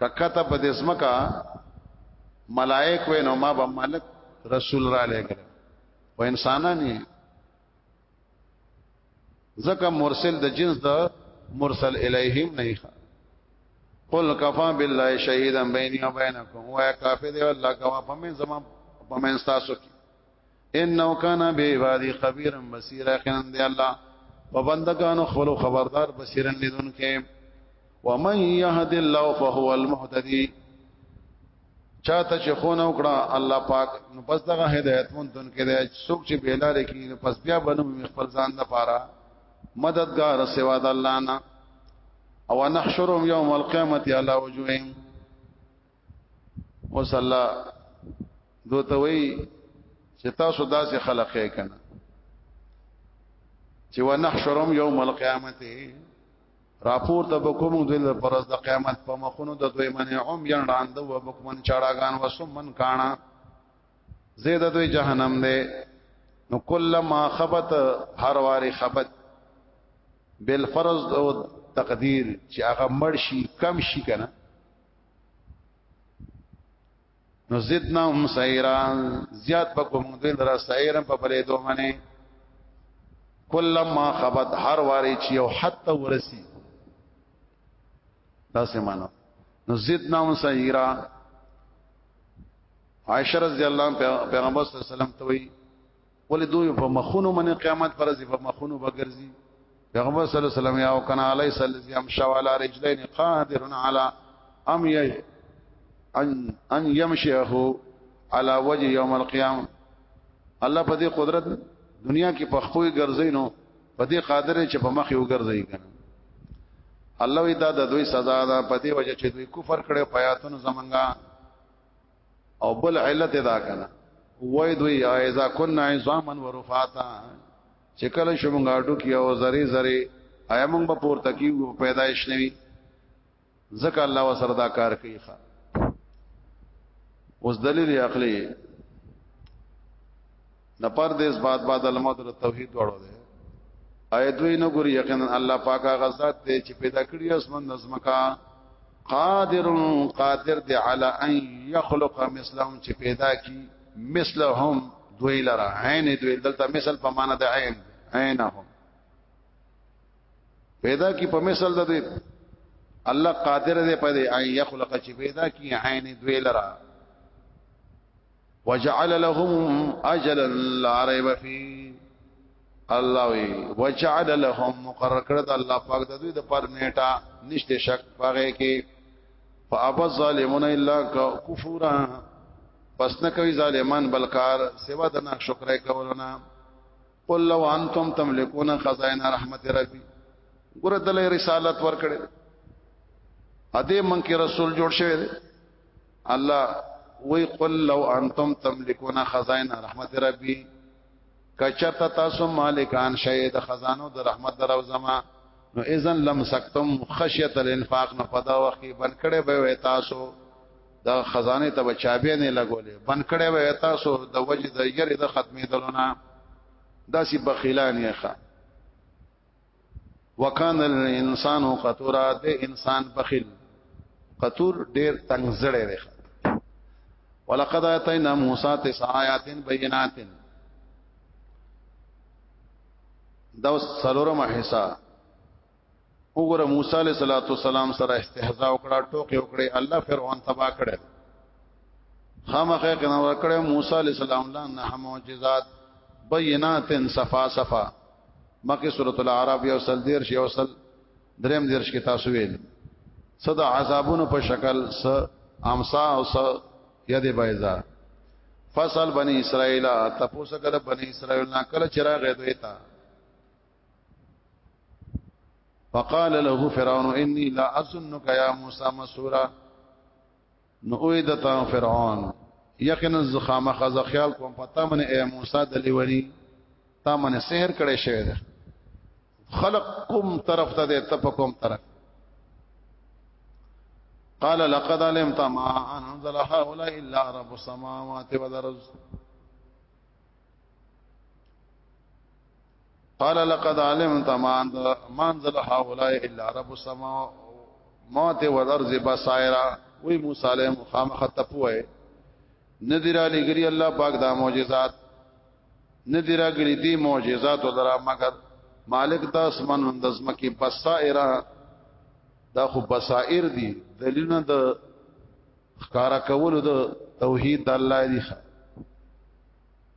ککته په دې سمکا ملائک وې نو ما به ملک رسول را لګل و انسانانی زکه مرسل د جنس د مرسل الیهم نه قل کفا بالله شهیدا بیني و بینکم و کافر دی الله کوا فمن زمان فمن تاسو کی انه کان به عبادی خبیرا بصیرا خند الله په بندگانو خپل خبردار بصیرا لیدون کې ومن يهد الله فهو المهتدي چاته چې خونه وکړه الله پاک نو پس دغه هدایت مون دن کې دی څوک چې بیلاره کې نو پس بیا بنو خپل ځان د پاره مددگار سوا د الله نه او نحشرهم يوم القيامه على وجوههم اوس الله دوته وی چې تاسو داسې خلق یې کنه چې ونحشرهم یوم القیامت راپور ته بکوم دل پرز د قیامت په مخونو د دوی منه عم یان راند و بکمن چاړاګان وسمن کانا زید دوی جهنم دی نو کله ما خبت هر واری خبت بل فرض او تقدیر چې هغه مړ شي کم شي کنه نو زدنا هم سیرا زیاد بکم دل را سیرم په بلې دوه منه کلم ما خبت هر واری چې او حتی ورسی دا سمانو نو زدنا هم سیرا عائشہ رضی الله عنها پیغمبر صلی الله علیه وسلم ته وی ولې دوی په مخونو باندې قیامت پر ځي په مخونو بګرځي پیغمبر صلی الله علیه وسلم یا وکنا علی صلی الله علیه وسلم شوالا رجلین قادر علی ام ی ان ان یمشه علی وجه یوم القیامه الله په دې قدرت دنیا کې په خوې ګرځي نو په دې قادر چې په مخ یو ګرځي کنه الله وی دا د دوی سزا ده په دې وجه چې دوی کفر کړي پیاتونو زمنګا او بل علت دا کنه وای دوی اذا كنا عظاما ورفاتا چې کله شوم غاټو کې او زری زری آیا موږ به پورته کیو پیدایش نوي ځکه الله وسره دا کار کوي ښا اوس دلیل عقلی نه پر دې اسباد بعد الموت د توحید وړو ده اې دوی نو ګور یقینا الله پاک هغه ذات دی چې پیدا کړی اسمن نظمکا قادر قادر دی علی ان یخلق مثلهم چې پیدا کی مثلهم دوی لره عین دوی دلته مثل په معنا د عین عینهم پیدا کی په مثل د دوی الله قادر دی په دې ان یخلق چې پیدا کی عین دوی لره وجعل لهم اجلا لا ريب فيه الله وی وجعل لهم مقرر کړ د الله پاک د دوی د پر نیټه نشته شک پغه کې فاب الظالمون الا کفورا پس نه کوي ظالمان بلکار سوا د نه شکرای کولونه قل لو انتم تملكون خزائن رحمت ربي ګور دلې رسالت ورکړي اده من کې رسول جوړ شوی الله وی قل لو انتم تملكون خزائن رحمت ربي کچرتا تاسو مالکان شې د خزانو د رحمت درو زما نو اذن لم سکتم خشیت الانفاق نو پدا وخت بن کړه به تاسو د خزانه ته بچابې نه لګولې بن کړه به تاسو د وجه د یری د ختمې دلونه داسې بخیلان یې ښه وکانه الانسان قطورا د انسان بخیل قطور ډیر تنگ زړه دی ولقد اتینا موسی تسع آیات بینات دا سلورم حصہ وګوره موسی علیہ الصلوۃ والسلام سره استهزاء وکړه ټوکې وکړې الله فرعون تبا کړه خامخې کنه ورکړې موسی علیہ السلام لا نه معجزات بینات صفا صفا مکه سورۃ الاعراف یو سل دیر شی وصل دریم دیر شی تاسو ویل صدا عذابونو په شکل س امسا او س ید بایزا فصل بنی اسرائیل تپوس کړه بنی اسرائیل نا کله چرای غیدوی تا فقال له فرعون اني لا اظنك يا موسى مسورا نو اوې د تا فرعون یقینا زخامه خزه خیال کوم پتا من اے موسی د لیوري تا من سحر کړي شوی ده خلق کوم طرف ته ده تپ کوم طرف قال لقد علمت ما انزل هؤلاء الا رب السماوات والارض قال لقد علمت ما انزل هؤلاء الا رب السماء موت والارض بصائرا وی موسی علیہ مخام خطپوه ندر علی گری الله پاک دا معجزات ندر گری دی معجزات ولرا مگر مالک د اسمان او د زمکی بصائر دا خو بصائر دی دلیلونه د خکارا کول د توحید د الله دی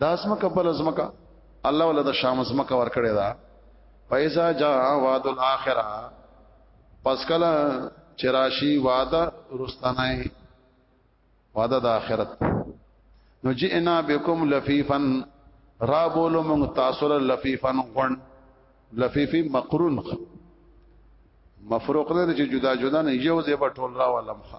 دا زمکه بل زمکه الله ولا د شام زمکه ور کړی دا پیسا جا وعد الاخره پس کله چراشی وعده رستنای وعده د اخرت نو جئنا بكم لفيفا را بولو موږ تاسو له لفيفا غون لفيفي مقرون مفروق نه چې جدا جدا نه یو ځای په ټول را ولمخه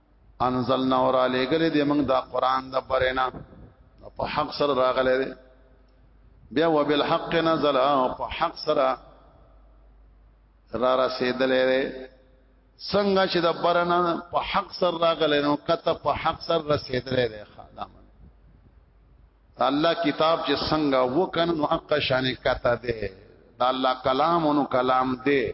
انزلنا اور علی گلی دی موږ دا قران د پرینا په حق سره راغلی دی بیا وبالحق نزل او په حق سره را رسیدلې دی څنګه چې د پرنا په حق سره راغلی نو کته په حق سره رسیدلې دی خدام الله کتاب چې څنګه وکنه نو حق شان کته دی دا الله کلام نو کلام دی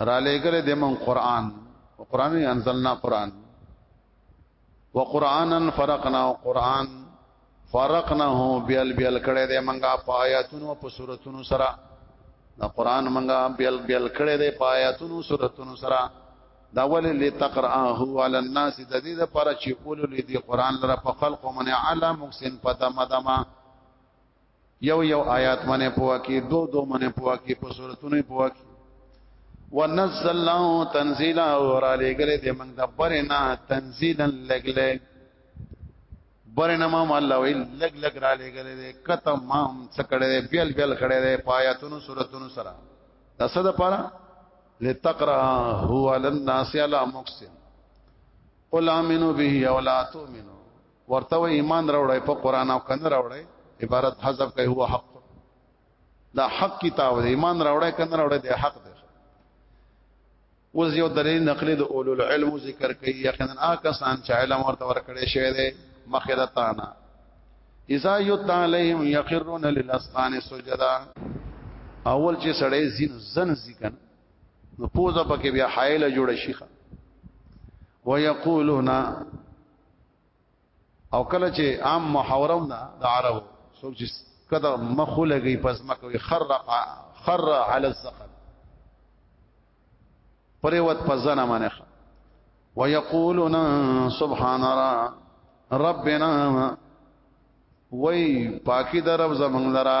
را لګل د من قران او قران انزلنا قران وقرانا فرقنا قران فرقناه بیل بیل کړه دې منګه پایاتونو په سوراتونو سره دا قران منګه بیل بیل کړه دې پایاتونو سوراتونو سره دا ولې لتقراه علی الناس د دې لپاره چې اولو دې قران لره په خلق من علم مکسن پدما دما یو یو آیات باندې پوها کی دو دو باندې پوها کی په سورتونو پوها کی ونزلنا تنزيلا اور علی گله دې موږ د برنا تنزيلا لګ لګ برنا ما الله وی لګ لګ را لې گله دې کته ما څکړې بیل بیل کړې دې پایاتونو سورتونو سره تاسو د پاره لتقرا هو على الناس على مقسم قل امنوا به او لا تؤمنوا ورته وی ایمان راوړی په قران او کنه راوړی عبارت حذف کوي هو حق دا حق کتاب دی ایمان راوړی کنه راوړی دی حق دی اوس یو دلیل نقلی د اولو العلم ذکر کوي یقینا آکسان چې علم ورته ورکړی شوی دی مخیرتانا اذا یتعلیم یخرون للاسقان سجدا اول چې سړی زین زن ذکر نو پوزه پکې بیا حایله جوړه شيخه ويقولون او کله چې عام محورم دا د عرب څوک چې کده مخو لګي پس مکوي خر خر على الزخم پریوت پزنه منه ويقولون سبحان ربنا وای پاکی درب زمنګ لرا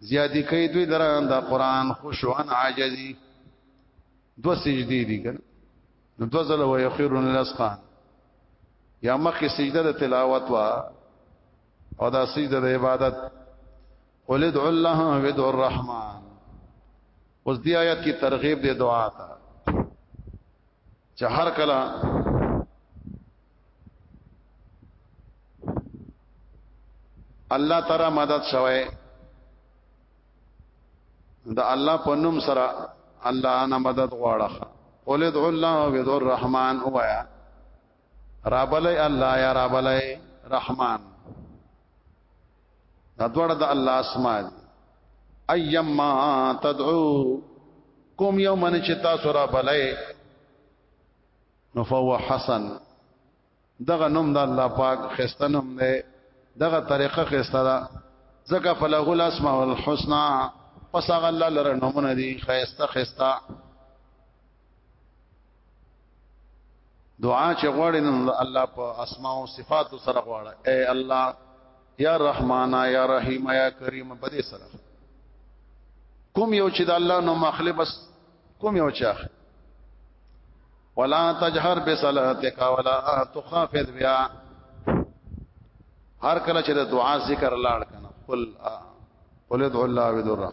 زیاتی کوي دوی لره دا قران خشوعن عاجزي دو سجدي دي کنه نو دو زله و يخيرون الاسقان یا مخکې سجده د تلاوت وا او دا سجده د عبادت قل ادعوا الله وادعوا الرحمن اوس دی آیات کی ترغیب دی دعا ته چې هر کله الله تعالی مدد شوه د الله په نوم سره الله نه مدد غواړه قل ادعوا الله وذو الرحمن وایا رابلای الله یا رابلای رحمان دا دوړه د الله اسماء دي ايما تدعو کوم یو من چې تاسو را بلای نو فهو حسن دغه نوم د الله پاک خسته نوم دی دغه طریقه خسته ده ځکه فلغ الاسماء الحسنا پس هغه الله لره نومونه دي خسته خسته دعا چې غواړي نو الله په اسماء او صفات سره غواړي اے الله یا رحمانا یا رحیم یا کریم په دې سره کوم یو چې د الله نو مخلب بس کوم یو چې ولا تجهر بصلاتك ولا تخافت بها هر کله چې د دعا ذکر لاړ کنه قل قل ادعوا الله بدر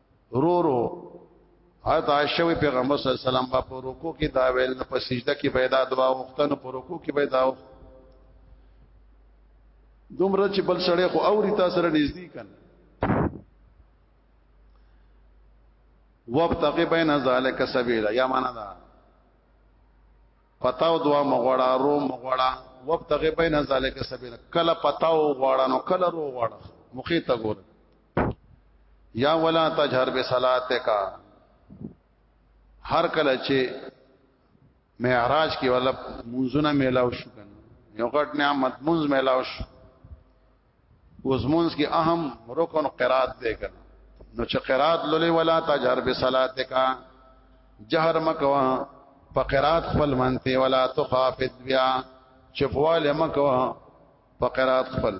رورو حضرت عائشہ وی پیغمبر صلی الله علیه وسلم په رکوع کې دا ویل په سجده کې پیدا دعا وختنه په رکوع کې پیدا وخت دومره چې بل سړی خو اوري تاسو سره نږدې کن وابتغ بین ذالک سبیلا یا معنا دا پتاو دعا مغوړه رو مغوړه وابتغ بین ذالک سبیلا کله پتاو غوړه نو کله رو غوړه مخې ته ګوره یا ولا تجهر بصلاتک هر کله چې معراج کې ولا منځونه میلاو شو کنه یو غټ نعمت منځ میلاو شو اوس منځ کې اهم رکن قرات دی کنه نو چې قرات لولې ولا تجهر بصلاتک جهر مکوا په قرات خپل منته ولا تخافت بیا چپواله مکوا په قرات خپل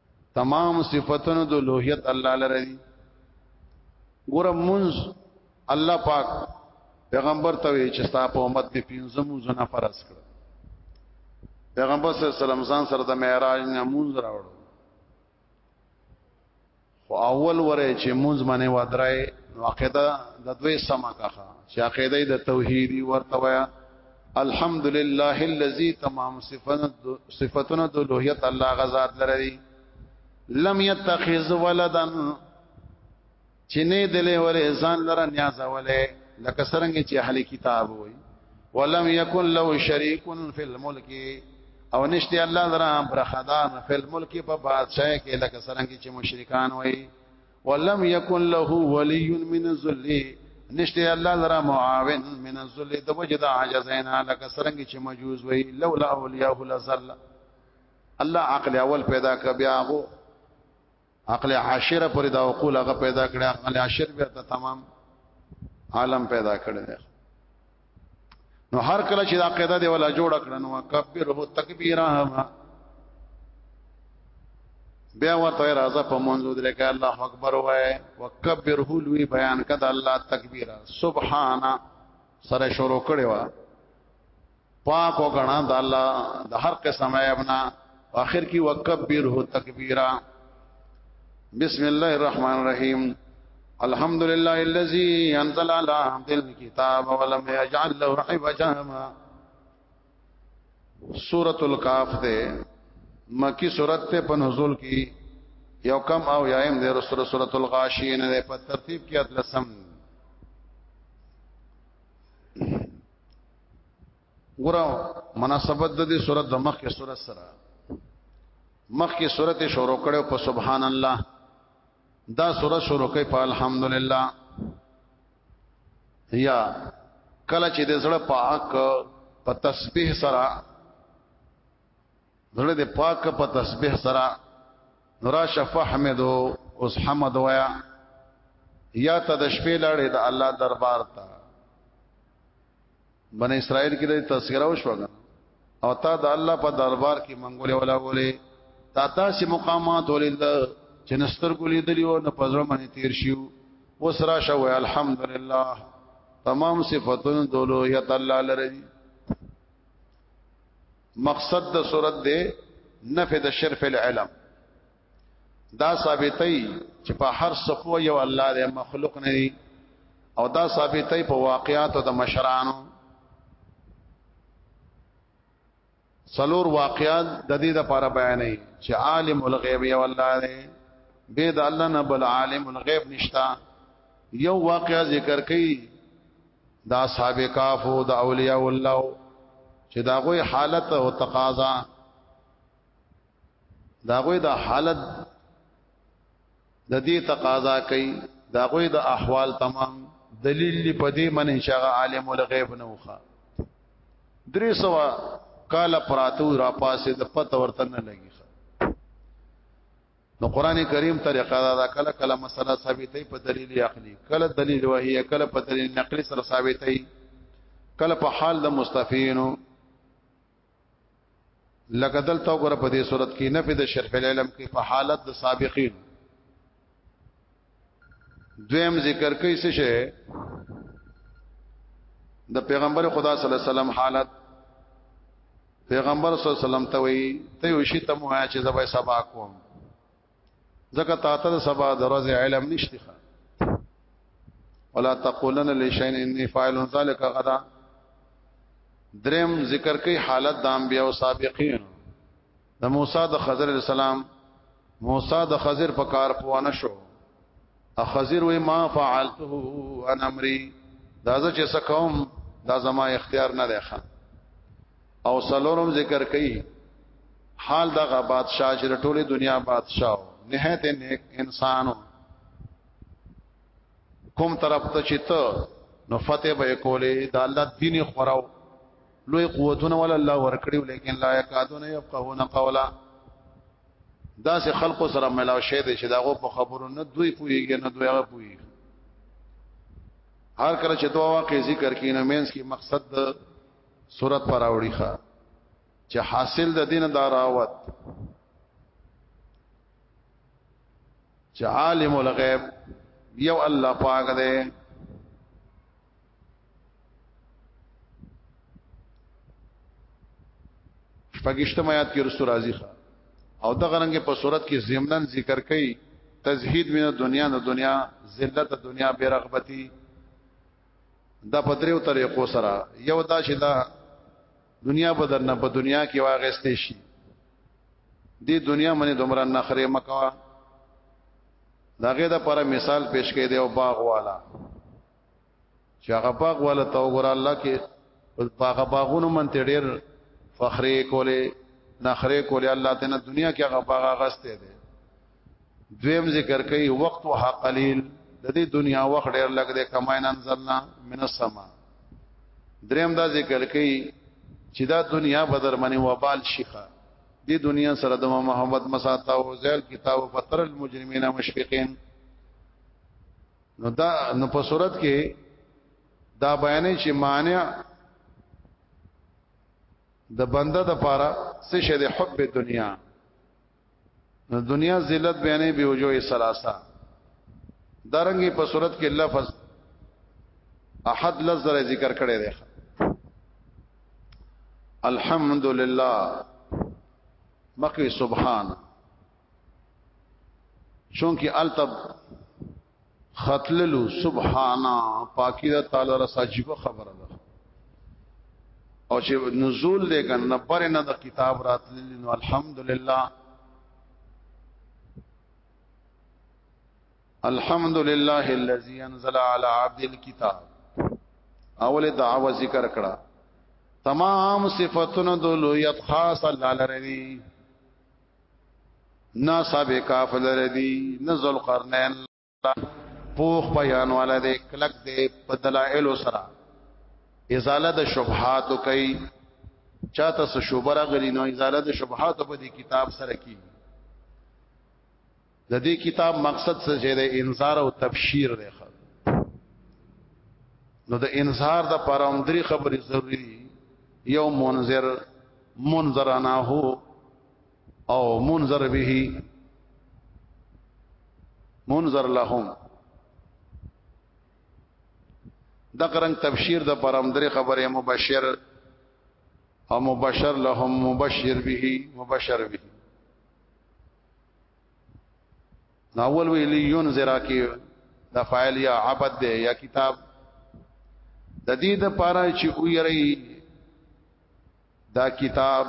تمام صفاتونو د لوهیت الله لره دي ګوره منز الله پاک پیغمبر ته وی چې ستا په امت کې پنځه موزونه فرض کړ پیغمبر صلی الله علیه وسلم ځان سره د معراج نه مونږ راوړ خو اول وره چې مونږ باندې ودرای نو عقیده د دوی سما کاخه چې عقیده د توحیدی ورته ویا الحمد لله الذي تمام صفاتنا د لوهیت الله غزاد لري لم يتخذ ولدا چنه دلې ورې ځان لره نیاز ولې لکه سرنګ چې اهل کتاب وي ولم يكن له شريك في الملك او نشته الله لره برخدان في الملك په بادشاہ کې لکه سرنګ چې مشرکان وي ولم يكن له ولي من الذل نشته الله لرا معاون من الذل د وجد عجزینا لك سرنګ چې مجوز وي لولا اولیاء لزل الله عقل اول پیدا ک بیا غو عقل عاشره پر دا عقول هغه پیدا کړ عقل عاشر بیا ته تمام عالم پیدا کړی نو هر کله چې دا قاعده دی ولا جوړ کړن او کبره تکبیرا بیا ورته راځه په منځو درې کې الله اکبر وای وکبره لوی بیان کده الله تکبیرا سبحانا سره شروع کړي وا پاک وګڼا د الله د هر قسم ایبنا اخر کې وکبره تکبیرا بسم الله الرحمن الرحیم الحمد لله الذي انزل على عبده الكتاب ولم يجعل له عوجا سورۃ الکاف ده مکی سورۃ ته په نزول کې یو کم او یایم د رسول سورۃ الغاشیه نه په ترتیب کې اتلسم ګورو مناسبت د دې سورته د مخکې سورته سره مخکې سورته شروع کړو په سبحان الله دا سورته شروع کړي په الحمدلله یا کله چې د زړه پاک په تسبیح سره زړه د پاک په تسبیح سره نورا شفحمدو اوس حمد ویا یا ته د شپې لړې د الله دربار ته بنی اسرائیل کې د تذکرہ وشو او تا د الله په دربار کې منګولې ولا ولې تا تاسو مقامات ولې د چنستر ګولې دلی او نه پزړه باندې تیر شیو وسرا شو الحمدلله تمام صفاتونه دولو یا الله لري مقصد د صورت دی نفد شرف العلم دا ثابتې چې په هر صفو یو الله دې مخلوق نه دی او دا ثابتې په واقعاتو د مشرانو سلور واقعات د دې لپاره بیانې چې عالم الغیب یو الله دې به د الله نه بل عالم الغیب نشتا یو واقعا ذکر کړي دا اصحاب کاف او د اولیاء الله چې دا غوي حالت او تقاضا دا غوی د حالت د دې تقاضا کوي دا غوی د احوال تمام دلیل دی په دې منه چې هغه عالم الغیب نه وخا درې سوا کال پراتو را پاسې د پته ورته نه لګي نو قران کریم طریقه دا, دا کله کله مسله ثابتې په دلیل عقلی کله دلیل وحی کله په دلیل نقلی سره ثابتې کله په حال د مستفینو لکه دلته وګوره په دې صورت کې نفي د شرف العلم کې په حالت د سابقین دویم ذکر کوي څه شي د پیغمبر خدا صلی الله علیه وسلم حالت پیغمبر صلی الله علیه وسلم ته وی ته یو شی ته مو چې زبای سبا کوم ځکه تا ته سبا د ورځې علم نشته ولا تقولن لشین انی فاعل ذلک غدا درم ذکر کوي حالت د انبیاء او سابقین د موسی د خضر السلام موسی د خضر په کار پوانه شو ا خضر وی ما فعلته انا امری دا چې سکوم دا زما اختیار نه دی خان او سلورم ذکر کوي حال دغه بادشاہ چې ټوله دنیا بادشاہ نهایت نیک انسانو کوم طرف ته چې ته نو فتح به کولې د الله دین خوراو لوی قوتونه ول الله ورکړي لیکن لا یکادون یفقهون قولا دا سه خلق سره ملاو شه دي چې داغه په خبرو نه دوی پويږي نه دوی هغه پويږي هر کله چې دوه واقع ذکر کینې مینس کې مقصد صورت پر اوړي ښه چې حاصل د دین دا راوت چې عالم الغیب یو الله پاک دی شپږشتم آیات کې رسول راضی او دغه رنګ په صورت کې زمنن ذکر کړي تزهید من دنیا نه دنیا ذلت دنیا بیرغبتی دا په دریو طریقو سره یو دا چې دا دنیا په درنه په دنیا کې واغستې شي دې دنیا باندې دومره نخره مکوا داګه دا پر مثال پیش کړي دی او باغ والا چې هغه باغ والا ته وګوره الله کې باغ باغونو من ته ډېر فخرې کولې نخره کولې الله ته نه دنیا کې هغه باغ غسته دی دویم ذکر کوي وقت وه قلیل د دې دنیا وخت ډیر لګ دی کماین انزلنا من السما دریم دا ذکر کوي چې دا دنیا بدر منی وبال شيخه دې دنیا سره د محمد مساتا او زیل کتاب فتر المجرمین مشفقین نو دا نو په صورت کې دا بیانې چې مانع د بنده د پاره څه شه د حب دنیا نو دنیا ذلت بیانې به وجوه سلاسه درنګي په صورت کې لفظ احد لزر ذکر کړي دی الحمدلله مکه سبحان چونکی التب خطللو سبحانا پاکی دا تعالی را ساجیب خبر ده او چې نزول دی کنه نه پر نه د کتاب راتللی نو الحمدلله الحمد لله الذي انزل على عبد الكتاب اول دعوه ذکر کړه تمام صفاتونه د لویت خاص الله لري نا صاحب کاف لردی نزل قرنین پوخ بیان والا دے کلک دے په دلائل سره ازاله د شبهات کوي چاته څه شوبره غلی نو ازاله د شبهات په دې کتاب سره کی د دې کتاب مقصد څه دی د انذار او تبشیر دی نو د انذار د پر هم درې خبرې ضروری دي یو منذر منذرنا هو او منذر به منذر لهم د قرنګ تبشیر د پر هم درې خبرې مبشر او مبشر لهم مبشر به مبشر به ناول وی لیون زرا کی د فاعل یا عبد دی یا کتاب د دې د پاره چې ویری دا کتاب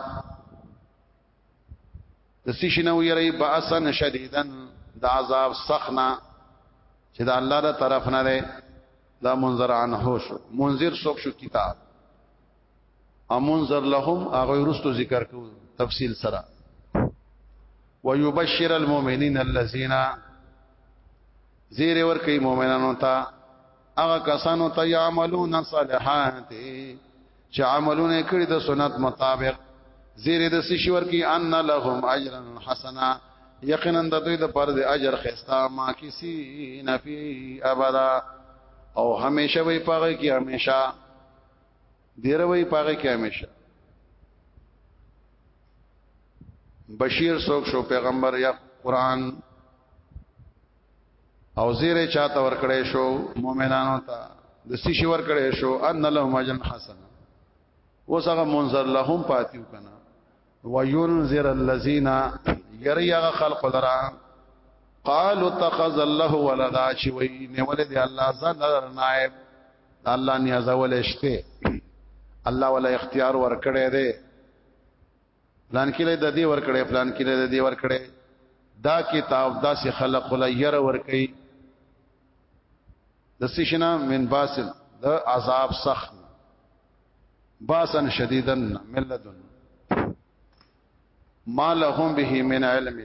د سشنه ویری باسن شدیدن د عذاب سخنا چې د الله د طرف نه دی دا منذر عنه شو منذر سوک شو کتاب امنذر لهم هغه ورستو ذکر کو تفصیل سره ويبشر المؤمنين الذين زیر ور کوي مؤمنانو ته هغه کسانو ته يعملون الصالحات چې عملونه کړی د سنت مطابق زیر د سشي ور کوي ان لهم اجرا حسنا یقینا د دوی د پر د اجر خستا ما کسی نفی ابدا او همیشه وي پاره کې همیشه دیره وی پاګه کې همیشه بشیر څوک شو پیغمبر یا قران او زیره چاته ور کړې شو مؤمنانو ته د سی شي ور کړې شو ان لهم اجر حسن وسغه منظر لهم پاتیو کنه وينذر الذين يريا خلق لرا قالوا اتخذ الله ولدا شوي نه ولد الله ځان نائب الله نیازول شته الله ولا اختیار ورکړي دی پلان کې له د دې ورکړي پلان کې له د دې ورکړي دا کتاب دا سي خلق ولا ير ورکړي د سشنا من باسل د عذاب سخت باسن شدیدن ملذن ما لهم به من علم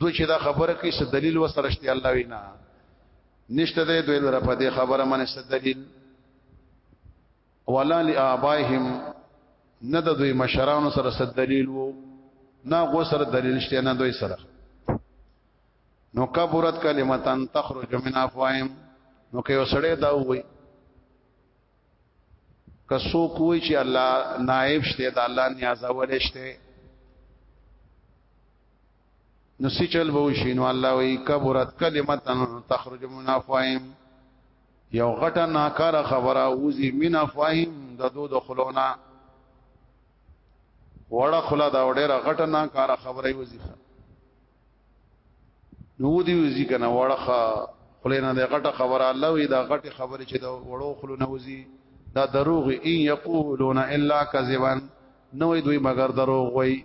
دو چې دا خبره کوي څه دلیل وسرشتي الله وینا نشته د دوی لپاره په دې خبره باندې څه دلیل ولا لآبائهم نه د دوی مشرانو سره څه دلیل وو نه غو سره دلیل شته نه دوی سره نو کبرت کلمتان تخرج من افواهم نو که وسړی دا وای کسو کوی چې الله نائب شته د الله نیازول شته نو سچل به وشي نو الله وی کبرت کلمه تخرج من افواههم یو غټه ناکاره خبره وزي من افواههم د دو دخلونا وړه خلا دا ډیره غټه ناکاره خبره وزي نو دی وزي کنه وړه خلینا د غټه خبره الله وی دا غټه خبره چې د وړو خلونه وزي دا دروغ ان یقولون الا کذبا نو دوی مگر دروغ وای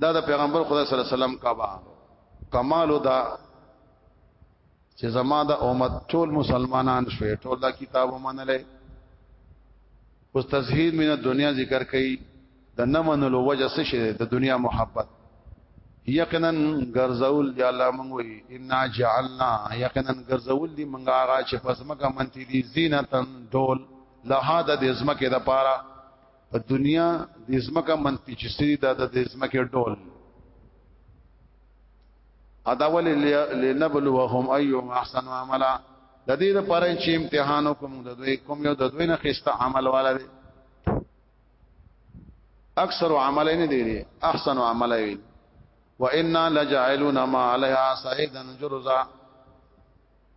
دا د پیغمبر خدا صلی الله علیه وسلم کا با کمال دا چې زما د امت ټول مسلمانان شوي ټول دا کتاب ومنلې اوس تزهید مینه دنیا ذکر کړي د نه منلو وجه څه شي د دنیا محبت یقینا غرزول دی الله مونږ وی ان جعلنا یقینا غرزول دی مونږ هغه چې پسمکه منتی دي زینتن ډول لها د دې زمکه د پاره په دنیا د ځمکه منفي چې سری دا د ځمکه ډول ادا ول لنبلوهم ايهم احسن عملا د دې لپاره چې امتحان وکم د دوی کوم یو د دوی نه خسته عمل والا دی اکثر عمل نه دی لري احسن عمل وي وانا لجعلنا ما عليها صعيدا جرزا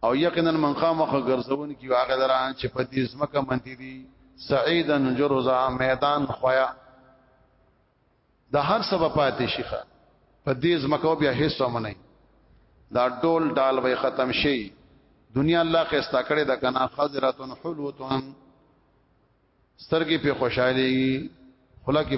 او یقینا من خامخ ګرځون کی هغه دران چې په دې زمکه منتی دي سعیدن جرزا میدان خویا د هر سبب پاتې شيخه په دې زمکه بیا هیڅ ومنه دا ډول ډال وي ختم شي دنیا الله خستا کړي د کنا خضرتن حلوتن سترګې په خوشحالي خلا کې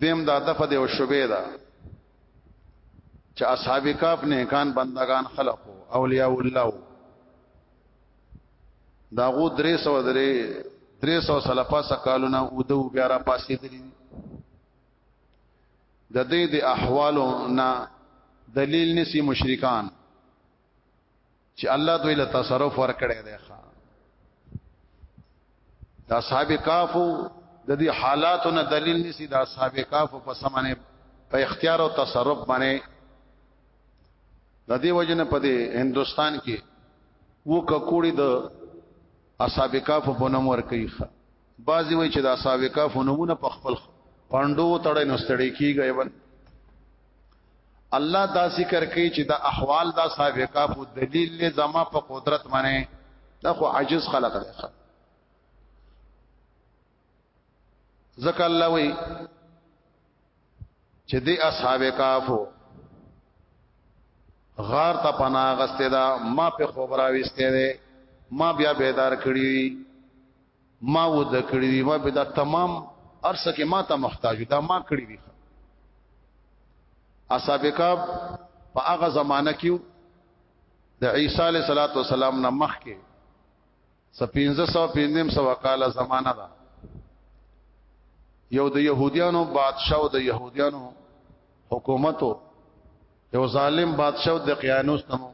دیم دا دفه دی او شوبې ده چې اصحاب کاف نه کان بندگان خلق اولیاء الله دا غو درې سو درې درې سو سلفا سکالونه او دو بیا را پاسې دي د دې د احوالو نه دلیل نسی مشرکان چې الله دوی له تصرف ورکړي دی ښا دا صاحب کافو د دې حالاتو نه دلیل نسی دا صاحب کافو په سمانه په اختیار او تصرف باندې د دې وجنه په دې هندستان کې وو ککوړي د اصحاب کافو په نوم ور کوي بعضی وای چې د اصحاب کافو نمونه په خپل پاندو تړې نو ستړي کیږي الله دا ذکر کوي چې دا احوال دا سابقه په دلیل له زما په قدرت باندې دا خو عجز خلق دی ذکر الله وی چې دی اصحاب کافو غار ته پناه غسته دا ما په خبراويسته ده ما بیا بیدار کړی ما و د کړی دی ما په دا تمام ارسه کې ما ته محتاج دا ما کړی دی اصحاب کعب په هغه زمانہ کې د عیسی علیه صلوات و سلام نه مخ کې سپینځه سو پیندم سو وکاله زمانہ دا یو د يهوديانو بادشاہ او د يهوديانو حکومت یو ظالم بادشاہ د قیانوس نمو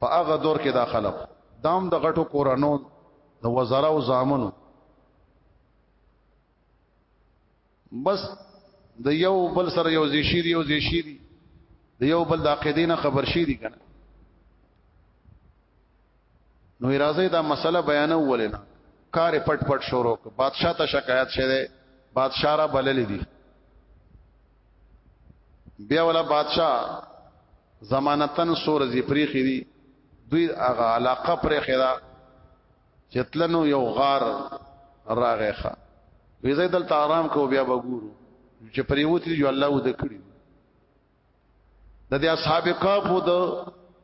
په هغه دور کې دا خلک دام د دا غټو کورانو د وزرا او زامنو بس د یو بل سره یو زیشیر یو زیشیر د یو بل د عقیدینه خبر شي دي کنه نو راځي دا مسله بیان ولنه کار پټ پټ شروع بادشاہ ته شکایت شه ده بادشاہ را بلل دي بیا ولا بادشاہ زمانتن سور زی پریخی دی دوی هغه علاقه پرې خدا چتلنو یو غار راغې ښا وی زید دلته آرام کو بیا وګورو چې پریوتی یو الله و دکړي د دې اصحاب کاف د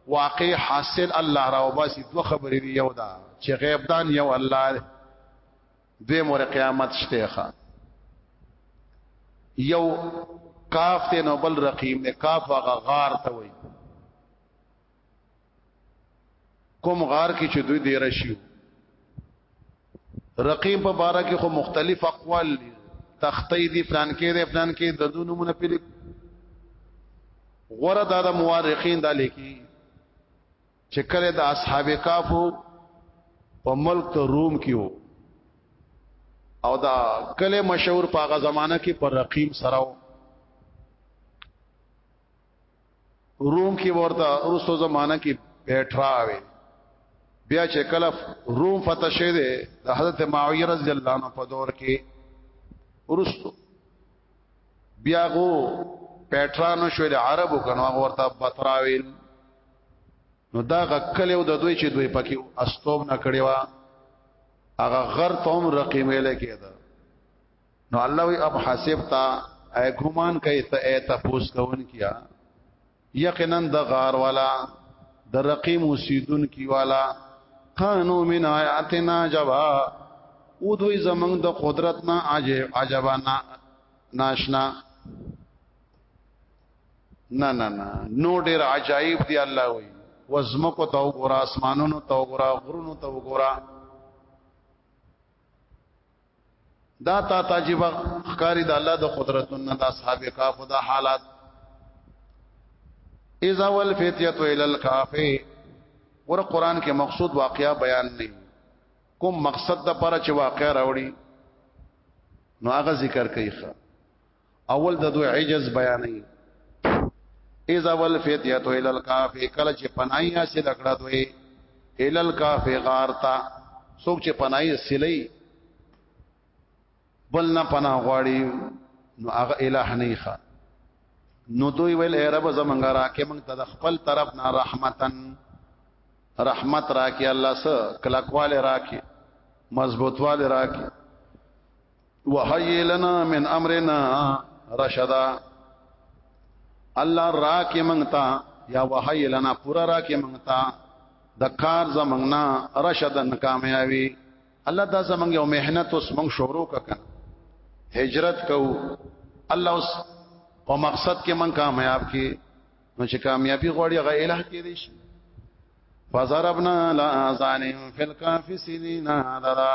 واقع حاصل الله را وباسي دوه خبرې دی یو دا چې غیب دان یو الله دوی مور قیامت شته ښا یو کاف ته نو بل رقیم نه کاف هغه غار ته وای کوم غار کې چې دوی دی راشي رقیم په بارا کې خو مختلف اقوال تختی دی پلان کې دی پلان کې د دوه نمونه پیل غره دا د مورخین د لیکي چې کله د اصحاب کافو په ملک روم کې وو او دا کله مشهور په هغه زمانہ کې پر رقیم سره وو روم کې ورته روسو زمانہ کې پیټرا وي بیا چې کله روم فتح شه ده د حضرت معاویه رضی الله عنه په دور کې روسو بیا غو پیټرا نو شو د عربو کنو ورته بتراویل نو دا غکل او د دوی چې دوی پکې استوب نه کړی وا هغه غر ته هم رقیب ویل کېده نو الله وی اب حسب تا اي ګمان کوي ته اي تپوس کون کیا یقینا د غار والا د رقیم وسیدون کی والا کانو من آیاتنا جبا او دوی زمنګ د قدرت نه عجبا ناشنا نه نه نه نو ډیر عجایب دی الله وی وزمکو ته وګورا اسمانونو ته وګورا غرونو ته وګورا دا تا تاجیب خکاری د الله د قدرتونو نه د اصحاب کاف د حالات اذا والفتیت الى الكاف ور قران کې مقصود واقعا بیان نه کوم مقصد د پر چې واقعا راوړي نو هغه ذکر کوي اول د دوی عجز بیانې اذا ول فتیت ال الکاف کله چې پنایا سي دکړه دوی ال الکاف غارتا څوک چې پنای سلی بل نه پناه غواړي نو هغه الہ نه ښه نو دوی ویل اے رب زمونږه راکې مونږ ته د خپل طرف نه رحمتن رحمت راکې الله سره کلکواله راکې مضبوطواله راکې وحی لنا من امرنا رشدا الله را کې منتا یا وحی لنا پورا را کې منتا د کار زمنګنا رشدن کامیابی الله دا زمنګ یو مهنت اوس موږ شروع ککن هجرت کو الله اوس او مقصد کې من کامیاب کې نو چې کامیابی غوړي هغه الہ کې دي شي فضربنا لا اذان فی الکافسین عددا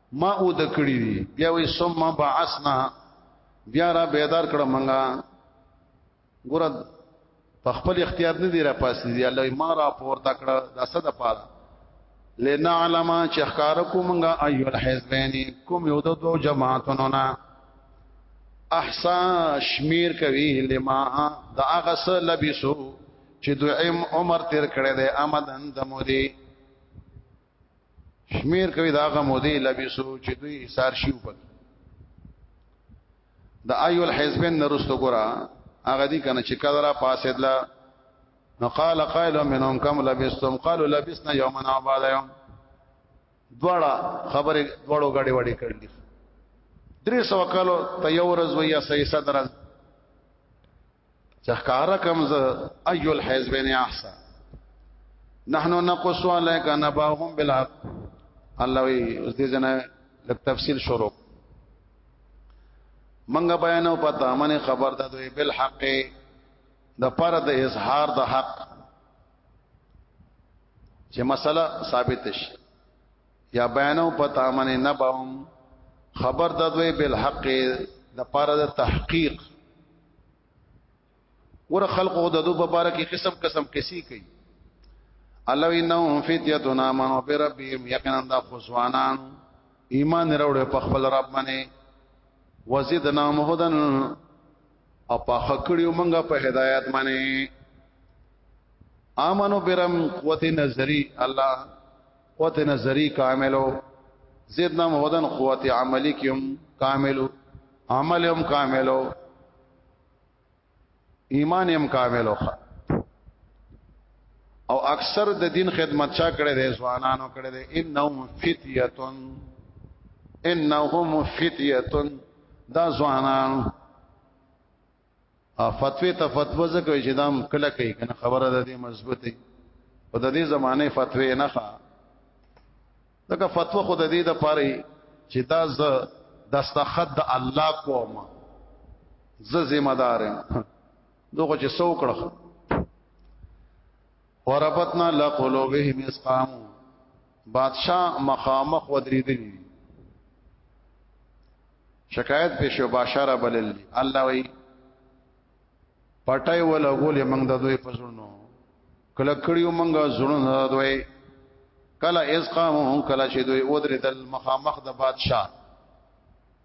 ما او د کړی دی بیا وې ثم بعثنا بیا را بیدار کړه منګه ګور په خپل اختیار نه دی را پاسې دی الله ما را پورته کړه د صد پاره لنا علما چې ښکار کوم منګه ایو الحزبین کوم یو د دوه جماعتونو نه احسا شمیر کوي لما دا غس لبسو چې دویم عمر تیر کړی دی امدن د مودي شمیر کوي دا غو مودې لبسو چې دوی ایثار شي په د ایو الحزبین نرستو ګرا هغه دي کنه چې کدرا پاسه دلا نو قال قائل منهم كم لبستم قالوا لبسنا يوما او بعد يوم دواړه خبره دواړو غړي وړي کړل درې سو کالو ته یو ورځ ویا سې صدر چې ښکارا کوم ز ايو الحزبين احسن نحنو نقص عليك نباهم بالحق الله وي اوس دې جنا لک تفصیل شروع منګه بیانو پتا منه خبر ده دوی بالحق د پر د اظهار د حق چې مسله ثابت شي یا بیانو پتا من نبم خبر د دوی بالحق د پاره د تحقیق ور خلقو د دوی په باره کې قسم قسم کسی کوي الله انهم فتیتنا من بربهم یقینا د خصوانان ایمان وروړ په خپل رب باندې وزدنا مهدن او په خکړیو منګه په هدایت باندې امنو برم قوت نظری الله قوت نظری کاملو زیدنا مودن قوت عملی کیم کاملو عمل هم کاملو ایمان هم کاملو او اکثر د دین خدمت چا کړي دي ځوانانو کړي دي انهم فتیتون انهم فتیتون دا ځوانان فتوی ته فتوا زکوي چې دام کله کوي کنه خبره ده دې مضبوطه او د دې زمانه فتوی نه ښه دغه فتوا خود دې د پاره چې دا ز دستخط د الله کوم ز ذمہ دار یم دغه چې سو کړه وربطنا لقلوبهم اسقام بادشاہ مخامخ ودریدلی شکایت پیش او باشاره بلل الله وی پټای ولا غولې موږ د دوی پسونو کله کړیو موږ زړه نه دوی کله اسقامهم کله چې دوی ودریدل مخامخ د بادشاہ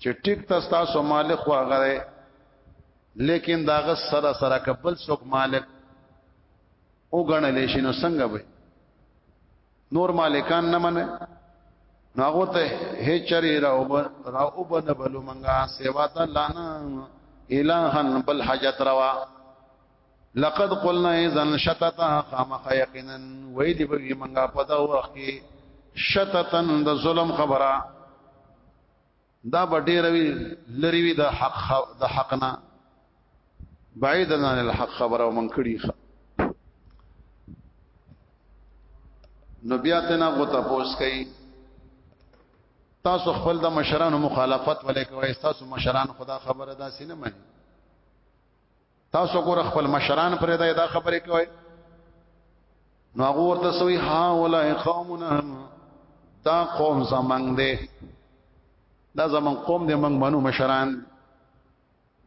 چې ټیک تاسو سو مالک خو غره لیکن داغه سره سره کبل څوک مالک او غنل شي نو څنګه وي نور مالکان نه منه نو هغه ته هي چری راو راو بن بلو منګه سیوا ته لانا الہن بل حاجت روا لقد قلنا اذا شتتا خامخ یقینا وای دی به منګه په دا وخت کې شتتن د ظلم خبره دا بډې روي لری وی د حق د حق نه بعید عن الحق خبره ومن کړي نو بیا تنا غوته پوس کوي تاسو خپل د مشرانو مخالفت ولې کوي تاسو مشران خدا خبره داسې نه مانی تاسو ګور خپل مشران پرې دا دا خبرې کوي نو هغه ورته سوي ها ولای قومنا دا قوم زمنګ دي دا زمنګ قوم دي موږ منو مشران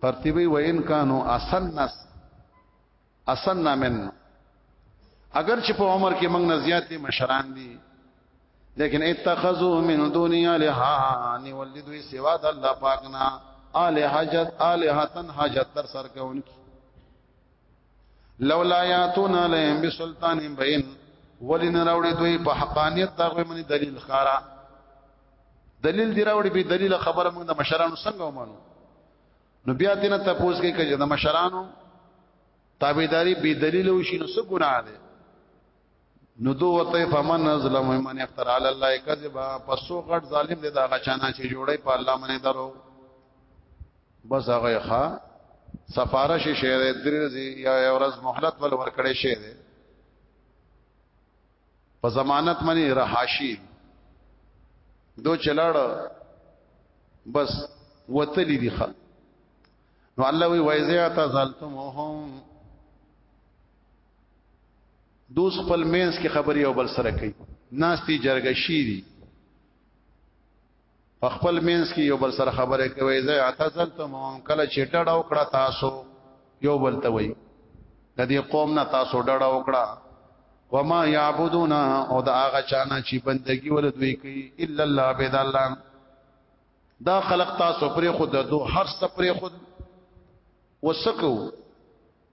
پرتیوی و ان کانو اسنس اسننا من اگر چې په عمر کې موږ نه زیاتې مشران دي لیکن اتخذوا من دونی الها نی ولدوی سوا د الله پاکنا اله حاجت الهتن حاجت در سر کوونکی لولا یاتون علیهم بسلطان بین ولین راوړي دوی په حقانیت دغه منی دلیل خارا دلیل دی راوړي به دلیل خبره موږ د مشرانو څنګه ومنو نو بیا دینه تاسو کې کې د مشرانو تابعداري به دلیل وشي نو څه ګناه ده نو دو وته فمن ظلم من افتر علی الله کذبا پسو غټ ظالم دی دا غچانا چې جوړي په الله باندې درو بس هغه ښا سفارش شهر درځي یا ورځ مهلت ول ورکړې شه دی په ضمانت منی رهاشي دو چلاړ بس وتلی دی خل نو الله وی وایزه تزلتمهم دوس خپل مینس کې خبري او بل سره کوي ناستی جرګه شي دي په خپل مینس کې یو بل سره خبره کوي زه اعتزلتم کله چې ډډه وکړه تاسو یو بل ته وایي د دې قوم نه تاسو ډډه وکړه وما يعبدون او دا هغه چانه چې بندگی ول دوی کوي الا الله عبد الله دا خلق تاسو پرې خود دو هر څه پرې خود وسکو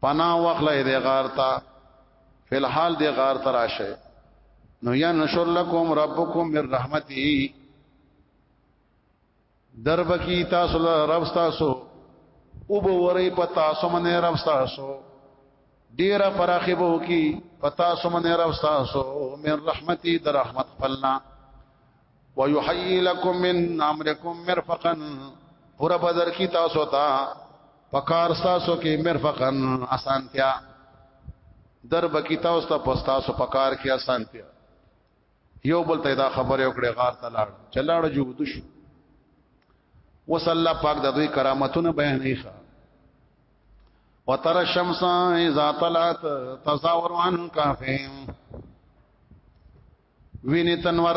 پنا واخلې د غار ته فل حال د غار ته راشه نو یا نشر لكم ربكم من رحمته درب کی تاسو رب تاسو او به وری په تاسو باندې رب تاسو ډیره پراخه به کی په تاسو باندې رب تاسو من رحمتي در رحمت خپلنا ويحيي لكم من امركم مرفقا قرب در کی تاسو ته پکار تاسو کې مرفقن اسانتیا در بکی تاسو ته پستا سو پکار کې اسانتیا یو بل ته دا خبره وکړه غار ته لاړ چلاړ جو دش وصلی پاک د دوی کرامتونه بیان نه ښه وتر الشمس اذا طلعت تزاور عن كهفهم ویني تنور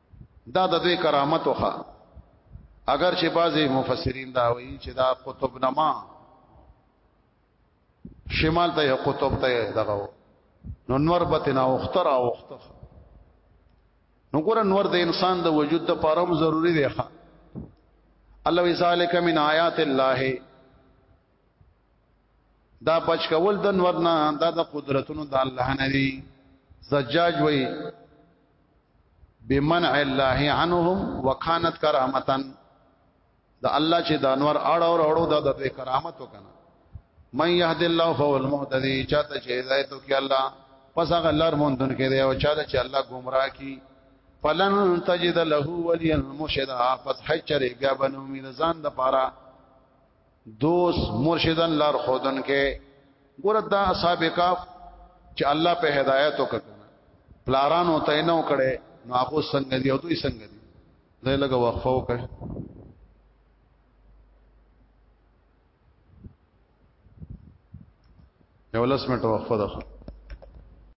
دا د دوی کرامت وخه اگر چې بعضی مفسرین دا وایي چې دا قطب نما شمال ته قطب ته دغه نو نور بتنا اختر او اختر نو ګور نور د انسان د وجود د پاره ضروری دی ښا الله ذالک من آیات الله دا بچ کول د نور نه دا د قدرتونو د الله نه دی زجاج وای بمنع الله عنهم وکانت کرامتن دا الله چې د انور اړه او اړو دا د کرامت وکنه من يهد الله فهو المهتدي چاته چې هدایت وکي الله پس هغه لار مونږ دن کې دی او چاته چې الله گمراه کی فلن تجد له وليا مرشدا پس حجر بیا بنو مين ځان د پاره دوست مرشدن لار خودن کې ګور دا اصحاب کاف چې الله په هدایت وکړ پلاران او تینه وکړي نو هغه څنګه دی او دوی څنګه دی دا لګه وقفه وکړي یو لس منټه وقفه ده